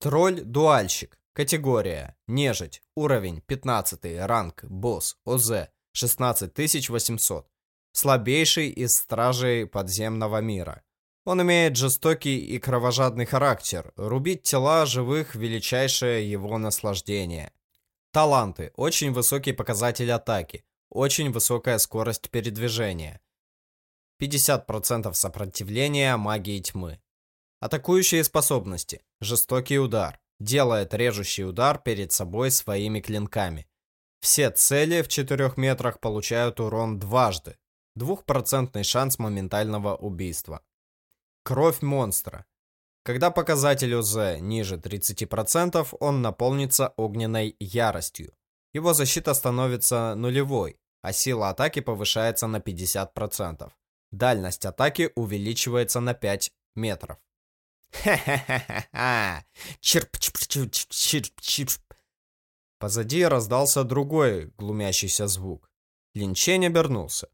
Speaker 3: Тролль-дуальщик. Категория. Нежить. Уровень 15. Ранг. Босс. ОЗ. 16800. Слабейший из стражей подземного мира. Он имеет жестокий и кровожадный характер. Рубить тела живых – величайшее его наслаждение. Таланты. Очень высокий показатель атаки. Очень высокая скорость передвижения. 50% сопротивления магии тьмы. Атакующие способности. Жестокий удар. Делает режущий удар перед собой своими клинками. Все цели в 4 метрах получают урон дважды. Двухпроцентный шанс моментального убийства. Кровь монстра. Когда показатель УЗ ниже 30%, он наполнится огненной яростью. Его защита становится нулевой, а сила атаки повышается на 50%. Дальность атаки увеличивается на 5 метров. Ха-ха-ха-ха! Чирп-чирп-чирп-чирп-чирп. Позади раздался другой глумящийся звук. Линчень обернулся.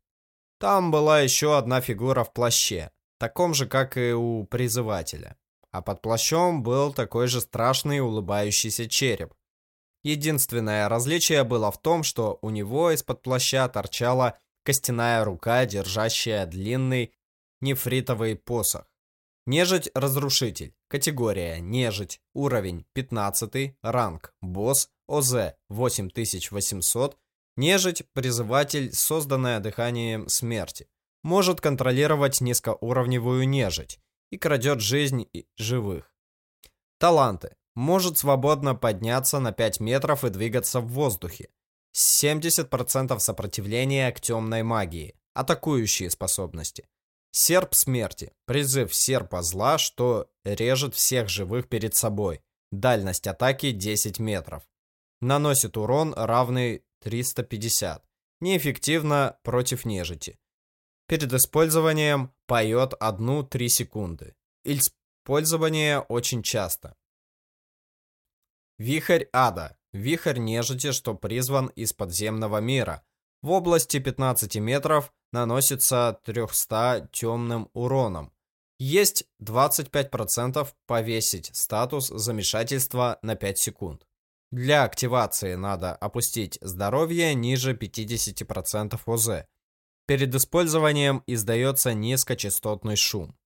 Speaker 3: Там была еще одна фигура в плаще, таком же, как и у призывателя. А под плащом был такой же страшный улыбающийся череп. Единственное различие было в том, что у него из-под плаща торчала костяная рука, держащая длинный нефритовый посох. Нежить-разрушитель. Категория Нежить. Уровень 15. Ранг. Босс. ОЗ 8800. Нежить-призыватель, созданная дыханием смерти. Может контролировать низкоуровневую нежить и крадет жизнь живых. Таланты. Может свободно подняться на 5 метров и двигаться в воздухе. 70% сопротивления к темной магии. Атакующие способности. Серп смерти. Призыв серпа зла, что режет всех живых перед собой. Дальность атаки 10 метров. Наносит урон, равный 350. Неэффективно против нежити. Перед использованием поет 1-3 секунды. Использование очень часто. Вихрь ада. Вихрь нежити, что призван из подземного мира. В области 15 метров наносится 300 темным уроном. Есть 25% повесить статус замешательства на 5 секунд. Для активации надо опустить здоровье ниже 50% ОЗ. Перед использованием издается низкочастотный шум.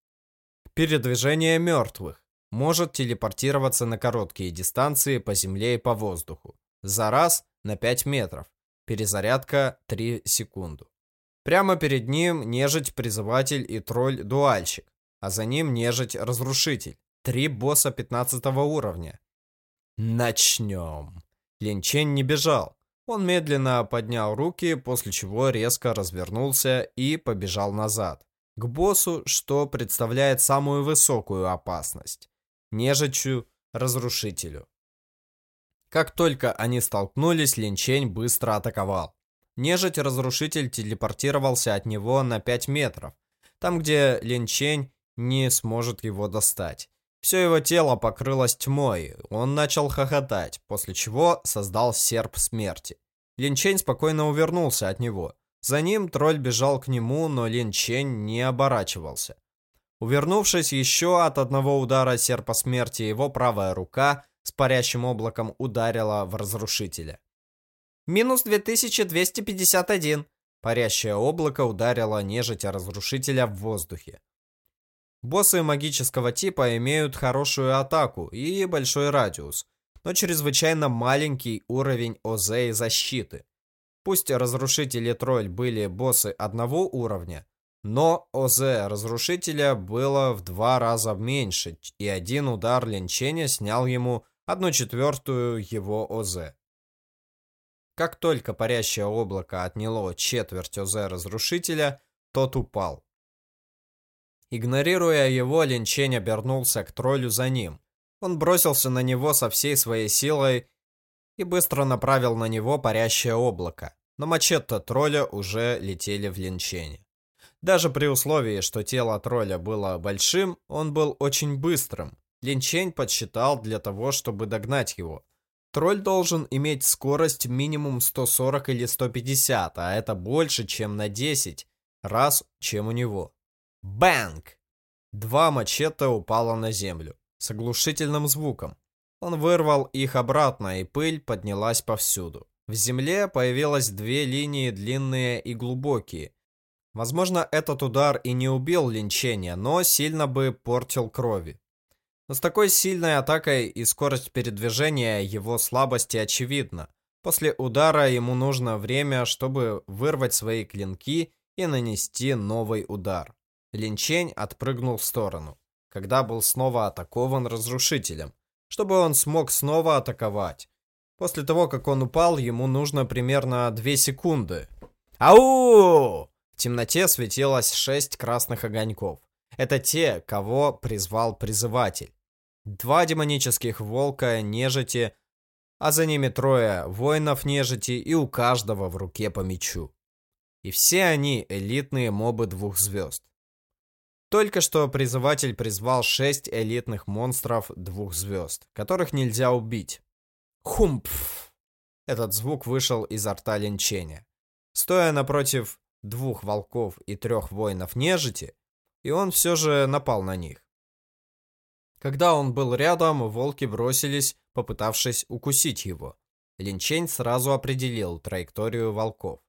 Speaker 3: Передвижение мертвых. Может телепортироваться на короткие дистанции по земле и по воздуху. За раз на 5 метров. Перезарядка 3 секунды. Прямо перед ним нежить-призыватель и тролль-дуальщик, а за ним нежить-разрушитель. Три босса 15 уровня. Начнем. Линчен не бежал. Он медленно поднял руки, после чего резко развернулся и побежал назад. К боссу, что представляет самую высокую опасность. Нежичу-разрушителю. Как только они столкнулись, Линчень быстро атаковал. Нежить-разрушитель телепортировался от него на 5 метров, там, где Линчень не сможет его достать. Все его тело покрылось тьмой, он начал хохотать, после чего создал серп смерти. Линчень спокойно увернулся от него. За ним тролль бежал к нему, но Линчень не оборачивался. Увернувшись еще от одного удара серпа смерти, его правая рука с парящим облаком ударила в разрушителя.
Speaker 2: Минус 2251.
Speaker 3: Парящее облако ударило нежить разрушителя в воздухе. Боссы магического типа имеют хорошую атаку и большой радиус, но чрезвычайно маленький уровень ОЗ и защиты. Пусть разрушители тролль были боссы одного уровня, но ОЗ разрушителя было в два раза меньше, и один удар линчения снял ему одну четвертую его ОЗ. Как только парящее облако отняло четверть ОЗ разрушителя, тот упал. Игнорируя его, Линчень обернулся к троллю за ним. Он бросился на него со всей своей силой и быстро направил на него парящее облако. Но мачете тролля уже летели в Линчене. Даже при условии, что тело тролля было большим, он был очень быстрым. Линчень подсчитал для того, чтобы догнать его. Тролль должен иметь скорость минимум 140 или 150, а это больше, чем на 10 раз, чем у него. Бэнк! Два мачете упало на землю с оглушительным звуком. Он вырвал их обратно, и пыль поднялась повсюду. В земле появилось две линии длинные и глубокие. Возможно, этот удар и не убил линчения, но сильно бы портил крови. С такой сильной атакой и скорость передвижения его слабости очевидна. После удара ему нужно время, чтобы вырвать свои клинки и нанести новый удар. Линчень отпрыгнул в сторону, когда был снова атакован разрушителем, чтобы он смог снова атаковать. После того, как он упал, ему нужно примерно 2 секунды. Ау! В темноте светилось шесть красных огоньков. Это те, кого призвал призыватель. Два демонических волка нежити, а за ними трое воинов нежити и у каждого в руке по мечу. И все они элитные мобы двух звезд. Только что призыватель призвал шесть элитных монстров двух звезд, которых нельзя убить. Хумпф! Этот звук вышел изо рта Линченя. Стоя напротив двух волков и трех воинов нежити, и он все же напал на них. Когда он был рядом, волки бросились, попытавшись укусить его. Линчень сразу определил траекторию волков.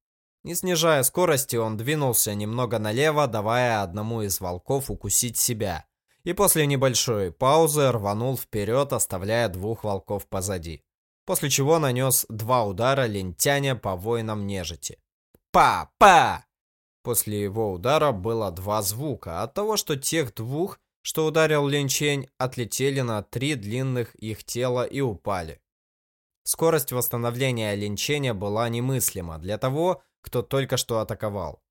Speaker 3: Не снижая скорости, он двинулся немного налево, давая одному из волков укусить себя. И после небольшой паузы рванул вперед, оставляя двух волков позади. После чего нанес два удара лентяня по воинам нежити. Па-па! После его удара было два звука. От того, что тех двух, что ударил Линчень, отлетели на три длинных их тела и упали. Скорость восстановления линчения была немыслима для того, кто только что атаковал.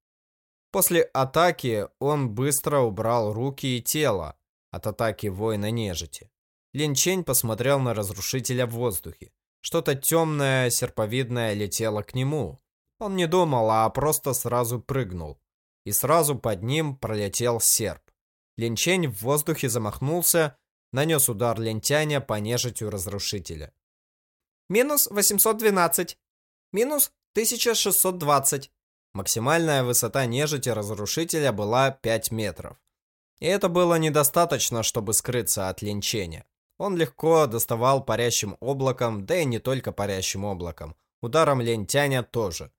Speaker 3: После атаки он быстро убрал руки и тело от атаки воина нежити. Лин Чень посмотрел на разрушителя в воздухе. Что-то темное, серповидное летело к нему. Он не думал, а просто сразу прыгнул. И сразу под ним пролетел серп. Лин Чень в воздухе замахнулся, нанес удар лентяня по нежитью разрушителя.
Speaker 2: Минус 812. Минус 1620.
Speaker 3: Максимальная высота нежити разрушителя была 5 метров. И это было недостаточно, чтобы скрыться от линчения. Он легко доставал парящим облаком, да и не только парящим облаком. Ударом лентяня тоже.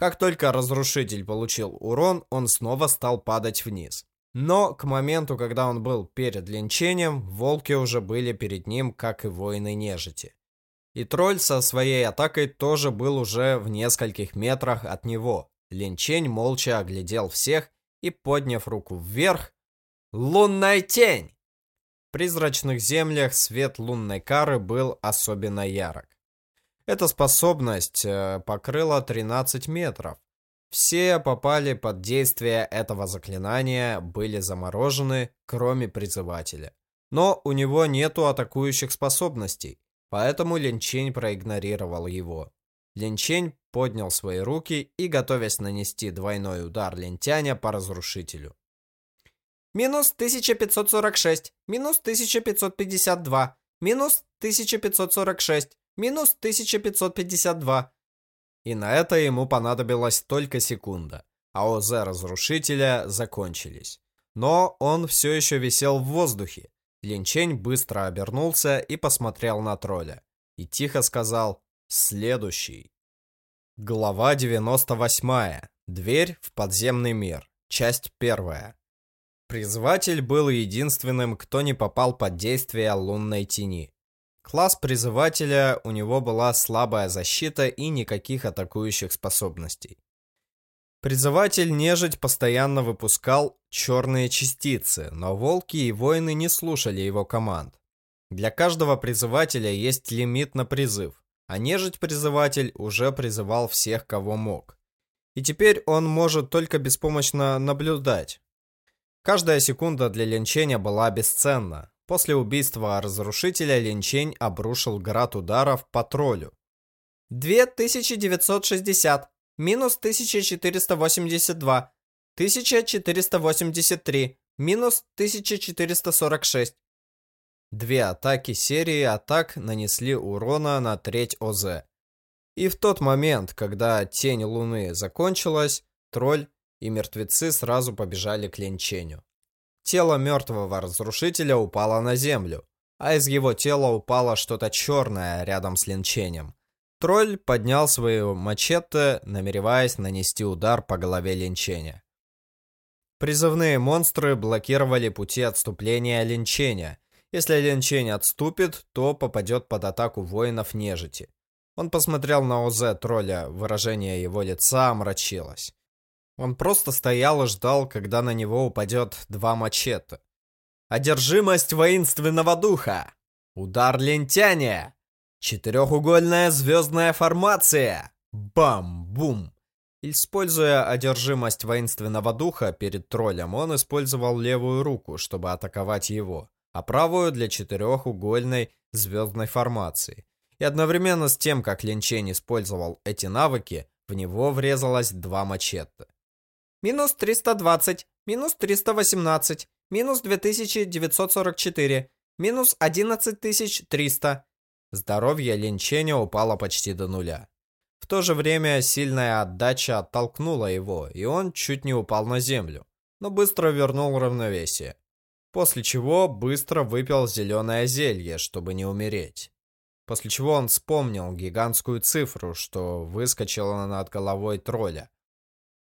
Speaker 3: Как только разрушитель получил урон, он снова стал падать вниз. Но к моменту, когда он был перед линчением, волки уже были перед ним, как и воины нежити.
Speaker 1: И тролль со своей атакой тоже был уже в нескольких метрах от него. Линчень молча оглядел всех и, подняв руку вверх, «Лунная тень!» В призрачных землях свет лунной кары был особенно ярок. Эта способность э, покрыла 13 метров. Все попали под действие этого заклинания, были заморожены, кроме призывателя. Но у него нету атакующих способностей, поэтому Линчень проигнорировал его. Линчень поднял свои руки и, готовясь нанести двойной удар лентяня по разрушителю. Минус 1546, минус 1552, минус 1546, минус 1552. И на это ему понадобилась только секунда, а ОЗ разрушителя закончились. Но он все еще висел в воздухе. Линчень быстро обернулся и посмотрел на тролля. И тихо сказал «Следующий». Глава 98. Дверь в подземный мир. Часть первая. Призыватель был единственным, кто не попал под действие лунной тени. Класс призывателя у него была слабая защита и никаких атакующих способностей. Призыватель нежить постоянно выпускал черные частицы, но волки и воины не слушали его команд. Для каждого призывателя есть лимит на призыв, а нежить-призыватель уже призывал всех, кого мог. И теперь он может только беспомощно наблюдать. Каждая секунда для Линченя была бесценна. После убийства разрушителя Линчень обрушил град ударов по троллю. 2960, минус 1482, 1483, минус 1446. Две атаки серии атак нанесли урона на треть ОЗ. И в тот момент, когда тень луны закончилась, тролль и мертвецы сразу побежали к Ленченю. Тело мертвого разрушителя упало на землю, а из его тела упало что-то черное рядом с Ленченем. Тролль поднял свою мачете, намереваясь нанести удар по голове Ленченя. Призывные монстры блокировали пути отступления Ленченя. Если Ленчень отступит, то попадет под атаку воинов нежити. Он посмотрел на ОЗ тролля, выражение его лица омрачилось. Он просто стоял и ждал, когда на него упадет два мачете. Одержимость воинственного духа. Удар лентяния. Четырехугольная звездная формация. Бам-бум. Используя одержимость воинственного духа перед троллем, он использовал левую руку, чтобы атаковать его, а правую для четырехугольной звездной формации. И одновременно с тем, как Линчен использовал эти навыки, в него врезалось два мачете минус 320, минус 318, минус 2944, минус 11300. Здоровье Линченя упало почти до нуля. В то же время сильная отдача оттолкнула его, и он чуть не упал на землю, но быстро вернул равновесие. После чего быстро выпил зеленое зелье, чтобы не умереть. После чего он вспомнил гигантскую цифру, что выскочила над головой тролля.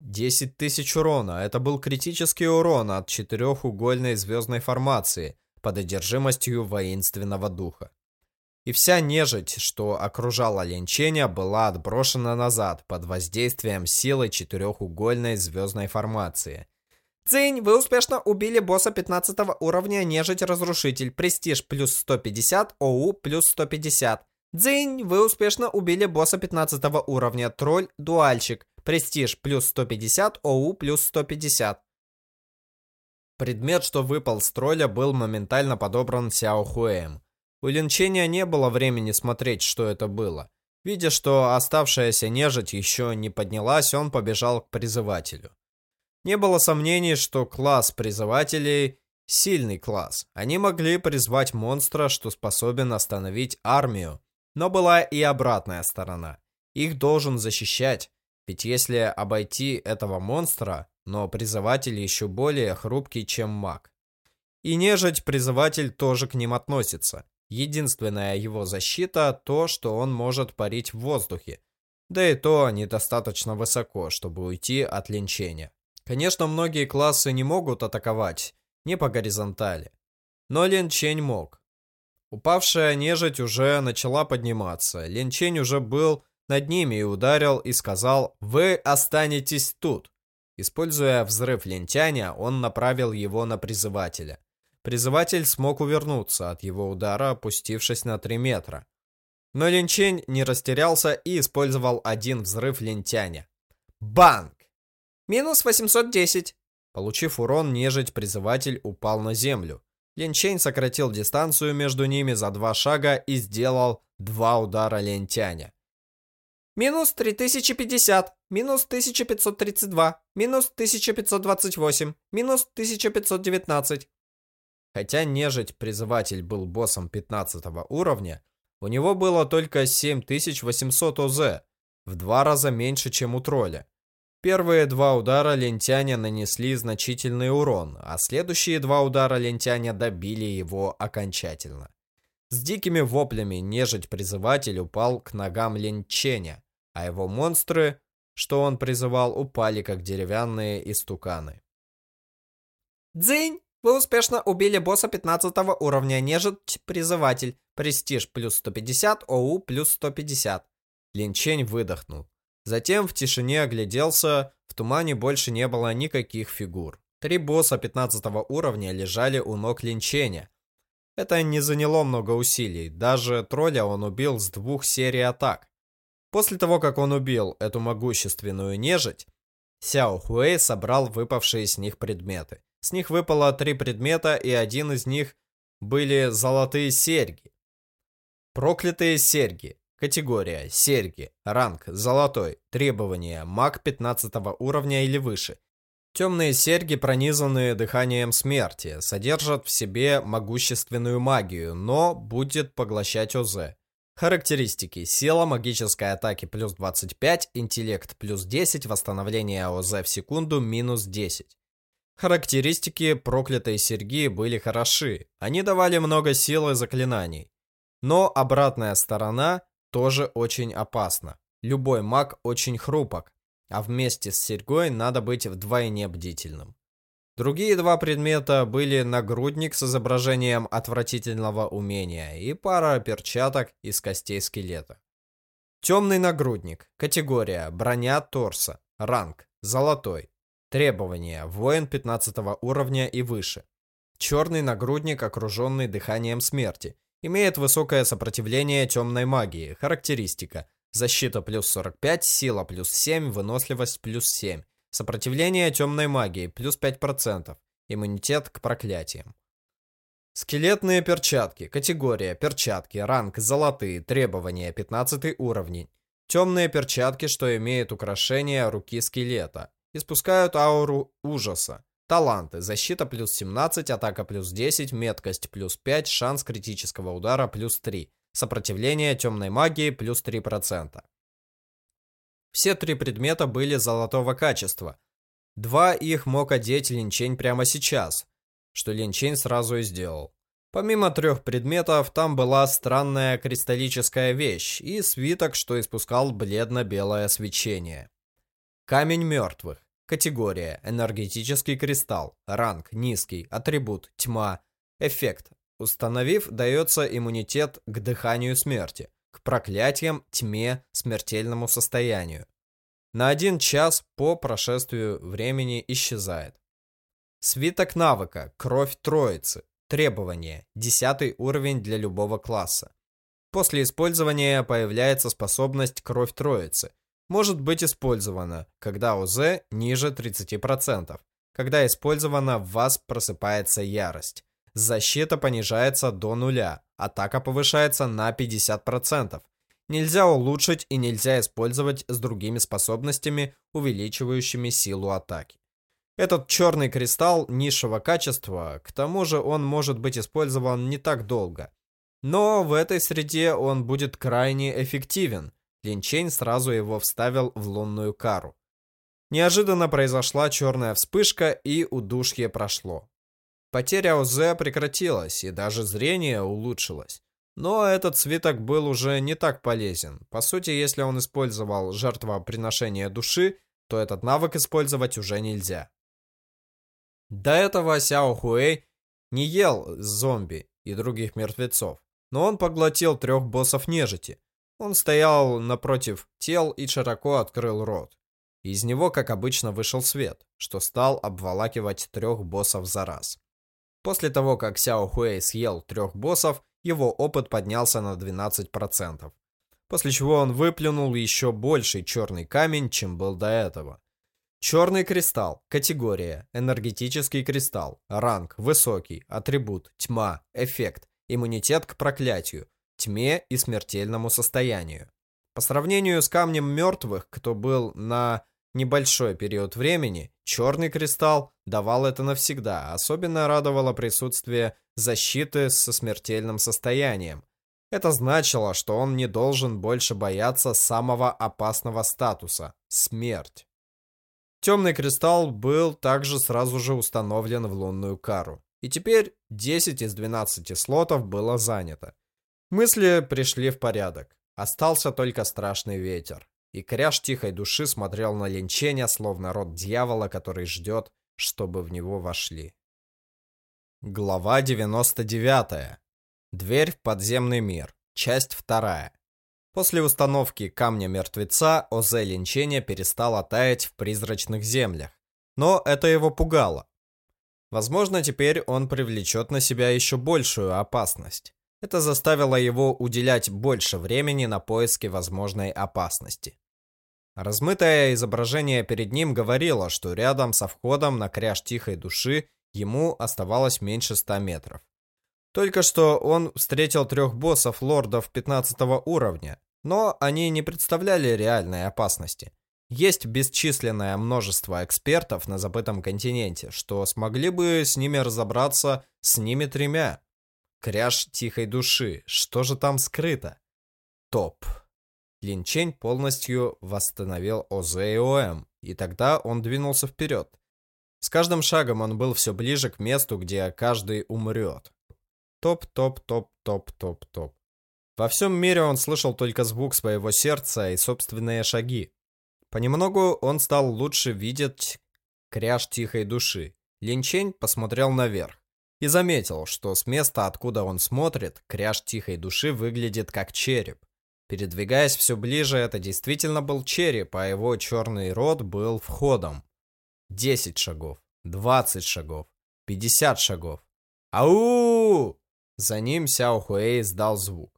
Speaker 1: 10 тысяч урона. Это был критический урон от четырехугольной звездной формации под одержимостью воинственного духа. И вся нежить, что окружала Ленченя, была отброшена назад под воздействием силы четырехугольной звездной формации. Цинь, вы успешно убили босса 15 уровня Нежить-Разрушитель. Престиж плюс 150, ОУ плюс 150. Дзинь, вы успешно убили босса 15 уровня Тролль-Дуальщик. Престиж плюс 150, ОУ плюс 150. Предмет, что выпал с тролля, был моментально подобран Сяо Хуэем. У Линчения не было времени смотреть, что это было. Видя, что оставшаяся нежить еще не поднялась, он побежал к призывателю. Не было сомнений, что класс призывателей – сильный класс. Они могли призвать монстра, что способен остановить армию. Но была и обратная сторона. Их должен защищать, ведь если обойти этого монстра, но призыватель еще более хрупкий, чем маг. И нежить-призыватель тоже к ним относится. Единственная его защита – то, что он может парить в воздухе. Да и то недостаточно высоко, чтобы уйти от линчения. Конечно, многие классы не могут атаковать, не по горизонтали. Но линчень мог.
Speaker 3: Упавшая нежить уже начала подниматься. Линчень уже был над ними и ударил и сказал «Вы останетесь тут». Используя взрыв лентяня, он направил его на призывателя. Призыватель смог увернуться от его удара, опустившись на 3 метра. Но Линчень не растерялся и использовал один взрыв лентяня. Банк! Минус 810. Получив урон, нежить-призыватель упал на землю. Линчень сократил дистанцию между ними за два шага и сделал два удара лентяня. Минус 3050, минус 1532, минус 1528, минус 1519. Хотя нежить-призыватель был боссом 15 уровня, у него было только 7800 ОЗ, в два раза меньше, чем у тролля. Первые два удара лентяня нанесли значительный урон, а следующие два удара лентяня добили его окончательно. С дикими воплями нежить-призыватель упал к ногам лентченя, а его монстры, что он призывал, упали как деревянные истуканы.
Speaker 2: «Дзынь! Вы успешно убили босса 15 уровня, нежить-призыватель. Престиж плюс 150, ОУ плюс 150».
Speaker 3: Линчень выдохнул. Затем в тишине огляделся, в тумане больше не было никаких фигур. Три босса 15 уровня лежали у ног Линченя. Это не заняло много усилий, даже тролля он убил с двух серий атак. После того, как он убил эту могущественную нежить, Сяо Хуэй собрал выпавшие с них предметы. С них выпало три предмета, и один из них были золотые серьги. Проклятые серьги. Категория. Серьги. Ранг. Золотой. Требования. Маг 15 уровня или выше. Темные серьги, пронизанные дыханием смерти, содержат в себе могущественную магию, но будет поглощать ОЗ. Характеристики. Сила магической атаки плюс 25, интеллект плюс 10, восстановление ОЗ в секунду минус 10. Характеристики проклятой серьги были хороши. Они давали много силы заклинаний. Но обратная сторона тоже очень опасна. Любой маг очень хрупок, а вместе с серьгой надо быть вдвойне бдительным. Другие два предмета были нагрудник с изображением отвратительного умения и пара перчаток из костей скелета. Темный нагрудник. Категория. Броня торса. Ранг. Золотой. Требования. Воин 15 уровня и выше. Черный нагрудник, окруженный дыханием смерти. Имеет высокое сопротивление темной магии. Характеристика. Защита плюс 45, сила плюс 7, выносливость плюс 7. Сопротивление темной магии плюс 5%. Иммунитет к проклятиям. Скелетные перчатки. Категория. Перчатки. Ранг. Золотые. Требования. 15 уровень. Темные перчатки, что имеют украшение руки скелета. Испускают ауру ужаса. Таланты. Защита плюс 17, атака плюс 10, меткость плюс 5, шанс критического удара плюс 3. Сопротивление темной магии плюс 3%. Все три предмета были золотого качества. Два их мог одеть Линчень прямо сейчас, что Линчень сразу и сделал. Помимо трех предметов, там была странная кристаллическая вещь и свиток, что испускал бледно-белое свечение. Камень мертвых. Категория. Энергетический кристалл. Ранг. Низкий. Атрибут. Тьма. Эффект. Установив, дается иммунитет к дыханию смерти к проклятиям, тьме, смертельному состоянию. На один час по прошествию времени исчезает. Свиток навыка «Кровь Троицы». Требование. Десятый уровень для любого класса. После использования появляется способность «Кровь Троицы». Может быть использована, когда ОЗ ниже 30%. Когда использована, в вас просыпается ярость. Защита понижается до нуля, атака повышается на 50%. Нельзя улучшить и нельзя использовать с другими способностями, увеличивающими силу атаки. Этот черный кристалл низшего качества, к тому же он может быть использован не так долго. Но в этой среде он будет крайне эффективен. Линчейн сразу его вставил в лунную кару. Неожиданно произошла черная вспышка и удушье прошло. Потеря ОЗ прекратилась, и даже зрение улучшилось. Но этот свиток был уже не так полезен. По сути, если он использовал жертвоприношение души, то этот навык использовать уже нельзя. До этого Сяо Хуэй не ел зомби и других мертвецов. но он поглотил трех боссов нежити. Он стоял напротив тел и широко открыл рот. Из него, как обычно, вышел свет, что стал обволакивать трех боссов за раз. После того, как Сяо Хуэй съел трех боссов, его опыт поднялся на 12%. После чего он выплюнул еще больший черный камень, чем был до этого. Черный кристалл. Категория. Энергетический кристалл. Ранг. Высокий. Атрибут. Тьма. Эффект. Иммунитет к проклятию. Тьме и смертельному состоянию. По сравнению с камнем мертвых, кто был на небольшой период времени, черный кристалл давал это навсегда. Особенно радовало присутствие защиты со смертельным состоянием. Это значило, что он не должен больше бояться самого опасного статуса – смерть. Темный кристалл был также сразу же установлен в лунную кару. И теперь 10 из 12 слотов было занято. Мысли пришли в порядок. Остался только страшный ветер. И кряж тихой души смотрел на линчения, словно рот дьявола, который ждет, чтобы в него вошли. Глава 99. Дверь в подземный мир. Часть 2. После установки камня мертвеца ОЗ линчения перестало таять в призрачных землях. Но это его пугало. Возможно, теперь он привлечет на себя еще большую опасность. Это заставило его уделять больше времени на поиски возможной опасности. Размытое изображение перед ним говорило, что рядом со входом на кряж тихой души ему оставалось меньше 100 метров. Только что он встретил трех боссов лордов 15 уровня, но они не представляли реальной опасности. Есть бесчисленное множество экспертов на забытом континенте, что смогли бы с ними разобраться с ними тремя. Кряж тихой души, что же там скрыто? Топ. Линчень полностью восстановил ОЗ и ОМ, и тогда он двинулся вперед. С каждым шагом он был все ближе к месту, где каждый умрет. Топ-топ-топ-топ-топ-топ. Во всем мире он слышал только звук своего сердца и собственные шаги. Понемногу он стал лучше видеть кряж тихой души. Линчень посмотрел наверх и заметил, что с места, откуда он смотрит, кряж тихой души выглядит как череп. Передвигаясь все ближе, это действительно был череп, а его черный рот был входом. 10 шагов, 20 шагов, 50 шагов. Ау! За ним Сяо Хуэй издал звук.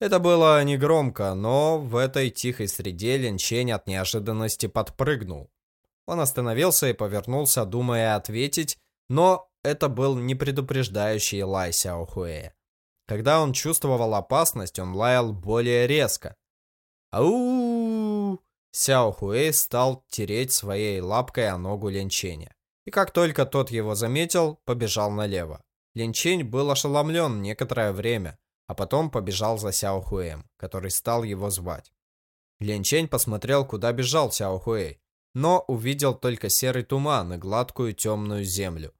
Speaker 3: Это было негромко, но в этой тихой среде Линчень от неожиданности подпрыгнул. Он остановился и повернулся, думая ответить, но это был не предупреждающий лай Сяо Хуэя. Когда он чувствовал опасность, он лаял более резко. Ау! Сяо Хуэй стал тереть своей лапкой о ногу Линченя. И как только тот его заметил, побежал налево. Линчень был ошеломлен некоторое время, а потом побежал за Сяо Хуэем, который стал его звать. Лин Чень посмотрел, куда бежал Сяо Хуэй, но увидел только серый туман и гладкую темную землю.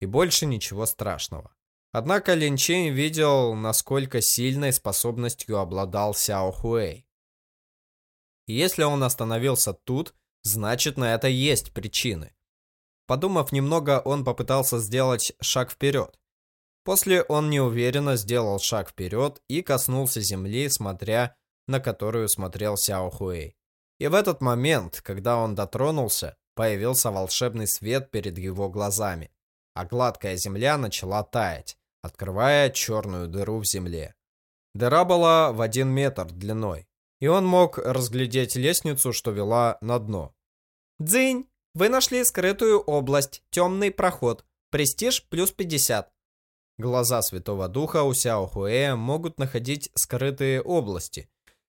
Speaker 3: И больше ничего страшного. Однако Лин Чень видел, насколько сильной способностью обладал Сяо Хуэй. Если он остановился тут, значит на это есть причины. Подумав немного, он попытался сделать шаг вперед. После он неуверенно сделал шаг вперед и коснулся земли, смотря на которую смотрел Сяо Хуэй. И в этот момент, когда он дотронулся, появился волшебный свет перед его глазами, а гладкая земля начала таять, открывая черную дыру в земле. Дыра была в один метр длиной, и он мог разглядеть лестницу, что вела на дно. «Дзынь! Вы нашли скрытую область, темный проход. Престиж плюс 50. Глаза Святого Духа у Сяо Хуэя могут находить скрытые области.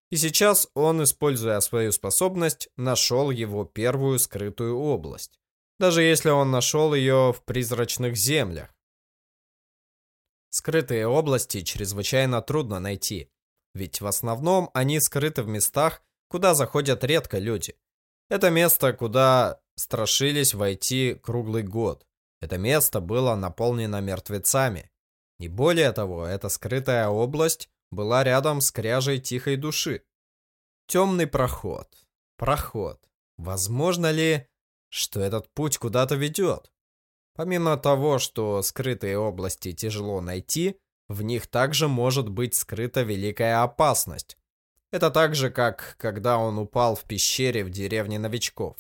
Speaker 3: И сейчас он, используя свою способность, нашел его первую скрытую область. Даже если он нашел ее в призрачных землях. Скрытые области чрезвычайно трудно найти. Ведь в основном они скрыты в местах, куда заходят редко люди. Это место, куда страшились войти круглый год. Это место было наполнено мертвецами. И более того, эта скрытая область была рядом с кряжей тихой души. Темный проход. Проход. Возможно ли, что этот путь куда-то ведет? Помимо того, что скрытые области тяжело найти, В них также может быть скрыта великая опасность. Это так же, как когда он упал в пещере в деревне новичков.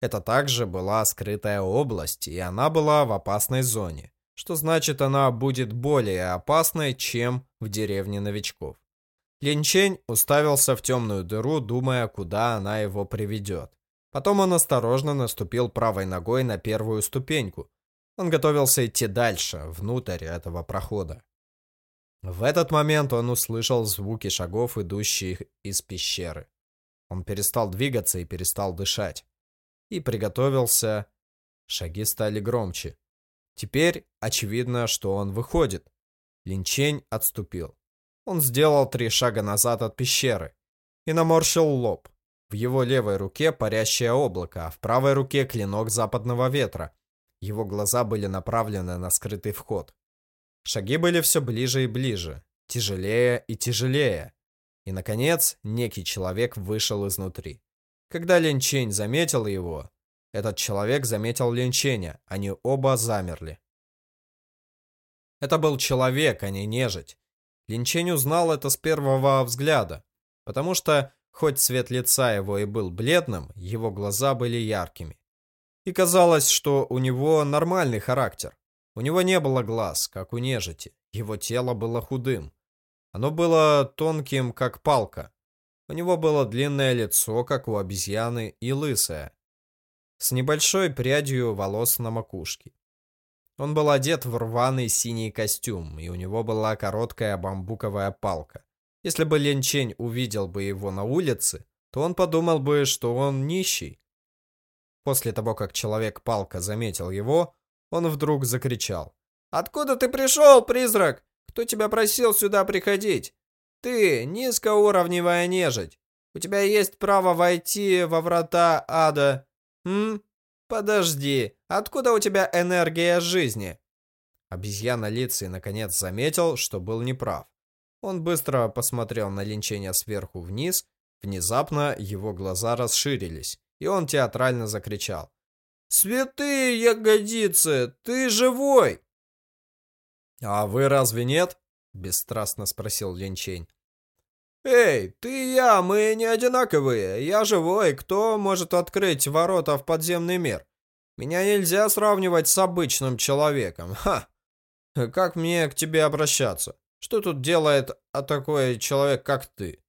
Speaker 3: Это также была скрытая область, и она была в опасной зоне, что значит она будет более опасной, чем в деревне новичков. Линчень уставился в темную дыру, думая, куда она его приведет. Потом он осторожно наступил правой ногой на первую ступеньку. Он готовился идти дальше, внутрь этого прохода. В этот момент он услышал звуки шагов, идущих из пещеры. Он перестал двигаться и перестал дышать. И приготовился. Шаги стали громче. Теперь очевидно, что он выходит. Линчень отступил. Он сделал три шага назад от пещеры и наморщил лоб. В его левой руке парящее облако, а в правой руке клинок западного ветра. Его глаза были направлены на скрытый вход. Шаги были все ближе и ближе, тяжелее и тяжелее. И, наконец, некий человек вышел изнутри. Когда Линчень заметил его, этот человек заметил Линченя, они оба замерли. Это был человек, а не нежить. Линчень узнал это с первого взгляда, потому что, хоть цвет лица его и был бледным, его глаза были яркими. И казалось, что у него нормальный характер. У него не было глаз, как у нежити. Его тело было худым. Оно было тонким, как палка. У него было длинное лицо, как у обезьяны, и лысое, с небольшой прядью волос на макушке. Он был одет в рваный синий костюм, и у него была короткая бамбуковая палка. Если бы Лен Чень увидел бы его на улице, то он подумал бы, что он нищий. После того, как Человек-палка заметил его, он вдруг закричал. «Откуда ты пришел, призрак? Кто тебя просил сюда приходить? Ты низкоуровневая нежить. У тебя есть право войти во врата ада. М? Подожди, откуда у тебя энергия жизни?» Обезьяна Лицей наконец заметил, что был неправ. Он быстро посмотрел на линчение сверху вниз. Внезапно его глаза расширились, и он театрально закричал. «Святые ягодицы, ты живой!» «А вы разве нет?» — бесстрастно спросил Линчень. «Эй, ты и я, мы не одинаковые. Я живой, кто может открыть ворота в подземный мир? Меня нельзя сравнивать с обычным человеком. Ха! Как мне к тебе обращаться? Что тут делает а такой человек, как ты?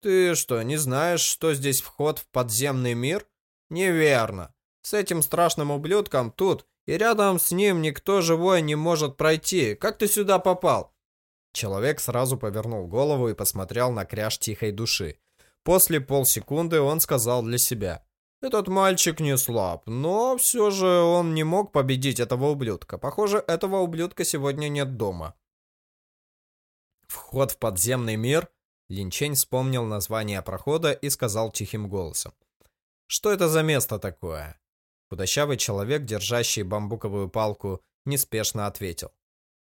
Speaker 3: Ты что, не знаешь, что здесь вход в подземный мир? Неверно. С этим страшным ублюдком тут и рядом с ним никто живой не может пройти. Как ты сюда попал?» Человек сразу повернул голову и посмотрел на кряж тихой души. После полсекунды он сказал для себя. «Этот мальчик не слаб, но все же он не мог победить этого ублюдка. Похоже, этого ублюдка сегодня нет дома». Вход в подземный мир. Линчень вспомнил название прохода и сказал тихим голосом. «Что это за место такое?» Худощавый человек, держащий бамбуковую палку, неспешно ответил.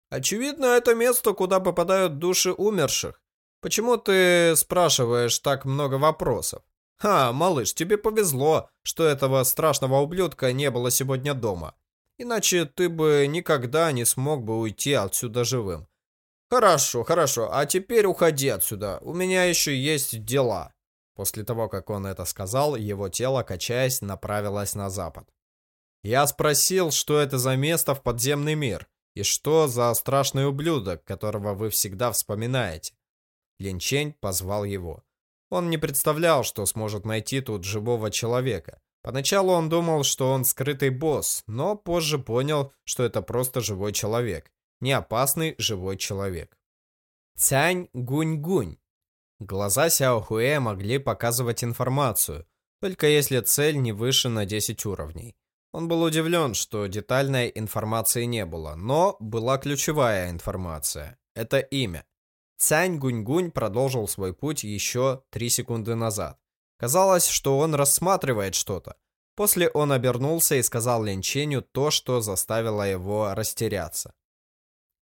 Speaker 3: «Очевидно, это место, куда попадают души умерших. Почему ты спрашиваешь так много вопросов? Ха, малыш, тебе повезло, что этого страшного ублюдка не было сегодня дома. Иначе ты бы никогда не смог бы уйти отсюда живым. Хорошо, хорошо, а теперь уходи отсюда, у меня еще есть дела». После того, как он это сказал, его тело, качаясь, направилось на запад. Я спросил, что это за место в подземный мир, и что за страшный ублюдок, которого вы всегда вспоминаете. Линчень позвал его. Он не представлял, что сможет найти тут живого человека. Поначалу он думал, что он скрытый босс, но позже понял, что это просто живой человек. Не опасный живой человек. Цянь Гунь-Гунь. Глаза Сяо Хуэ могли показывать информацию, только если цель не выше на 10 уровней. Он был удивлен, что детальной информации не было, но была ключевая информация. Это имя. Цянь Гунь-Гунь продолжил свой путь еще 3 секунды назад. Казалось, что он рассматривает что-то. После он обернулся и сказал Линченю то, что заставило его растеряться.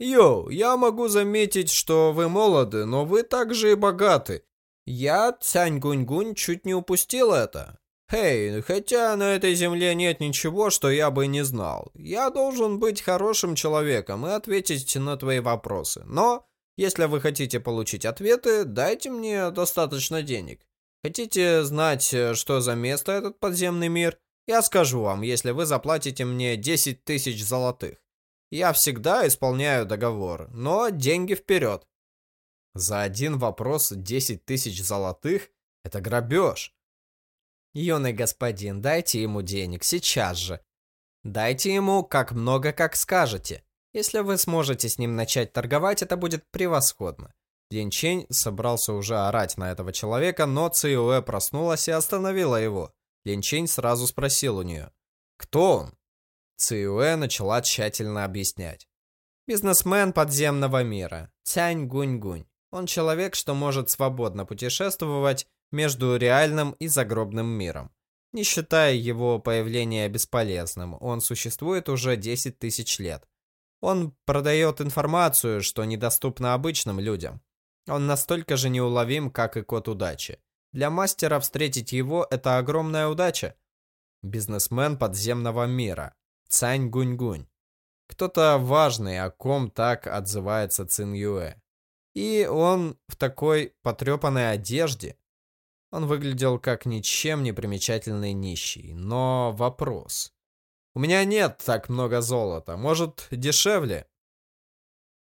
Speaker 3: «Йоу, я могу заметить, что вы молоды, но вы также и богаты. Я, Цянь Гунь-Гунь, чуть не упустил это. «Хей, хотя на этой земле нет ничего, что я бы не знал. Я должен быть хорошим человеком и ответить на твои вопросы. Но, если вы хотите получить ответы, дайте мне достаточно денег. Хотите знать, что за место этот подземный мир? Я скажу вам, если вы заплатите мне 10 тысяч золотых. Я всегда исполняю договор, но деньги вперед».
Speaker 1: За один вопрос 10 тысяч золотых – это грабеж.
Speaker 2: Юный господин, дайте ему денег, сейчас же. Дайте ему как много, как скажете. Если вы сможете с ним начать торговать, это будет превосходно.
Speaker 1: Лин Чень собрался уже орать на этого человека, но Циюэ проснулась и остановила его. Лин Чень сразу спросил у нее, «Кто он?» Циюэ начала тщательно объяснять.
Speaker 2: Бизнесмен подземного мира, Цянь Гунь-Гунь. Он человек, что может свободно путешествовать между реальным и загробным миром. Не считая его появления бесполезным, он существует уже 10 тысяч лет. Он продает информацию, что недоступна обычным людям. Он настолько же неуловим, как и код удачи. Для мастера встретить его – это огромная удача. Бизнесмен подземного мира. Цань Гунь-Гунь. Кто-то важный, о ком так отзывается Цин Юэ. И он в такой потрепанной одежде. Он выглядел как ничем не примечательный нищий. Но вопрос. «У меня нет так много золота. Может, дешевле?»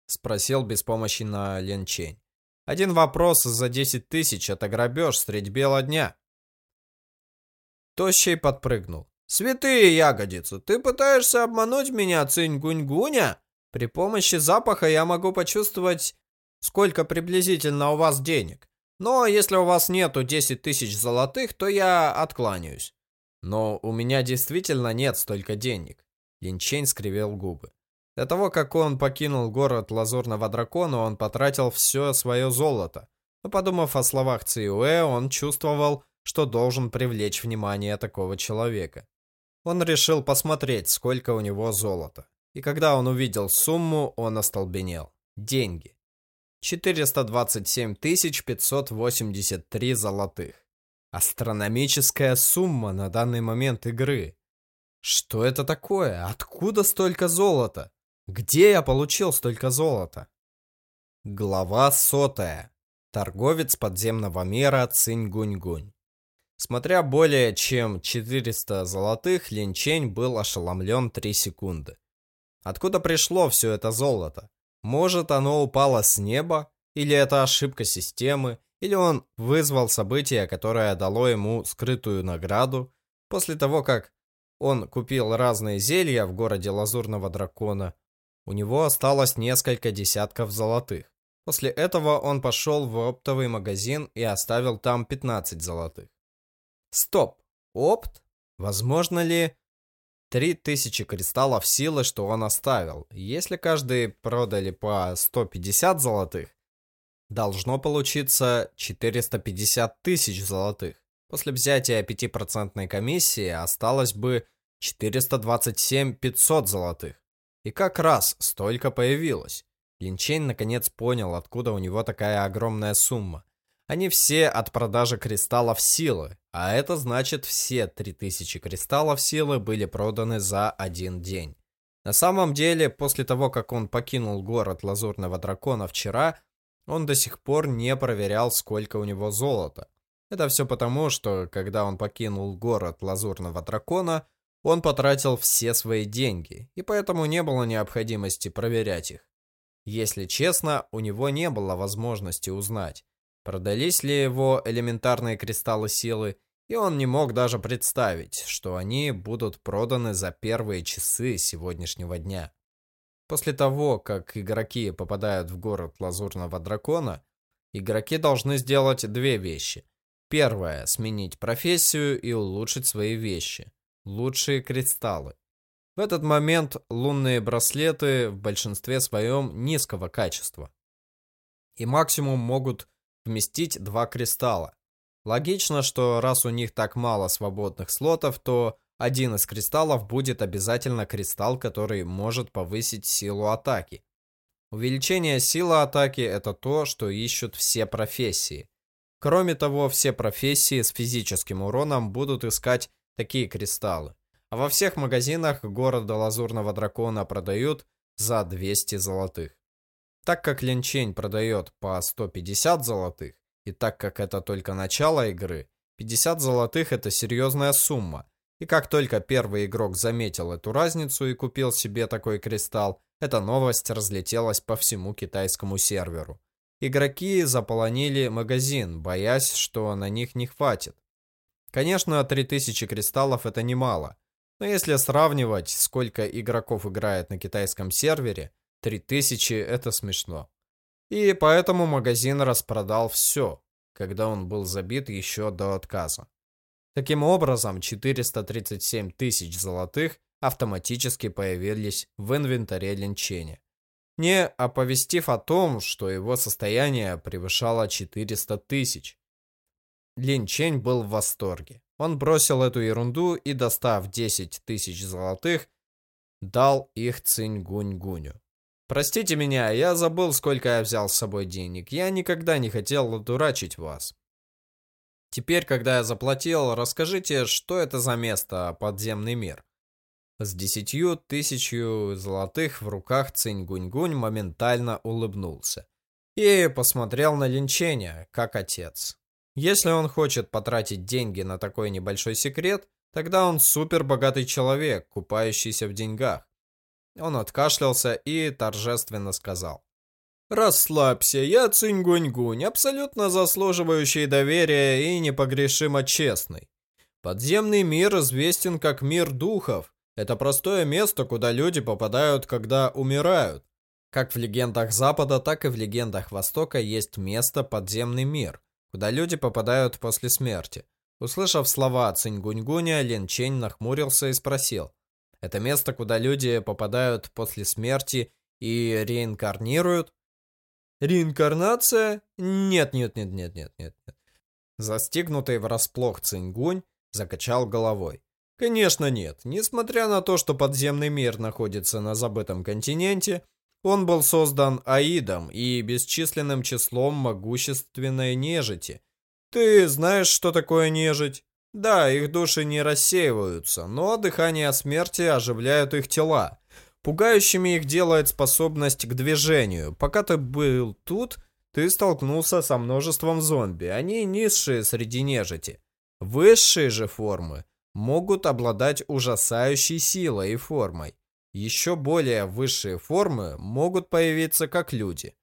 Speaker 2: Спросил беспомощно Лен Чень. «Один вопрос за 10 тысяч — это грабеж средь бела дня».
Speaker 3: Тощий подпрыгнул. «Святые ягодицы, ты пытаешься обмануть меня, цинь-гунь-гуня? При помощи запаха я могу почувствовать, сколько приблизительно у вас денег. Но если у вас нету 10 тысяч золотых, то я откланяюсь.
Speaker 1: Но у меня действительно нет столько денег. Линчейн скривил губы. До того, как он покинул город Лазурного Дракона, он потратил все свое золото. Но подумав о словах Циуэ, он чувствовал, что должен привлечь внимание такого человека. Он решил посмотреть, сколько у него золота. И когда он увидел сумму, он остолбенел. Деньги. 427 583 золотых. Астрономическая сумма на данный момент игры. Что это такое? Откуда столько золота? Где я получил столько золота? Глава сотая. Торговец подземного мира Цинь-Гунь-Гунь. Смотря более чем 400 золотых, Линчень был ошеломлен 3 секунды. Откуда пришло все это золото? Может, оно упало с неба, или это ошибка системы, или он вызвал событие, которое дало ему скрытую награду. После того, как он купил разные зелья в городе Лазурного Дракона, у него осталось несколько десятков золотых. После этого он пошел в оптовый магазин и оставил там 15 золотых. Стоп, опт? Возможно ли 3000 кристаллов силы, что он оставил. Если каждый продали по 150 золотых, должно получиться 450 тысяч золотых. После взятия 5% комиссии осталось бы 427 500 золотых. И как раз столько появилось. Линчейн наконец понял, откуда у него такая огромная сумма. Они все от продажи кристаллов силы, а это значит все 3000 кристаллов силы были проданы за один день. На самом деле, после того, как он покинул город Лазурного Дракона вчера, он до сих пор не проверял, сколько у него золота. Это все потому, что когда он покинул город Лазурного Дракона, он потратил все свои деньги, и поэтому не было необходимости проверять их. Если честно, у него не было возможности узнать, Продались ли его элементарные кристаллы силы, и он не мог даже представить, что они будут проданы за первые часы сегодняшнего дня. После того, как игроки попадают в город Лазурного Дракона, игроки должны сделать две вещи. Первое – сменить профессию и улучшить свои вещи. Лучшие кристаллы. В этот момент лунные браслеты в большинстве своем низкого качества. И максимум могут вместить два кристалла. Логично, что раз у них так мало свободных слотов, то один из кристаллов будет обязательно кристалл, который может повысить силу атаки. Увеличение силы атаки – это то, что ищут все профессии.
Speaker 3: Кроме того, все профессии с физическим уроном будут искать такие кристаллы. А во всех магазинах города Лазурного Дракона продают за 200 золотых. Так как Линчень продает по 150 золотых, и так как это только начало игры, 50 золотых это серьезная сумма. И как только первый игрок заметил эту разницу и купил себе такой кристалл, эта новость разлетелась по всему китайскому серверу. Игроки заполонили магазин, боясь, что на них не хватит. Конечно, 3000 кристаллов это немало, но если сравнивать, сколько игроков играет на китайском сервере, 3000 это смешно. И поэтому магазин распродал все, когда он был забит еще до отказа. Таким образом, 437 тысяч золотых автоматически появились в инвентаре Линченя, не оповестив о том, что его состояние превышало 400 тысяч. Линчень был в восторге. Он бросил эту ерунду и, достав 10 тысяч золотых, дал их Цинь-Гунь-Гуню. «Простите меня, я забыл, сколько я взял с собой денег. Я никогда не хотел дурачить вас. Теперь, когда я заплатил, расскажите, что это за место, подземный мир?» С десятью тысячью золотых в руках Цинь-Гунь-Гунь моментально улыбнулся и посмотрел на линчения, как отец. Если он хочет потратить деньги на такой небольшой секрет, тогда он супер богатый человек, купающийся в деньгах. Он откашлялся и торжественно сказал. «Расслабься, я Цинь-Гунь-Гунь, абсолютно заслуживающий доверия и непогрешимо честный. Подземный мир известен как мир духов. Это простое место, куда люди попадают, когда умирают. Как в легендах Запада, так и в легендах Востока есть место подземный мир, куда люди попадают после смерти. Услышав слова Цинь-Гунь-Гуня, Лин Чень нахмурился и спросил. Это место, куда люди попадают после смерти и реинкарнируют? Реинкарнация? Нет, нет, нет, нет, нет, нет. Застигнутый врасплох Цингунь закачал головой. Конечно, нет. Несмотря на то, что подземный мир находится на забытом континенте, он был создан Аидом и бесчисленным числом могущественной нежити. Ты знаешь, что такое нежить? Да, их души не рассеиваются, но дыхание смерти оживляет их тела. Пугающими их делает способность к движению. Пока ты был тут, ты столкнулся со множеством зомби. Они низшие среди нежити. Высшие же формы могут обладать ужасающей силой и формой. Еще более высшие формы могут появиться как люди.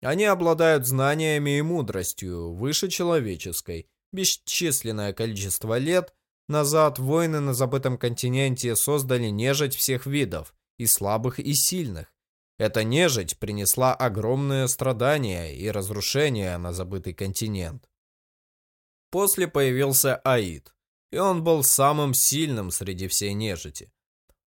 Speaker 3: Они обладают знаниями и мудростью выше человеческой Бесчисленное количество лет назад воины на забытом континенте создали нежить всех видов, и слабых, и сильных. Эта нежить принесла огромные страдания и разрушения на забытый континент. После появился Аид, и он был самым сильным среди всей нежити.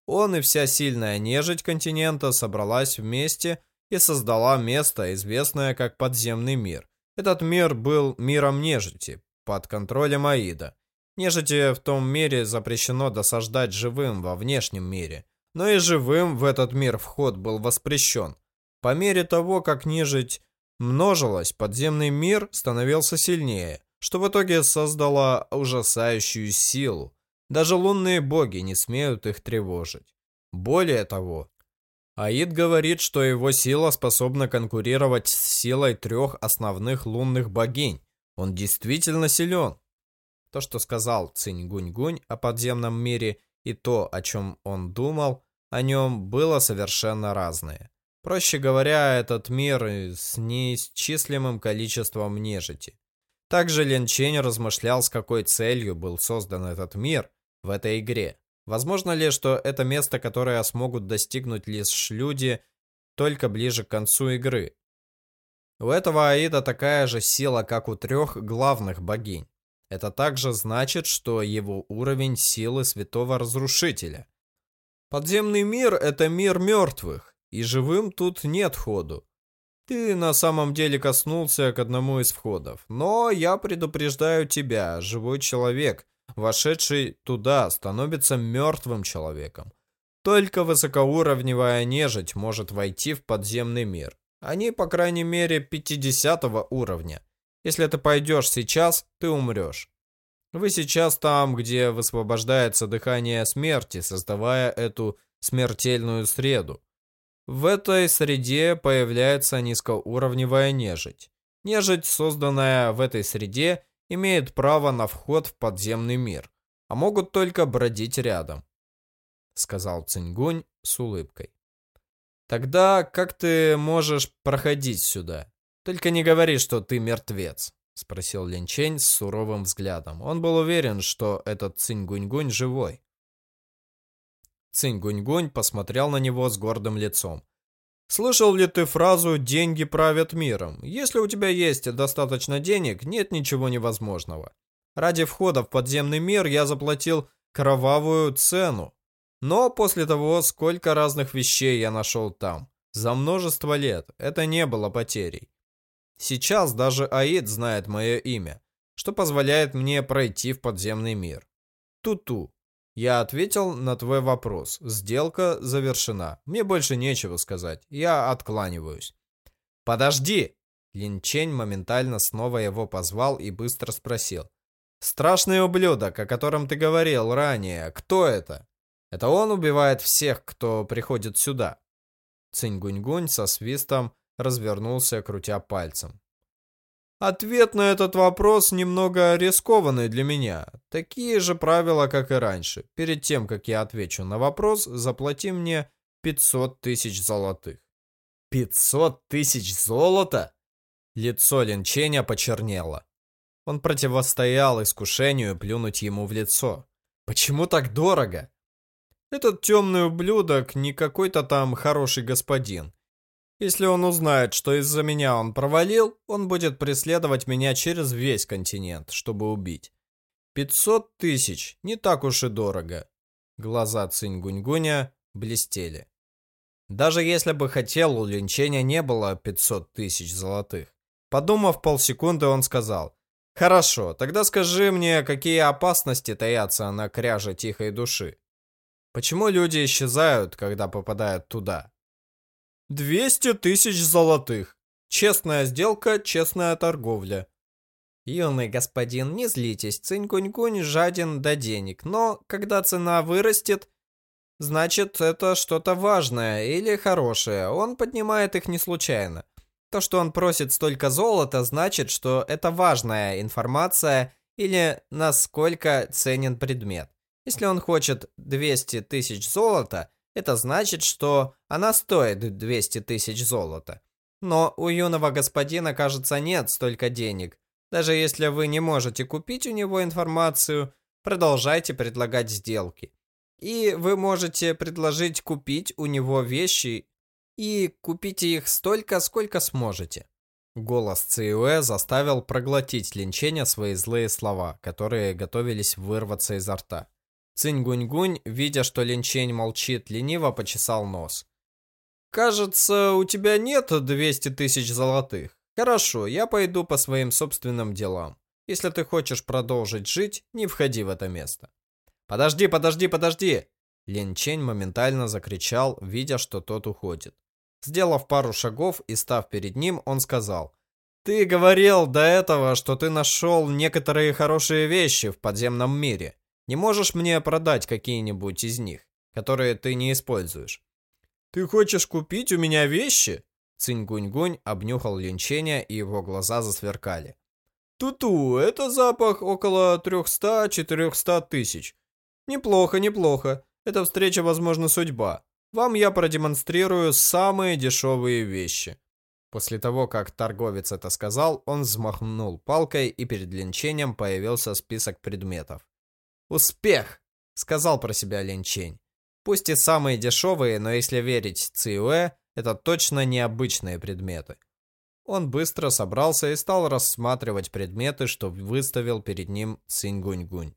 Speaker 3: Он и вся сильная нежить континента собралась вместе и создала место, известное как подземный мир. Этот мир был миром нежити, под контролем Аида. Нежити в том мире запрещено досаждать живым во внешнем мире, но и живым в этот мир вход был воспрещен. По мере того, как нежить множилась, подземный мир становился сильнее, что в итоге создало ужасающую силу. Даже лунные боги не смеют их тревожить. Более того, Аид говорит, что его сила способна конкурировать с силой трех основных лунных богинь, он действительно силен. То, что сказал Цинь-Гунь-Гунь о подземном мире, и то, о чем он думал, о нем было совершенно разное. Проще говоря, этот мир с неисчислимым количеством нежити. Также Лен Чень размышлял, с какой целью был создан этот мир в этой игре. Возможно ли, что это место, которое смогут достигнуть лишь люди только ближе к концу игры? У этого Аида такая же сила, как у трех главных богинь. Это также значит, что его уровень силы Святого Разрушителя. Подземный мир – это мир мертвых, и живым тут нет ходу. Ты на самом деле коснулся к одному из входов, но я предупреждаю тебя, живой человек, вошедший туда, становится мертвым человеком. Только высокоуровневая нежить может войти в подземный мир. Они, по крайней мере, 50 уровня. Если ты пойдешь сейчас, ты умрешь. Вы сейчас там, где высвобождается дыхание смерти, создавая эту смертельную среду. В этой среде появляется низкоуровневая нежить. Нежить, созданная в этой среде, имеет право на вход в подземный мир, а могут только бродить рядом, сказал Цингунь с улыбкой. Тогда как ты можешь проходить сюда? Только не говори, что ты мертвец, спросил Линчень с суровым взглядом. Он был уверен, что этот Цинь-Гунь-Гунь живой. Цинь-Гунь-Гунь посмотрел на него с гордым лицом. Слышал ли ты фразу «деньги правят миром»? Если у тебя есть достаточно денег, нет ничего невозможного. Ради входа в подземный мир я заплатил кровавую цену. Но после того, сколько разных вещей я нашел там, за множество лет, это не было потерей. Сейчас даже Аид знает мое имя, что позволяет мне пройти в подземный мир. Туту. Я ответил на твой вопрос. Сделка завершена. Мне больше нечего сказать. Я откланиваюсь. Подожди! Линчень моментально снова его позвал и быстро спросил. Страшный ублюдок, о котором ты говорил ранее, кто это? Это он убивает всех, кто приходит сюда. Цинь-гунь-гунь со свистом развернулся, крутя пальцем. Ответ на этот вопрос немного рискованный для меня. Такие же правила, как и раньше. Перед тем, как я отвечу на вопрос, заплати мне 500 тысяч золотых. 500 тысяч золота? Лицо Линченя почернело. Он противостоял искушению плюнуть ему в лицо. Почему так дорого? Этот темный ублюдок не какой-то там хороший господин. Если он узнает, что из-за меня он провалил, он будет преследовать меня через весь континент, чтобы убить. Пятьсот тысяч, не так уж и дорого. Глаза Цинь-Гунь-Гуня блестели. Даже если бы хотел, у Линченя не было 500 тысяч золотых. Подумав полсекунды, он сказал, «Хорошо, тогда скажи мне, какие опасности таятся на кряже тихой души? Почему люди исчезают, когда попадают туда?» Двести тысяч золотых. Честная сделка, честная торговля. Юный господин, не злитесь, Цинь-Кунь-Кунь жаден до денег, но когда цена вырастет, значит это что-то важное или хорошее, он поднимает их не случайно. То, что он просит столько золота, значит, что это важная информация или насколько ценен предмет. Если он хочет 200 тысяч золота, это значит, что она стоит 200 тысяч золота. Но у юного господина, кажется, нет столько денег. Даже если вы не можете купить у него информацию, продолжайте предлагать сделки. И вы можете предложить купить у него вещи и купите их столько, сколько сможете. Голос Циуэ заставил проглотить линчения свои злые слова, которые готовились вырваться изо рта. Цинь-гунь-гунь, видя, что Линчень молчит, лениво почесал нос. «Кажется, у тебя нет 200 тысяч золотых. Хорошо, я пойду по своим собственным делам. Если ты хочешь продолжить жить, не входи в это место». «Подожди, подожди, подожди!» Линчень моментально закричал, видя, что тот уходит. Сделав пару шагов и став перед ним, он сказал, «Ты говорил до этого, что ты нашел некоторые хорошие вещи в подземном мире. Не можешь мне продать какие-нибудь из них, которые ты не используешь? Ты хочешь купить у меня вещи? Цинь-гунь-гунь обнюхал линчения, и его глаза засверкали. Туту, это запах около 300-400 тысяч. Неплохо, неплохо. Эта встреча, возможно, судьба. Вам я продемонстрирую самые дешевые вещи. После того, как торговец это сказал, он взмахнул палкой, и перед линчением появился список предметов. «Успех!» — сказал про себя Лин Чень. Пусть и самые дешевые, но если верить Циуэ, это точно необычные предметы. Он быстро собрался и стал рассматривать предметы, что выставил перед ним Цинь-Гунь-Гунь.